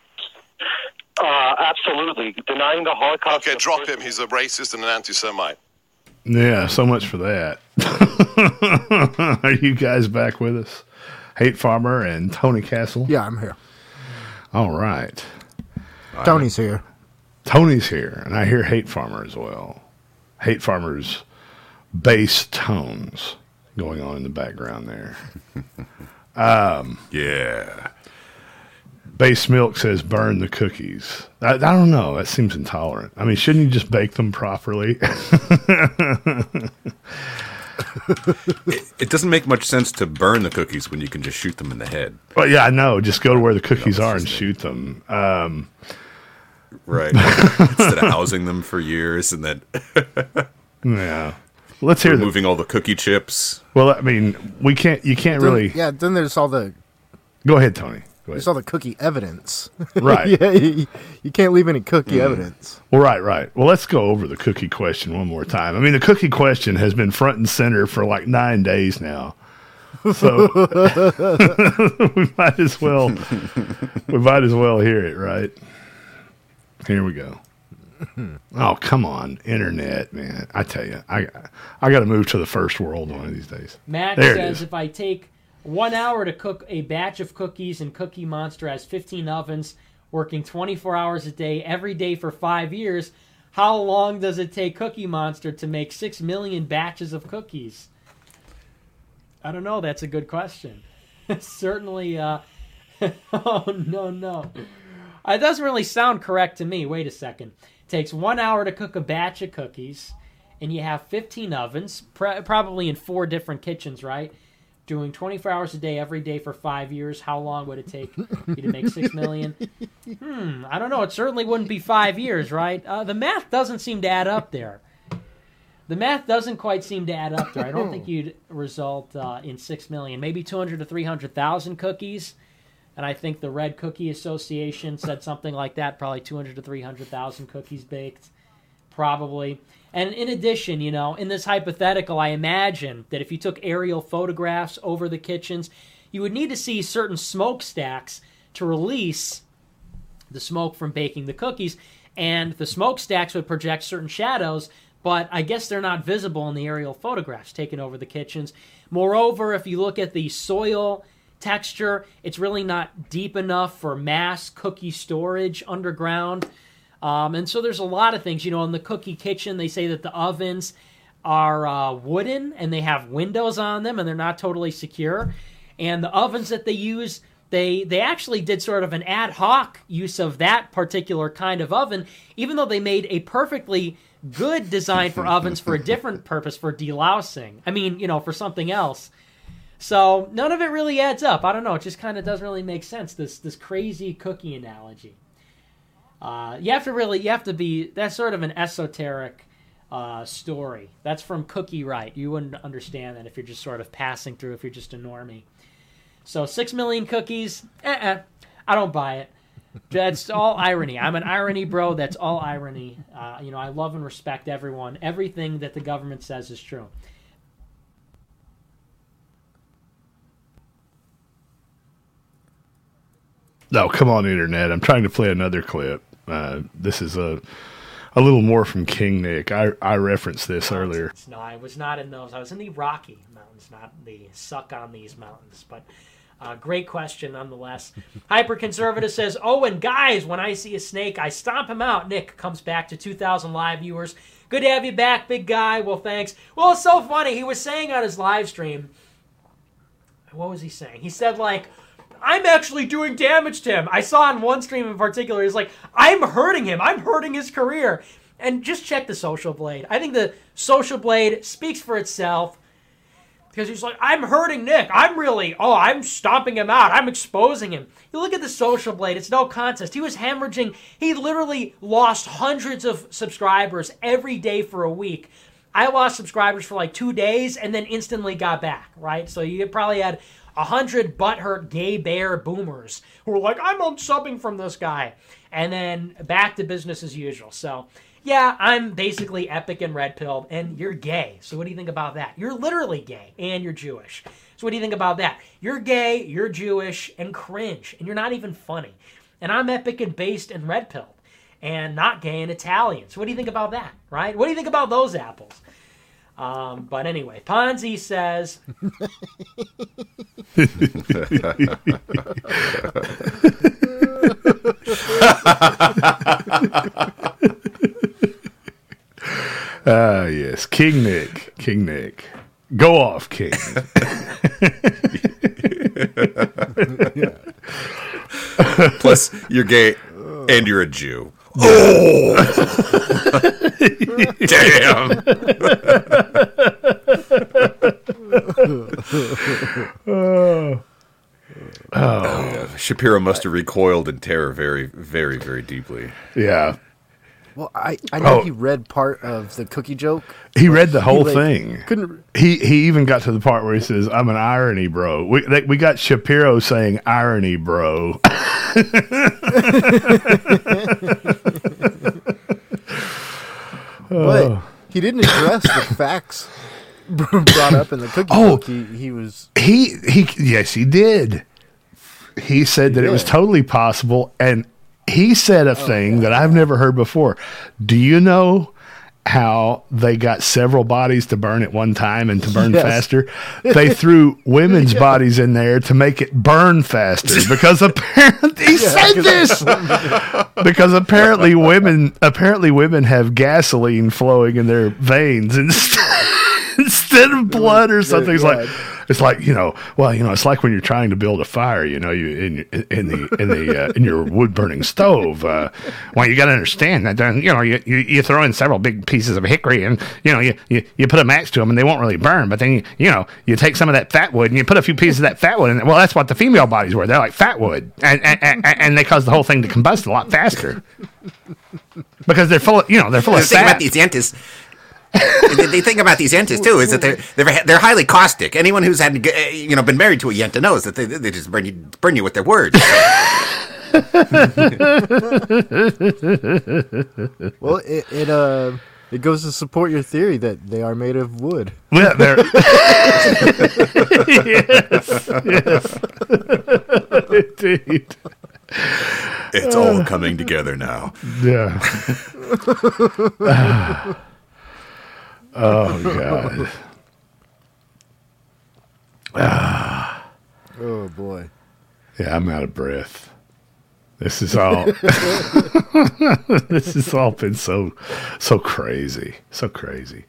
Uh, absolutely. Denying the Holocaust. Okay, drop him. He's a racist and an anti Semite. Yeah, so much for that. [LAUGHS] Are you guys back with us? Hate Farmer and Tony Castle? Yeah, I'm here. All right. Tony's here. Tony's here, and I hear Hate Farmer as well. Hate Farmer's bass tones going on in the background there. [LAUGHS] um, yeah. Base Milk says burn the cookies. I, I don't know. That seems intolerant. I mean, shouldn't you just bake them properly? [LAUGHS] it, it doesn't make much sense to burn the cookies when you can just shoot them in the head. well, yeah, I know. Just go to where the cookies are and shoot them. Um, Right. [LAUGHS] Instead of housing them for years and then [LAUGHS] yeah. Let's hear the- removing all the cookie chips. Well, I mean, we can't. You can't Then- really. yeah, then there's all the Go ahead, Tony. Go there's ahead. all the cookie evidence. [LAUGHS] Right. yeah, you, you can't leave any cookie Mm. evidence. Well, right, right. Well, let's go over the cookie question one more time. I mean, the cookie question has been front and center for like nine days now. So [LAUGHS] we might as well we might as well hear it, right? Here we go. Oh, come on, internet, man! I tell you, I I got to move to the first world one of these days. Matt there says if I take one hour to cook a batch of cookies and Cookie Monster has 15 ovens, working 24 hours a day, every day for five years, how long does it take Cookie Monster to make 6 million batches of cookies? I don't know. That's a good question. [LAUGHS] Certainly, uh, [LAUGHS] oh, no, no. It doesn't really sound correct to me. Wait a second. takes one hour to cook a batch of cookies, and you have 15 ovens, pr- probably in four different kitchens, right? Doing 24 hours a day every day for five years. How long would it take you to make six million? Hmm, I don't know. It certainly wouldn't be five years, right? Uh, the math doesn't seem to add up there. The math doesn't quite seem to add up there. I don't think you'd result uh, in six million, maybe 200 to 300,000 cookies. And I think the Red Cookie Association said something like that, probably 200 to 300,000 cookies baked, probably. And in addition, you know, in this hypothetical, I imagine that if you took aerial photographs over the kitchens, you would need to see certain smokestacks to release the smoke from baking the cookies, and the smokestacks would project certain shadows, but I guess they're not visible in the aerial photographs taken over the kitchens. Moreover, if you look at the soil texture, it's really not deep enough for mass cookie storage underground. Um, and so there's a lot of things. You know, in the cookie kitchen, they say that the ovens are uh, wooden and they have windows on them and they're not totally secure. And the ovens that they use, they they actually did sort of an ad hoc use of that particular kind of oven, even though they made a perfectly good design for [LAUGHS] ovens for a different purpose for delousing. I mean, you know, for something else. So none of it really adds up. I don't know. It just kind of doesn't really make sense. This this crazy cookie analogy. Uh, you have to really, you have to be. That's sort of an esoteric uh, story. That's from Cookie Right. You wouldn't understand that if you're just sort of passing through. If you're just a normie. So six million cookies. Uh-uh. I don't buy it. That's all irony. I'm an irony bro. That's all irony. Uh, you know, I love and respect everyone. Everything that the government says is true. No, come on, internet. I'm trying to play another clip. Uh, this is a a little more from King Nick. I I referenced this earlier. No, I was not in those. I was in the Rocky Mountains, not the suck on these mountains. But uh, great question nonetheless. [LAUGHS] Hyper conservative says, "Oh, and guys, when I see a snake, I stomp him out." Nick comes back to 2,000 live viewers. Good to have you back, big guy. Well, thanks. Well, it's so funny. He was saying on his live stream, what was he saying? He said like. I'm actually doing damage to him. I saw on one stream in particular, he's like, I'm hurting him. I'm hurting his career. And just check the Social Blade. I think the Social Blade speaks for itself because he's like, I'm hurting Nick. I'm really, oh, I'm stomping him out. I'm exposing him. You look at the Social Blade, it's no contest. He was hemorrhaging, he literally lost hundreds of subscribers every day for a week. I lost subscribers for like two days and then instantly got back, right? So you probably had a hundred butthurt gay bear boomers who were like, I'm unsubbing from this guy. And then back to business as usual. So yeah, I'm basically epic and red pilled, and you're gay. So what do you think about that? You're literally gay, and you're Jewish. So what do you think about that? You're gay, you're Jewish, and cringe, and you're not even funny. And I'm epic and based and red pilled, and not gay and Italian. So what do you think about that? Right? What do you think about those apples? Um, but anyway, Ponzi says. Ah, yes. King Nick. King Nick. Go off, King. Plus, you're gay and you're a Jew. Oh! [LAUGHS] Damn. oh. Oh. Shapiro must have recoiled in terror very, very, very deeply. Yeah. Well, I, I know Oh. he read part of the cookie joke. He read the He, whole like, thing. Couldn't. He he even got to the part where he says, "I'm an irony bro." We they, we got Shapiro saying "irony bro." [LAUGHS] [LAUGHS] But Oh. he didn't address the [COUGHS] facts brought up in the cookie Oh. joke. He, he was. he he yes he did. He said that it was totally possible, and he said a oh, thing that I've never heard before. Do you know? How they got several bodies to burn at one time and to burn Yes. faster. [LAUGHS] They threw women's bodies in there to make it burn faster because [LAUGHS] apparently he Yeah, said this [LAUGHS] because apparently women apparently women have gasoline flowing in their veins instead of blood or something. It's like it's like you know, well, you know, it's like when you're trying to build a fire. You know, you in in the in the uh, in your wood burning stove. Uh, well, you got to understand that. Then you know, you, you you throw in several big pieces of hickory, and you know, you, you you put a match to them, and they won't really burn. But then you you know, you take some of that fat wood, and you put a few pieces of that fat wood, and well, that's what the female bodies were. They're like fat wood, and and, and, and they cause the whole thing to combust a lot faster because they're full of you know they're full the of thing fat. about these yentas. [LAUGHS] the, the thing about these yentas too is that they're they're they're highly caustic. Anyone who's had uh, you know been married to a yenta knows that they, they just burn you burn you with their words. [LAUGHS] Well, it, it uh it goes to support your theory that they are made of wood. Yeah, they're yes, [LAUGHS] yes, indeed. It's all coming together now. Yeah. Oh god. [LAUGHS] Ah. Oh boy. Yeah, I'm out of breath. This is all. [LAUGHS] [LAUGHS] this has all been so, so crazy, so crazy.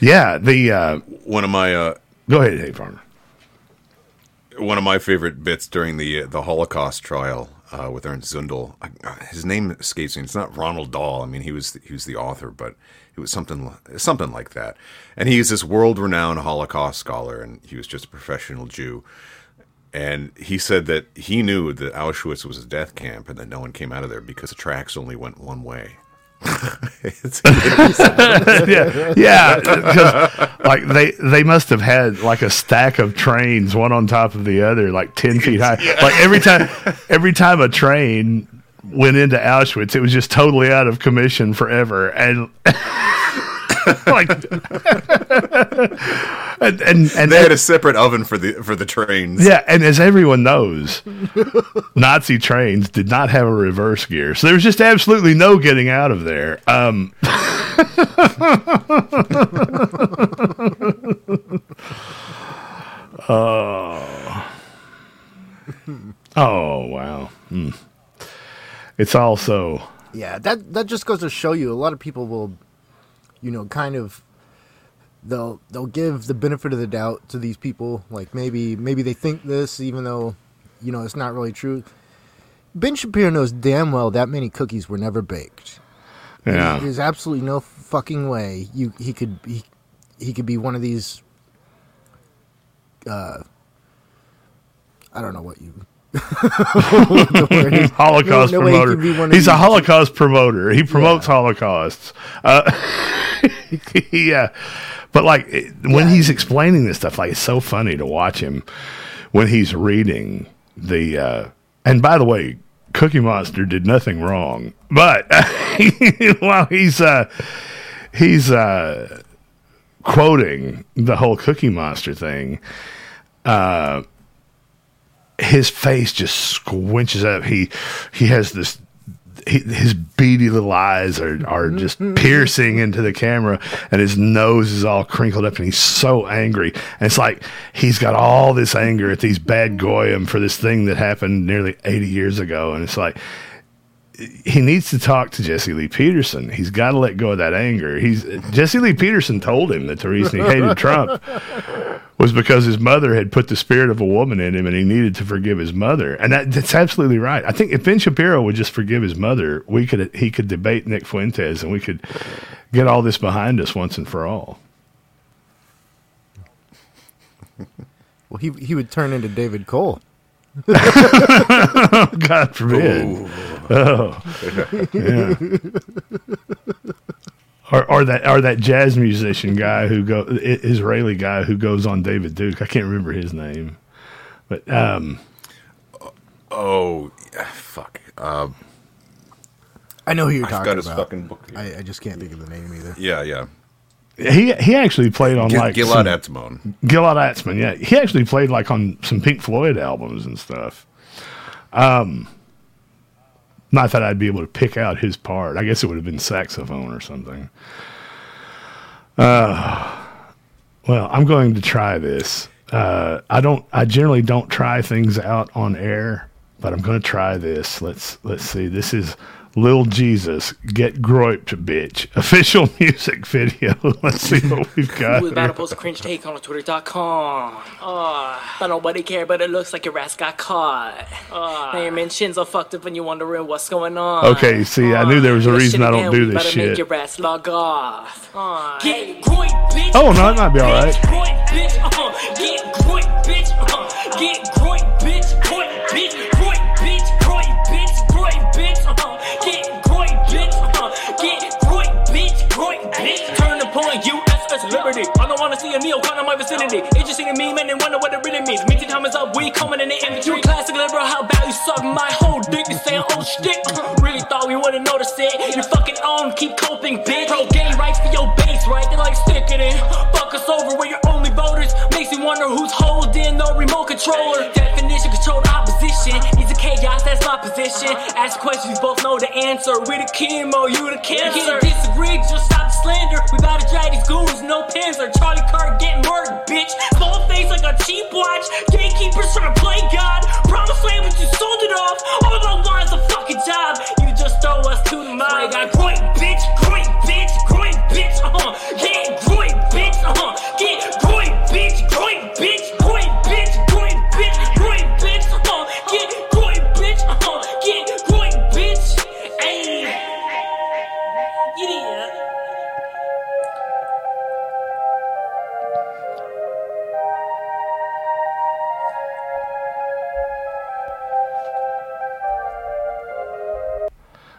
Yeah, the uh, one of my uh, go ahead, Dave Farmer. One of my favorite bits during the uh, the Holocaust trial uh, with Ernst Zundel. I, uh, his name escapes me. It's not Ronald Dahl. I mean, he was the, he was the author, but it was something something like that. And he's this world renowned Holocaust scholar, and he was just a professional Jew. And he said that he knew that Auschwitz was a death camp, and that no one came out of there because the tracks only went one way. [LAUGHS] [LAUGHS] Yeah, yeah. like they they must have had like a stack of trains, one on top of the other, like ten feet high. [LAUGHS] Like every time, every time a train went into Auschwitz, it was just totally out of commission forever, and [LAUGHS] like, [LAUGHS] and and, and they had a separate oven for the for the trains. yeah, and as everyone knows, [LAUGHS] Nazi trains did not have a reverse gear, so there was just absolutely no getting out of there. Um, oh, oh, wow! Hmm. It's also Yeah, that that just goes to show you a lot of people will, you know, kind of they'll they'll give the benefit of the doubt to these people. Like maybe maybe they think this, even though you know it's not really true. Ben Shapiro knows damn well that many cookies were never baked. Yeah. There's, absolutely no fucking way you he could he, he could be one of these. Uh, I don't know what you. What the word is. Holocaust [LAUGHS] No- no way he could promoter. be one of He's a Holocaust promoter. He promotes Holocausts. Uh, [LAUGHS] yeah, but like it- when he's explaining this stuff, like it's so funny to watch him when he's reading the. Uh, and by the way, Cookie Monster did nothing wrong, but [LAUGHS] while he's uh, he's uh, quoting the whole Cookie Monster thing. His face just squinches up. He he has this. He, his beady little eyes are, are just mm-hmm. piercing into the camera, and his nose is all crinkled up, and he's so angry. And it's like he's got all this anger at these bad goyim for this thing that happened nearly 80 years ago. And it's like he needs to talk to Jesse Lee Peterson. He's got to let go of that anger. He's Jesse Lee Peterson told him that the reason he [LAUGHS] hated Trump was because his mother had put the spirit of a woman in him, and he needed to forgive his mother. And that, that's absolutely right. I think if Ben Shapiro would just forgive his mother, we could he could debate Nick Fuentes, and we could get all this behind us once and for all. Well, he he would turn into David Cole. [LAUGHS] God forbid. Oh, [LAUGHS] yeah. Or, or that or that jazz musician guy who go Israeli guy who goes on David Duke. I can't remember his name, but um, Oh, yeah, fuck. Uh, I know who you're I talking forgot his about. fucking book. I, I just can't think of the name either. Yeah, yeah. he he actually played on Gil- like Gilad Atzmon. Gilad Atzmon, yeah, he actually played like on some Pink Floyd albums and stuff. Um, not that I'd be able to pick out his part. I guess it would have been saxophone or something. Uh, well, I'm going to try this. Uh, I don't. I generally don't try things out on air, but I'm going to try this. Let's let's see. This is Lil Jesus get groped, bitch. [LAUGHS] Official music video. [LAUGHS] Let's see what we've got. We about to post a cringe take on twitter.com. Uh, but nobody care, but it looks like your ass got caught. Uh, now your mentions are fucked up and you're wondering what's going on. Okay, see, I knew there was a reason I don't again, do we this better shit. Make your ass log off. Uh, get groin, bitch. Oh, no, it might be all right. Groin, bitch. Uh, get groin, bitch. Uh, get groin, bitch. Groin, bitch. Groin, bitch. Point, USS Liberty. I don't wanna see a neocon in my vicinity. Interesting to me, man, and wonder what it really means. Meeting time is up, we coming in the infantry. Classic liberal, how about you suck my whole dick? You saying, oh shit. [LAUGHS] really thought we wouldn't notice it. You fucking own, keep coping, bitch. Pro gay rights for your base, right? They like stick it in. Fuck us over, we're your only voters. Makes me wonder who's holding the remote controller. Definition, controlled opposition. Chaos, that's my position. Ask questions, both know the answer. We the chemo, you the cancer. Can't disagree, just stop the slander. We about to drag these goons, no pins. Or Charlie Kirk getting murdered, bitch. Small face like a cheap watch. Gatekeepers trying to play God. Promise land, but you sold it off. All I want is a fucking job. You just throw us to the mob. Got great bitch, great bitch, great bitch. Uh huh. Yeah, great bitch. Uh huh. Get great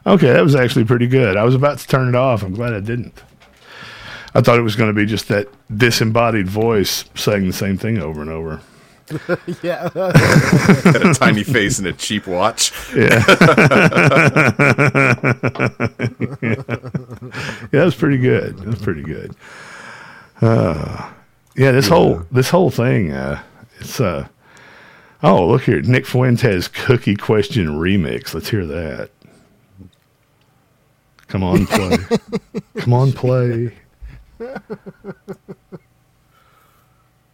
Okay, that was actually pretty good. I was about to turn it off. I'm glad I didn't. I thought it was going to be just that disembodied voice saying the same thing over and over. [LAUGHS] yeah. Had a tiny face and a cheap watch. Yeah. [LAUGHS] [LAUGHS] yeah, that's pretty good. That's pretty good. Uh, yeah, this whole this whole thing, uh, it's uh oh look here, Nick Fuentes has cookie question remix. Let's hear that. Come on, play. come on, play.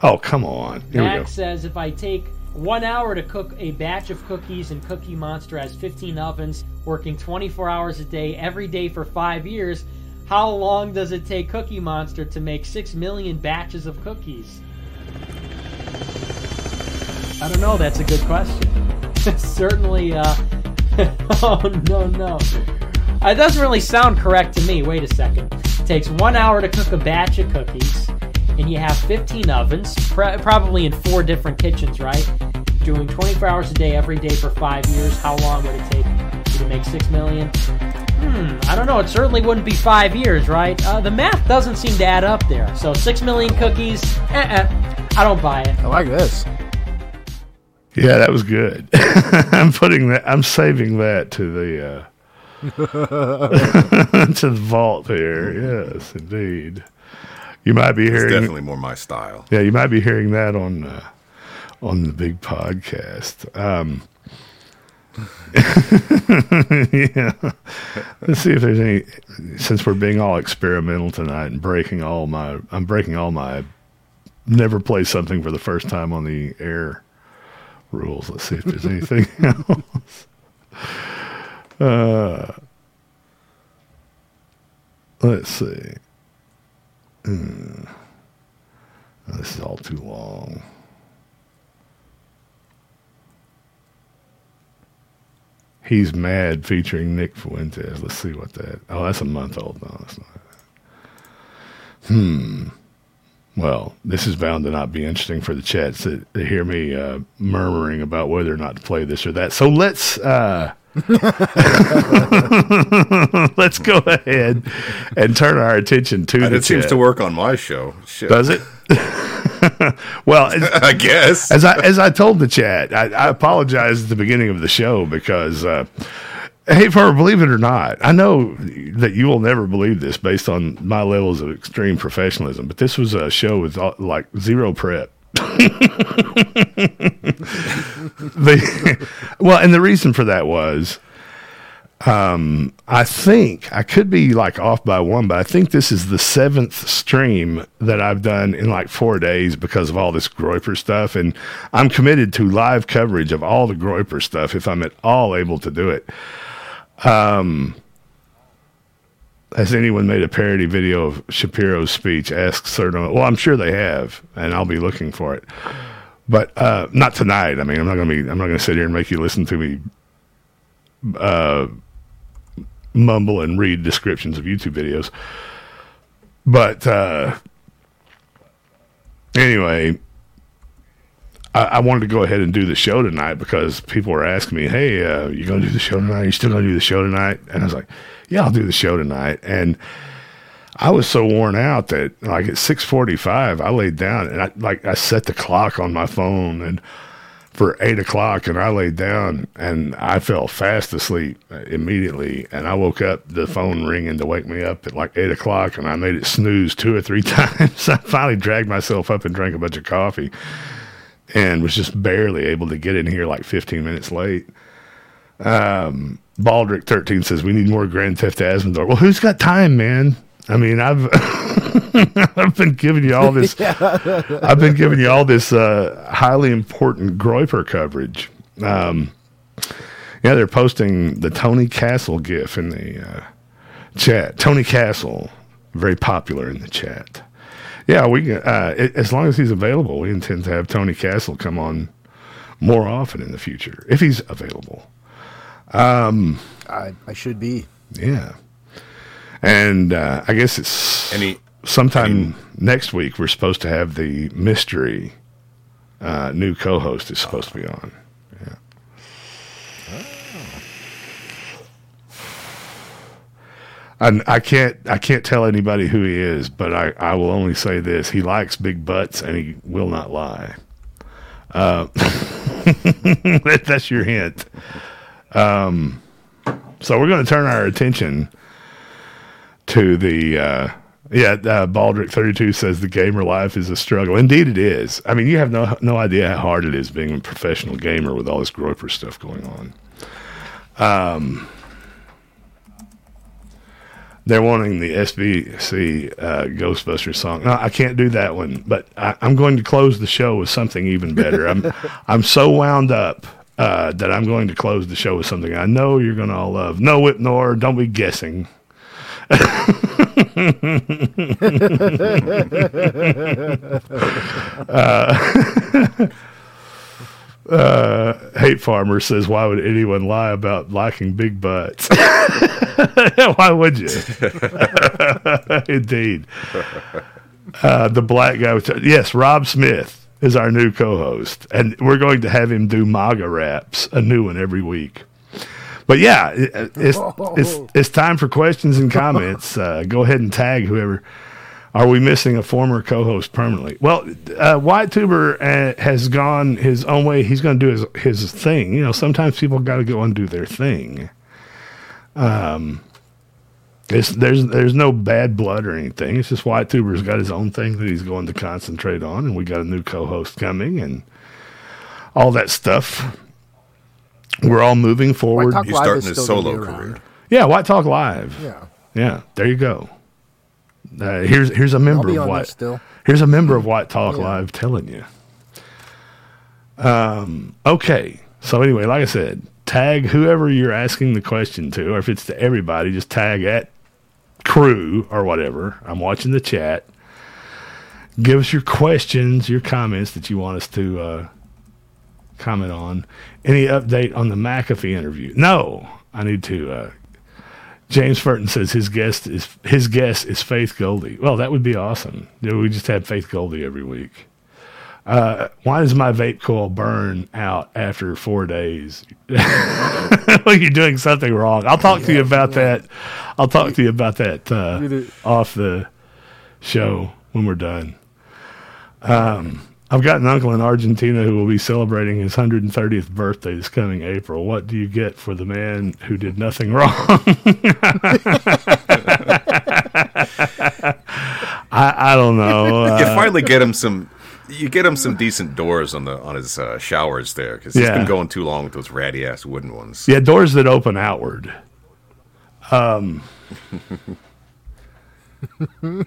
Oh, come on. Here. Max says if I take one hour to cook a batch of cookies and Cookie Monster has 15 ovens, working 24 hours a day every day for five years, How long does it take Cookie Monster to make six million batches of cookies? I don't know. That's a good question. [LAUGHS] Certainly. Uh, [LAUGHS] oh no no. Uh, It doesn't really sound correct to me. Wait a second. It takes one hour to cook a batch of cookies, and you have 15 ovens, pr- probably in four different kitchens, right? Doing 24 hours a day, every day for five years. How long would it take you to make six million? Hmm, I don't know. It certainly wouldn't be five years, right? Uh, the math doesn't seem to add up there. So six million cookies, uh-uh. I don't buy it. I like this. Yeah, that was good. [LAUGHS] I'm putting that. I'm saving that to the uh, [LAUGHS] to the vault here. Yes, indeed. You might be It's hearing definitely more my style. Yeah, you might be hearing that on uh, on the big podcast. Um, [LAUGHS] yeah. Let's see if there's any. Since we're being all experimental tonight and breaking all my, I'm breaking all my never play something for the first time on the air rules. Let's see if there's anything [LAUGHS] else. Uh, let's see. Oh, this is all too long. He's mad featuring Nick Fuentes. Let's see what that. Oh, that's a month old. No, that's not. Hmm. Well, this is bound to not be interesting for the chats to hear me uh, murmuring about whether or not to play this or that. So let's uh, [LAUGHS] let's go ahead and turn our attention to And the it seems to work on my show. Shit. Does it? [LAUGHS] well, [LAUGHS] I guess. As I as I told the chat, I, I apologize at the beginning of the show because, uh, hey, for believe it or not, I know that you will never believe this based on my levels of extreme professionalism, but this was a show with uh, like zero prep. [LAUGHS] the, well, and the reason for that was, um, I think I could be like off by one, but I think this is the seventh stream that I've done in like four days because of all this Groyper stuff, and I'm committed to live coverage of all the Groyper stuff if I'm at all able to do it. Um, has anyone made a parody video of Shapiro's speech? Ask certain. Well, I'm sure they have, and I'll be looking for it. But uh, not tonight. I mean, I'm not gonna be. I'm not gonna sit here and make you listen to me uh, mumble and read descriptions of YouTube videos. But uh, anyway, I, wanted to go ahead and do the show tonight because people were asking me, "Hey, uh, you gonna do the show tonight? You still gonna do the show tonight?" And I was like, "Yeah, I'll do the show tonight." And I was so worn out that like at six forty five, I laid down and I like I set the clock on my phone and for eight o'clock and I laid down and I fell fast asleep immediately and I woke up the phone ringing to wake me up at like eight o'clock and I made it snooze two or three [LAUGHS] times. I finally dragged myself up and drank a bunch of coffee and was just barely able to get in here like 15 minutes late. Um, Baldrick 13 says we need more Grand Theft Azzmador. Well, who's got time, man? I mean, I've [LAUGHS] I've been giving you all this. [LAUGHS] I've been giving you all this uh, highly important Groyper coverage. Um, yeah, they're posting the Tony Castle gif in the uh, chat. Tony Castle, very popular in the chat. Yeah, we can- uh, it, as long as he's available, we intend to have Tony Castle come on more often in the future if he's available. Um, I, I should be. yeah, and uh, I guess it's Any- sometime next week. We're supposed to have the mystery uh, new co-host is supposed to be on. And I can't I can't tell anybody who he is, but I, I will only say this: he likes big butts and he will not lie. Uh, that- [LAUGHS] that's your hint. Um, so we're going to turn our attention to the uh, yeah. Uh, Baldrick thirty two says the gamer life is a struggle. Indeed, it is. I mean, you have no no idea how hard it is being a professional gamer with all this Groyper stuff going on. Um, they're wanting the SBC uh, Ghostbusters song. No, I can't do that one, but I, I'm going to close the show with something even better. I'm [LAUGHS] I'm so wound up uh, that I'm going to close the show with something I know you're going to all love. No, Whip Nor, don't be guessing. [LAUGHS] uh, [LAUGHS] uh, hate farmer says, "Why would anyone lie about liking big butts? [LAUGHS] Why would you?" [LAUGHS] Indeed. Uh, the black guy. Yes, Rob Smith is our new co-host, and we're going to have him do MAGA raps, a new one every week. But yeah, it- it's it's it's time for questions and comments. Uh, go ahead and tag whoever. Are we missing a former co-host permanently? Well, uh, White Tuber uh, has gone his own way. He's going to do his his thing. You know, sometimes people got to go and do their thing. Um, it's, there's there's no bad blood or anything. It's just White Tuber's got his own thing that he's going to concentrate on, and we got a new co-host coming and all that stuff. We're all moving forward. He's starting his solo career. Yeah, White Talk Live. Yeah. Yeah, there you go. Uh, here's here's a member of White. still. Here's a member of White Talk Yeah. Live telling you. Um. Okay. So anyway, like I said, tag whoever you're asking the question to, or if it's to everybody, just tag at crew or whatever. I'm watching the chat. Give us your questions, your comments that you want us to uh, comment on. Any update on the McAfee interview? No, I need to. Uh, James Furton says his guest is his guest is Faith Goldy. Well, that would be awesome. You know, we just had Faith Goldy every week. Uh, why does my vape coil burn out after four days? [LAUGHS] well, you're doing something wrong. I'll talk to you about that. I'll talk to you about that uh, off the show when we're done. Um, I've got an uncle in Argentina who will be celebrating his 130th birthday this coming April. What do you get for the man who did nothing wrong? [LAUGHS] I, I don't know. you Uh, finally get him some. You get him some decent doors on the on his uh, showers there because he's Yeah. been going too long with those ratty ass wooden ones. Yeah, doors that open outward. Um, [LAUGHS]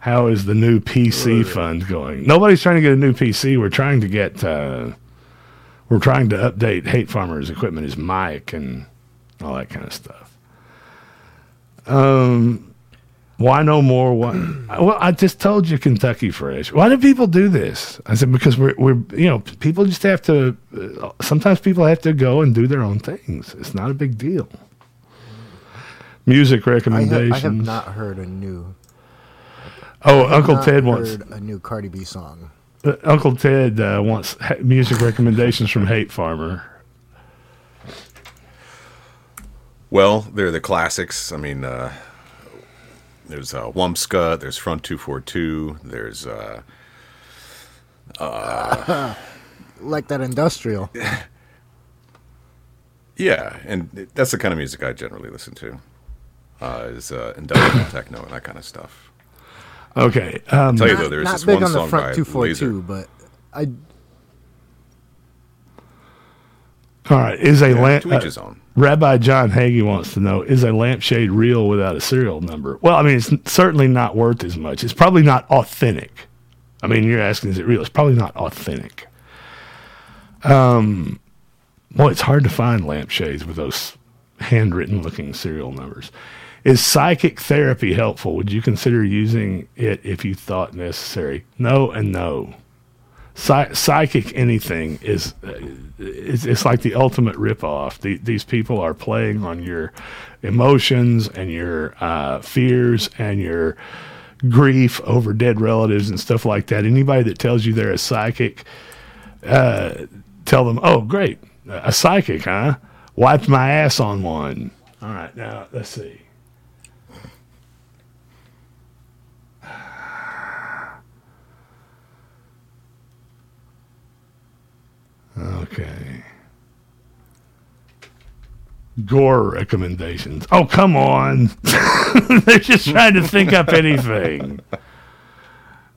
how is the new PC fund going? Nobody's trying to get a new PC. We're trying to get. Uh, we're trying to update Hate Farmer's equipment, his mic, and all that kind of stuff. Um, why no more? Why, [CLEARS THROAT] well, I just told you Kentucky Fresh. Why do people do this? I said because we're we're you know people just have to. Uh, sometimes people have to go and do their own things. It's not a big deal. Music I have, recommendations. I have not heard a new. Oh, I Uncle not Ted wants- heard a new Cardi B song. Uh, Uncle Ted uh, wants music recommendations from Hate Farmer. Well, they're the classics. I mean, uh, there's uh, Wumpscut, there's Front 242, there's. Uh, uh, [LAUGHS] like that industrial. [LAUGHS] yeah, and that's the kind of music I generally listen to. Uh, is uh, industrial [COUGHS] techno and that kind of stuff. Okay. Um, tell you not, though, there's not this big one on the front by two Laser. but I All right. Is a Yeah, lamp. to each his own. Rabbi John Hagee wants to know: Is a lampshade real without a serial number? Well, I mean, it's certainly not worth as much. It's probably not authentic. I mean, you're asking, is it real? It's probably not authentic. Um, well, it's hard to find lampshades with those handwritten looking serial numbers. Is psychic therapy helpful? Would you consider using it if you thought necessary? No, and no. Psy- psychic anything is uh, like the ultimate ripoff. The, these people are playing on your emotions and your uh, fears and your grief over dead relatives and stuff like that. Anybody that tells you they're a psychic, uh, tell them, "Oh, great, a psychic, huh? Wiped my ass on one." All right, now let's see. Okay. Gore recommendations. Oh, come on. [LAUGHS] They're just trying to think up anything.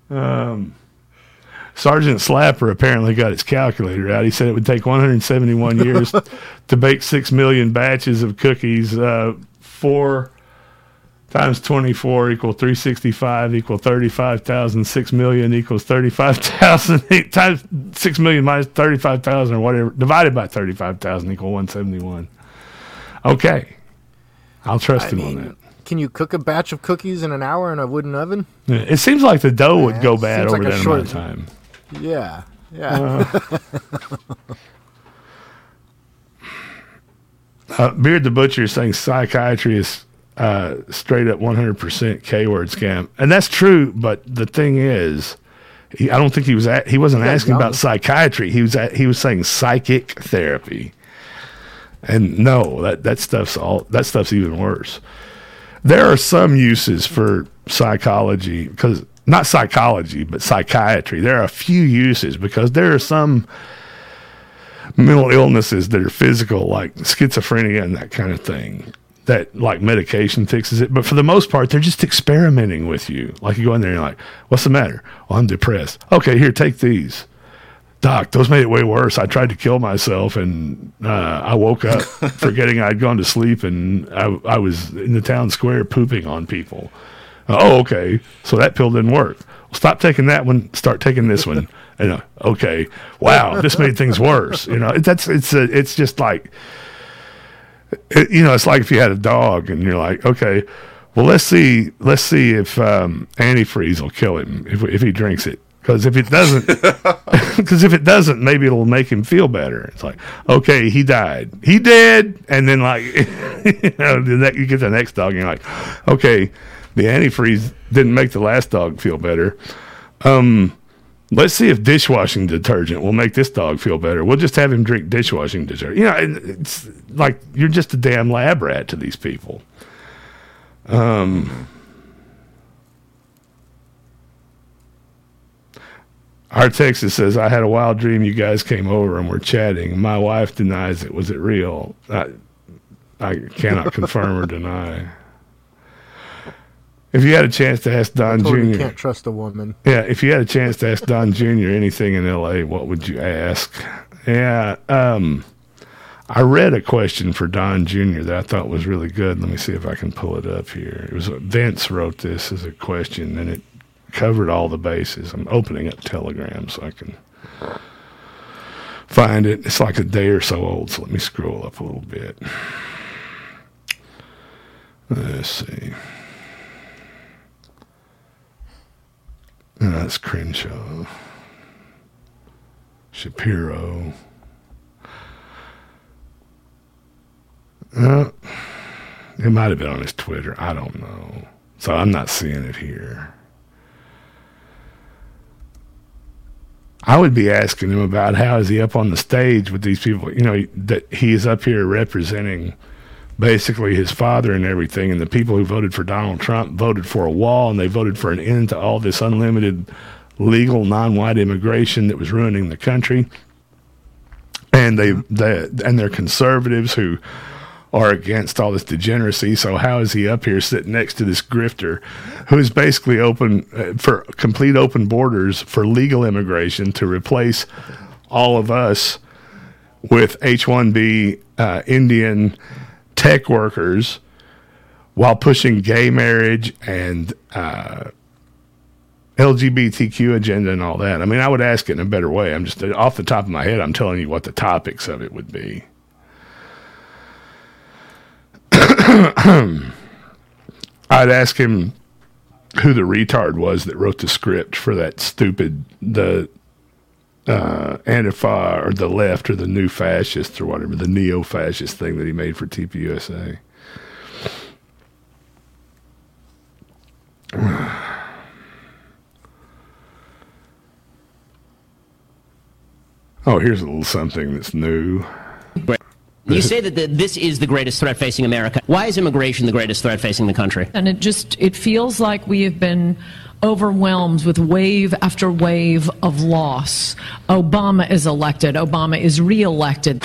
Um, Sergeant Slapper apparently got his calculator out. He said it would take 171 years [LAUGHS] to bake 6 million batches of cookies. Uh, four times 24 equal 365 equal 35,000. 6 million equals 35,000. [LAUGHS] times 6 million minus 35,000 or whatever. Divided by 35,000 equal 171. Okay. I'll trust I him on that. Can you cook a batch of cookies in an hour in a wooden oven? Yeah, It seems like the dough would Yeah, go bad over like that amount of time. Yeah, yeah. [LAUGHS] Uh, Beard the Butcher is saying psychiatry is uh, straight up 100% K word scam. And that's true, but the thing is, he, I don't think he was at, he wasn't He asking about psychiatry. He was at, he was saying psychic therapy. And no, that, that stuff's all that stuff's even worse. There are some uses for psychology because not psychology, but psychiatry. There are a few uses because there are some mental illnesses that are physical, like schizophrenia and that kind of thing, that like medication fixes it. But for the most part, they're just experimenting with you. Like you go in there and you're like, what's the matter? Well, I'm depressed. Okay, here, take these. Doc, those made it way worse. I tried to kill myself and uh, I woke up [LAUGHS] forgetting I'd gone to sleep and I, I was in the town square pooping on people. oh, okay. So that pill didn't work. Well, stop taking that one. Start taking this one. And uh, okay, wow, this made things worse. You know, that's it's a, it's just like it, you know, it's like if you had a dog and you're like, okay, well, let's see, let's see if um, antifreeze will kill him if if he drinks it. Because if it doesn't, [LAUGHS] [LAUGHS] because if it doesn't, maybe it'll make him feel better. It's like, okay, he died, he did, and then like, [LAUGHS] you know, the next, you get the next dog, and you're like, okay, the antifreeze didn't make the last dog feel better. Um, let's see if dishwashing detergent will make this dog feel better. We'll just have him drink dishwashing detergent. You know, it's like you're just a damn lab rat to these people. Um, our Texas says, I had a wild dream you guys came over and were chatting. My wife denies it. Was it real? I, I cannot confirm or deny. If you had a chance to ask Don her you Jr. can't trust a woman. Yeah, if you had a chance to ask Don Jr. anything in L.A., what would you ask? Yeah, um, I read a question for Don Jr. that I thought was really good. Let me see if I can pull it up here. It was Vince wrote this as a question, and it covered all the bases. I'm opening up Telegram so I can find it. It's like a day or so old, so let me scroll up a little bit. Let's see. That's Crenshaw. Shapiro. Uh, it might have been on his Twitter. I don't know. So I'm not seeing it here. I would be asking him about how is he up on the stage with these people. You know that he is up here representing basically his father and everything, and the people who voted for Donald Trump voted for a wall and they voted for an end to all this unlimited legal non-white immigration that was ruining the country. And they, they and they're conservatives who are against all this degeneracy. So how is he up here sitting next to this grifter who is basically open uh, for complete open borders for legal immigration to replace all of us with H-1B uh, Indian tech workers while pushing gay marriage and uh, LGBTQ agenda and all that. I mean, I would ask it in a better way. I'm just off the top of my head. I'm telling you what the topics of it would be. [CLEARS THROAT] I'd ask him who the retard was that wrote the script for that stupid the uh, Antifa or the left or the new fascist or whatever the neo fascist thing that he made for TPUSA. [SIGHS] Oh, here's a little something that's new. You say that the, this is the greatest threat facing America. Why is immigration the greatest threat facing the country? And it just it feels like we have been overwhelmed with wave after wave of loss. Obama is elected. Obama is reelected.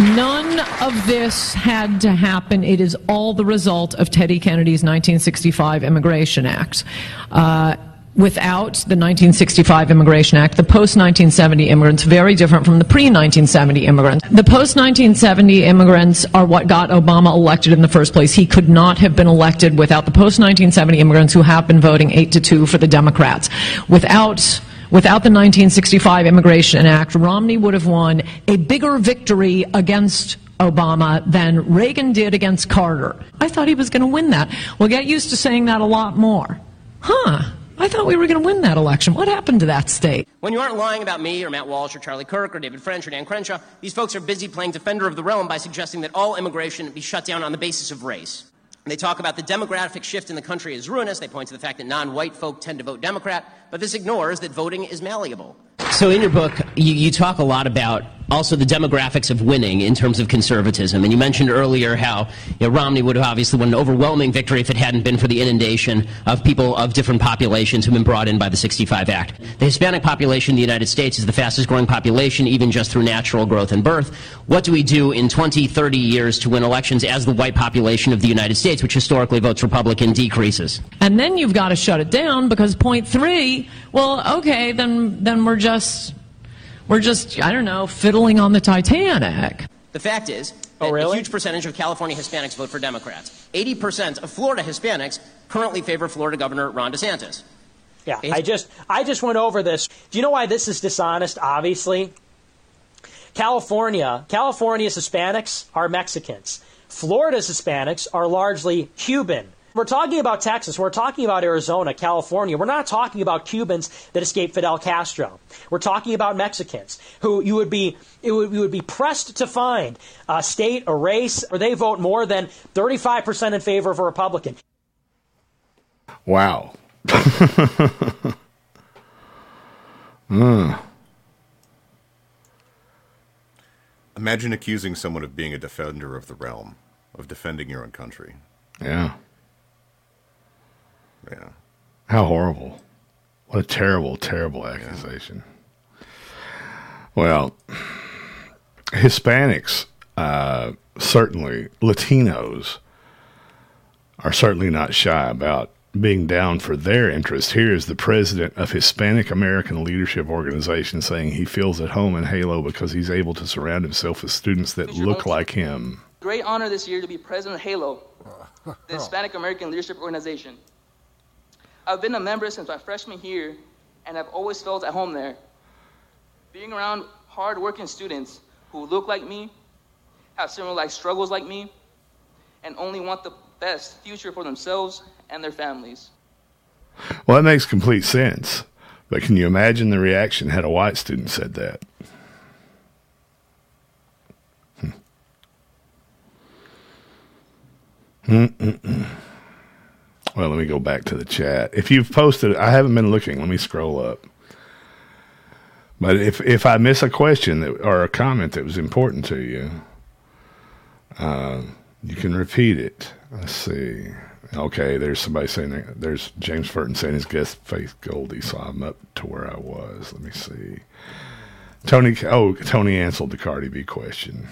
None of this had to happen. It is all the result of Teddy Kennedy's 1965 Immigration Act. Uh, Without the 1965 Immigration Act, the post 1970 immigrants very different from the pre 1970 immigrants. The post 1970 immigrants are what got Obama elected in the first place. He could not have been elected without the post 1970 immigrants who have been voting 8 to 2 for the Democrats. Without Without the 1965 Immigration Act, Romney would have won a bigger victory against Obama than Reagan did against Carter. I thought he was going to win that. We'll get used to saying that a lot more. Huh. I thought we were going to win that election. What happened to that state? When you aren't lying about me or Matt Walsh or Charlie Kirk or David French or Dan Crenshaw, these folks are busy playing defender of the realm by suggesting that all immigration be shut down on the basis of race. And they talk about the demographic shift in the country is ruinous. They point to the fact that non white folk tend to vote Democrat, but this ignores that voting is malleable. So in your book, you, you talk a lot about also the demographics of winning in terms of conservatism. And you mentioned earlier how you know, Romney would have obviously won an overwhelming victory if it hadn't been for the inundation of people of different populations who've been brought in by the 65 Act. The Hispanic population in the United States is the fastest growing population, even just through natural growth and birth. What do we do in 20, 30 years to win elections as the white population of the United States, which historically votes Republican, decreases? And then you've got to shut it down because point three, well, okay, then, then we're just, we're just, I don't know, fiddling on the Titanic. The fact is oh, that a huge percentage of California Hispanics vote for Democrats. 80% of Florida Hispanics currently favor Florida Governor Ron DeSantis. Yeah, I just I just went over this. Do you know why this is dishonest? Obviously, California, California's Hispanics are Mexicans. Florida's Hispanics are largely Cuban. We're talking about Texas. We're talking about Arizona, California. We're not talking about Cubans that escaped Fidel Castro. We're talking about Mexicans who you would be it would, you would be pressed to find a state, a race, or they vote more than 35% in favor of a Republican. Wow. [LAUGHS] Mm. Imagine accusing someone of being a defender of the realm, of defending your own country. Yeah. Yeah. How horrible. What a terrible, terrible accusation. Well, Hispanics, uh, certainly, Latinos, are certainly not shy about being down for their interest. Here is the president of Hispanic American Leadership Organization saying he feels at home in Halo because he's able to surround himself with students that look like him. Great honor this year to be president of HALO, the [LAUGHS] Hispanic American Leadership Organization. I've been a member since my freshman year, and I've always felt at home there. Being around hard-working students who look like me, have similar life struggles like me, and only want the best future for themselves and their families. Well, that makes complete sense. But can you imagine the reaction had a white student said that? Hmm. Mm-mm-mm. Well, let me go back to the chat. If you've posted, I haven't been looking. Let me scroll up. But if if I miss a question that, or a comment that was important to you, uh, you can repeat it. Let's see. Okay, there's somebody saying there's James Furton saying his guest Faith Goldy, so I'm up to where I was. Let me see. Tony, oh, Tony answered the Cardi B question.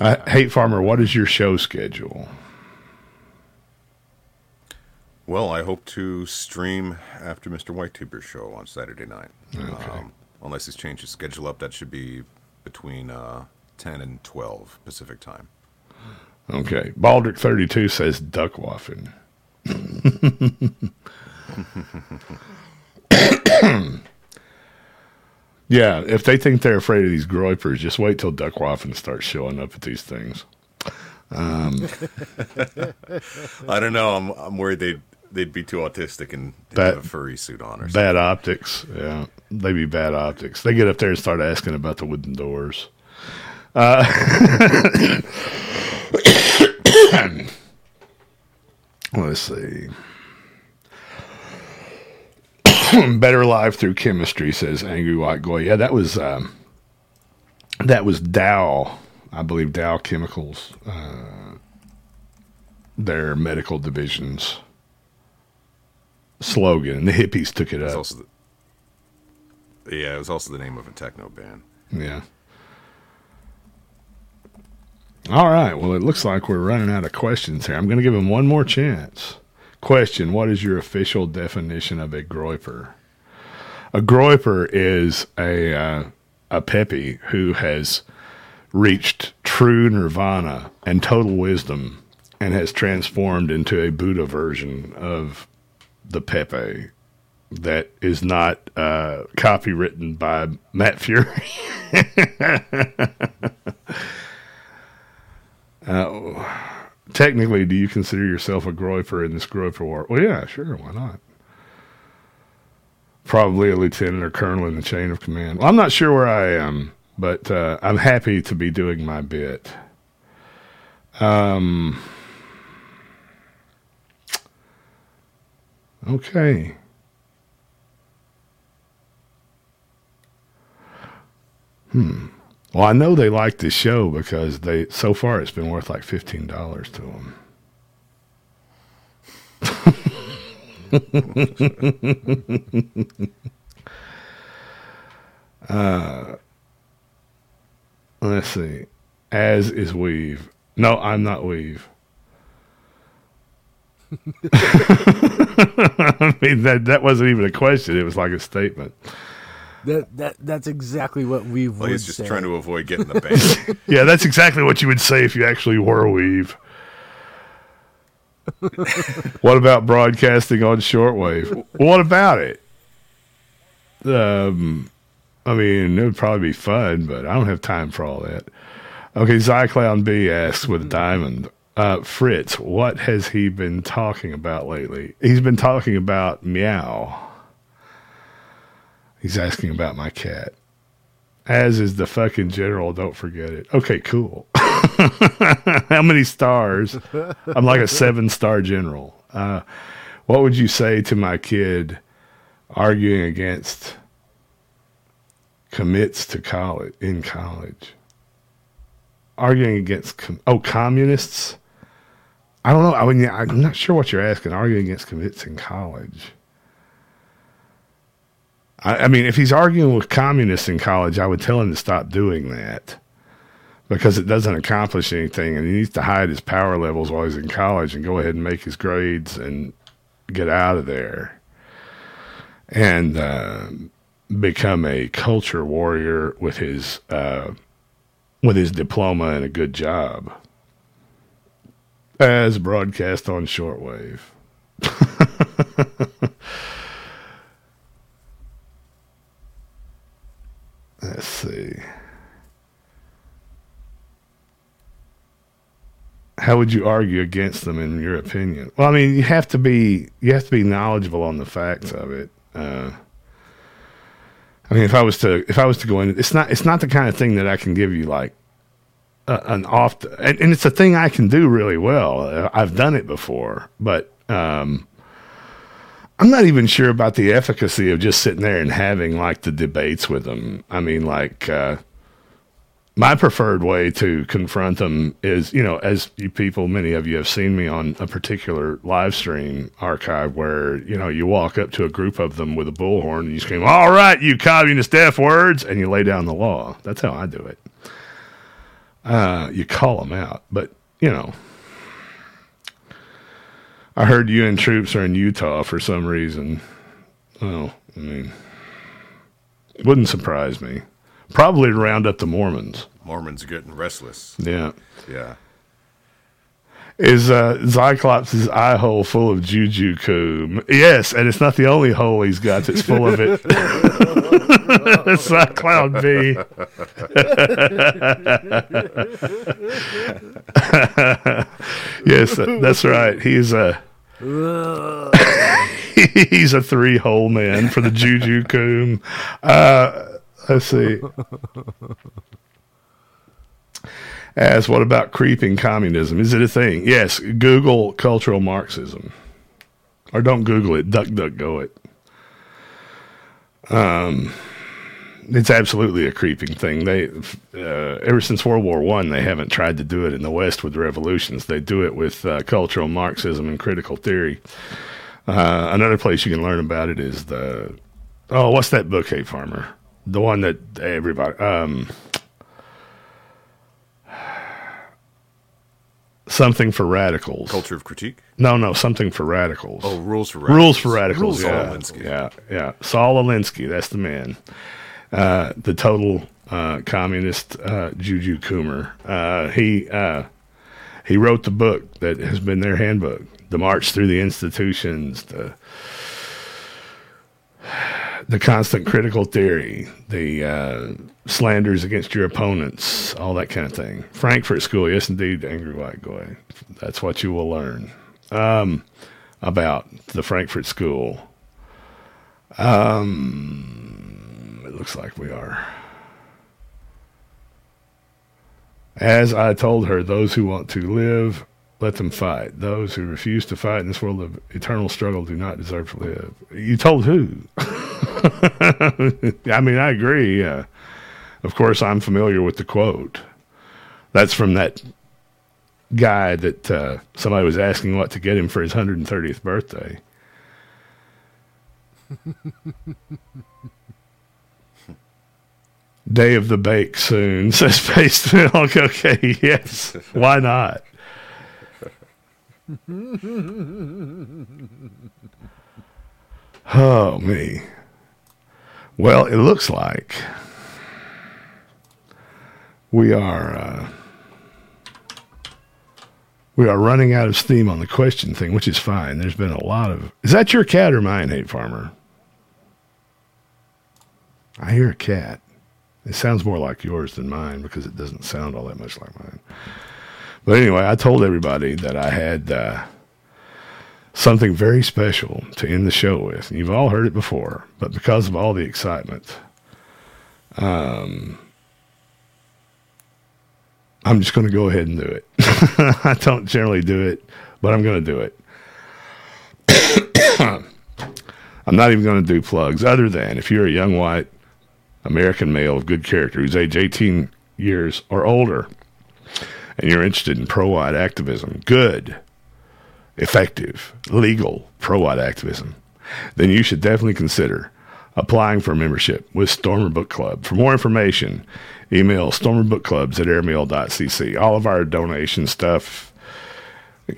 Uh, Hate Farmer, what is your show schedule? Well, I hope to stream after Mr. Whitetuber's show on Saturday night. Okay. Um, unless he's changed his schedule up, that should be between uh, 10 and 12 Pacific time. Okay. Baldrick 32 says Duckwaffen. [COUGHS] yeah, if they think they're afraid of these groypers, just wait till Duckwaffen starts showing up at these things. Um, [LAUGHS] I don't know. I'm I'm worried they'd they'd be too autistic and Bad- have a furry suit on or something. bad optics. Yeah, They'd be bad optics. They get up there and start asking about the wooden doors. Uh, [COUGHS] let's see. [COUGHS] Better Live through chemistry, says Angry White Goy. Yeah, that was um, that was Dow, I believe Dow Chemicals, uh, their medical division's slogan, and the hippies took it up. also the, yeah, it was also the name of a techno band. Yeah. All right. Well, it looks like we're running out of questions here. I'm going to give him one more chance. Question What is your official definition of a groyper? A groyper is a, uh, a Pepe who has reached true nirvana and total wisdom and has transformed into a Buddha version of the Pepe that is not uh, copywritten by Matt Furie. [LAUGHS] uh, technically, do you consider yourself a groyper in this groyper war? Well, yeah, sure, why not? Probably a lieutenant or colonel in the chain of command. Well, I'm not sure where I am, but uh, I'm happy to be doing my bit. Um. Okay. Hmm. Well, I know they like the show because they so far it's been worth like fifteen dollars to them. [LAUGHS] uh, let's see. As is Weave. No, I'm not Weave. [LAUGHS] I mean that that wasn't even a question. It was like a statement. That that that's exactly what we would he's just say. trying to avoid getting the [LAUGHS] ban. [LAUGHS] yeah, that's exactly what you would say if you actually were a Weave. what about broadcasting on shortwave? What about it? Um, I mean, it would probably be fun, but I don't have time for all that. Okay, Zyclown B asks with a diamond, uh, Fritz, what has he been talking about lately? He's been talking about meow. He's asking about my cat. As is the fucking general, don't forget it. Okay, cool. [LAUGHS] How many stars? I'm like a seven star general. Uh, what would you say to my kid arguing against commits to college in college? Arguing against com- oh communists? I don't know. I mean, I'm not sure what you're asking. Arguing against commits in college. I, I mean, if he's arguing with communists in college, I would tell him to stop doing that because it doesn't accomplish anything, and he needs to hide his power levels while he's in college and go ahead and make his grades and get out of there and uh, become a culture warrior with his uh, with his diploma and a good job as broadcast on shortwave. [LAUGHS] Let's see. How would you argue against them in your opinion? Well, I mean, you have to be you have to be knowledgeable on the facts of it. Uh, I mean, if I was to if I was to go in, it's not it's not the kind of thing that I can give you like uh, an off, and, and it's a thing I can do really well. I've done it before, but um, I'm not even sure about the efficacy of just sitting there and having like the debates with them. I mean, like uh, my preferred way to confront them is, you know, as you people, many of you have seen me on a particular live stream archive where, you know, you walk up to a group of them with a bullhorn and you scream, "All right, you communist F words," and you lay down the law. That's how I do it. Uh, you call them out, but you know. I heard UN troops are in Utah for some reason. Well, I mean, wouldn't surprise me. Probably to round up the Mormons. Mormons are getting restless. Yeah. Yeah. Is uh, Cyclops' eye hole full of juju coom? Yes, and it's not the only hole he's got that's full of it. [LAUGHS] Cyclops B. [LAUGHS] yes, that's right. He's a [LAUGHS] he's a three hole man for the juju coom. Uh, let's see. As what about creeping communism? Is it a thing? Yes. Google cultural Marxism, or don't Google it. Duck, duck, go it. Um, it's absolutely a creeping thing. They uh, ever since World War One, they haven't tried to do it in the West with revolutions. They do it with uh, cultural Marxism and critical theory. Uh, another place you can learn about it is the oh, what's that book, Hate Farmer? The one that everybody um, something for radicals. Culture of critique. No, no, something for radicals. Oh, rules for radicals. Rules for radicals. Rules yeah. Alinsky. yeah, yeah. Saul Alinsky, that's the man. Uh, the total uh, communist uh, Juju Coomer. Uh, he uh, he wrote the book that has been their handbook, the March Through the Institutions, the the constant critical theory, the uh, slanders against your opponents, all that kind of thing. Frankfurt School, yes, indeed, angry white guy. That's what you will learn um, about the Frankfurt School. Um, it looks like we are. As I told her, those who want to live, let them fight. Those who refuse to fight in this world of eternal struggle do not deserve to live. You told who? [LAUGHS] [LAUGHS] I mean, I agree. Uh, of course, I'm familiar with the quote. That's from that guy that uh, somebody was asking what to get him for his 130th birthday. [LAUGHS] Day of the bake soon, [LAUGHS] says Paste Milk. Okay, yes. Why not? Oh, me. Well, it looks like we are uh, we are running out of steam on the question thing, which is fine. There's been a lot of. Is that your cat or mine, hate farmer? I hear a cat. It sounds more like yours than mine because it doesn't sound all that much like mine. But anyway, I told everybody that I had uh, something very special to end the show with. You've all heard it before, but because of all the excitement, um, I'm just going to go ahead and do it. [LAUGHS] I don't generally do it, but I'm going to do it. [COUGHS] I'm not even going to do plugs, other than if you're a young white American male of good character who's age 18 years or older, and you're interested in pro white activism, good, effective, legal pro white activism, then you should definitely consider applying for membership with Stormer Book Club. For more information, email stormerbookclubs at airmail.cc. All of our donation stuff,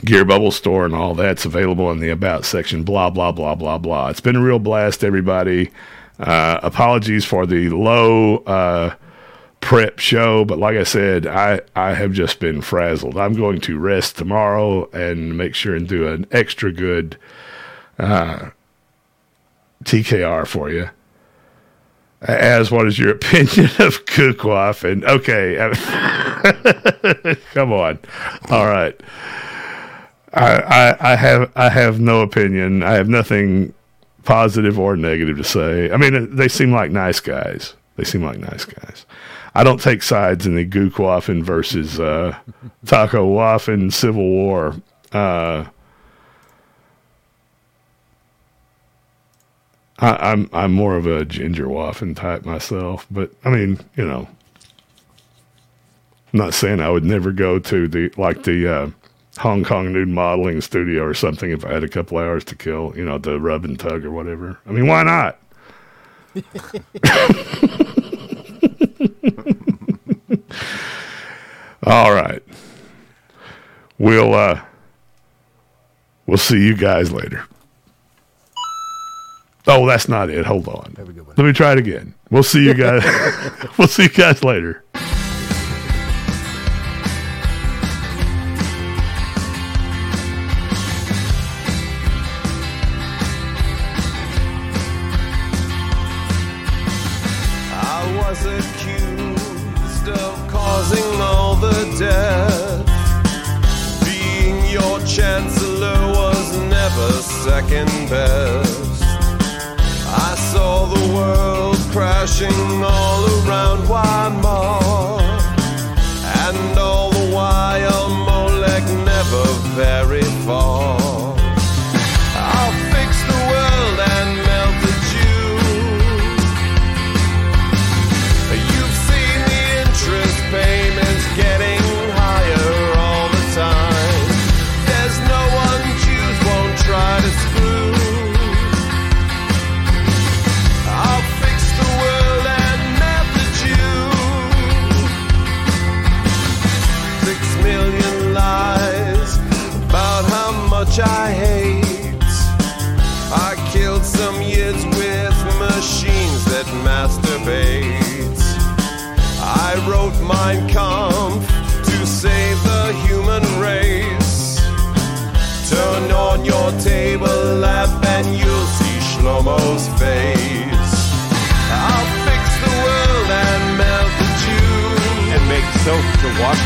Gear Bubble Store, and all that's available in the About section, blah, blah, blah, blah, blah. It's been a real blast, everybody. Uh, apologies for the low uh, prep show, but like I said, I, I have just been frazzled. I'm going to rest tomorrow and make sure and do an extra good uh, TKR for you. As what is your [LAUGHS] opinion of Kukwaf? And okay, [LAUGHS] come on, all right. I, I I have I have no opinion. I have nothing positive or negative to say. I mean, they seem like nice guys. They seem like nice guys. I don't take sides in the Gook Waffen versus uh, Taco Waffen Civil War. Uh, I, I'm I'm more of a ginger waffen type myself, but I mean, you know, I'm not saying I would never go to the like the uh, Hong Kong nude modeling studio or something if I had a couple hours to kill, you know, the rub and tug or whatever. I mean, why not? [LAUGHS] All right. We'll uh we'll see you guys later. Oh, that's not it. Hold on. Let me try it again. We'll see you guys. [LAUGHS] we'll see you guys later. Second best. I saw the world crashing all around Weimar. And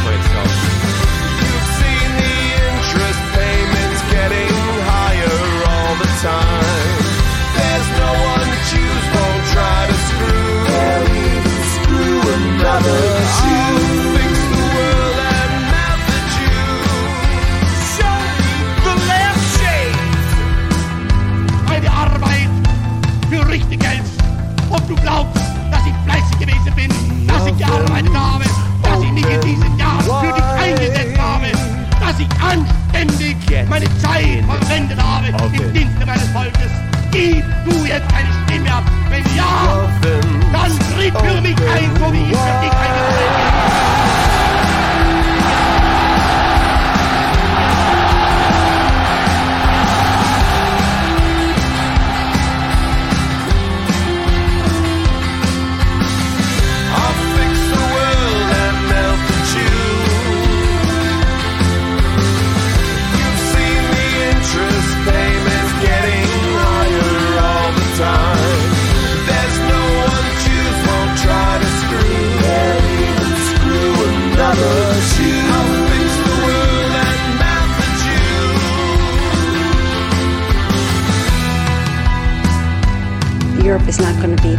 to meine Zeit verwendet habe im Dienste meines Volkes. Gib du jetzt eine Stimme ab. Wenn ja, dann tritt für mich ein, so wie ich für dich eingetreten bin. Europe is not going to be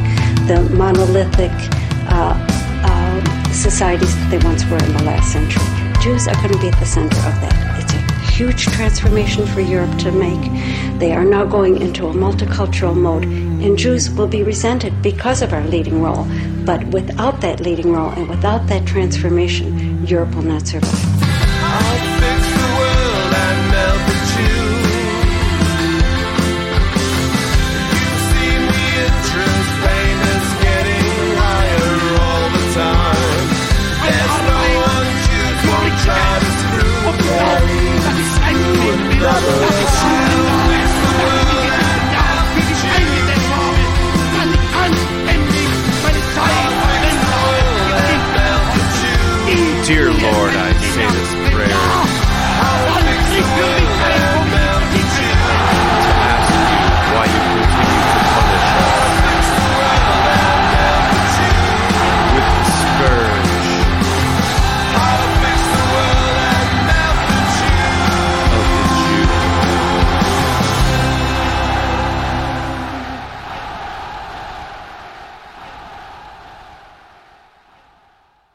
the monolithic uh, uh, societies that they once were in the last century. Jews are going to be at the center of that. It's a huge transformation for Europe to make. They are now going into a multicultural mode, and Jews will be resented because of our leading role. But without that leading role and without that transformation, Europe will not survive. dear Lord,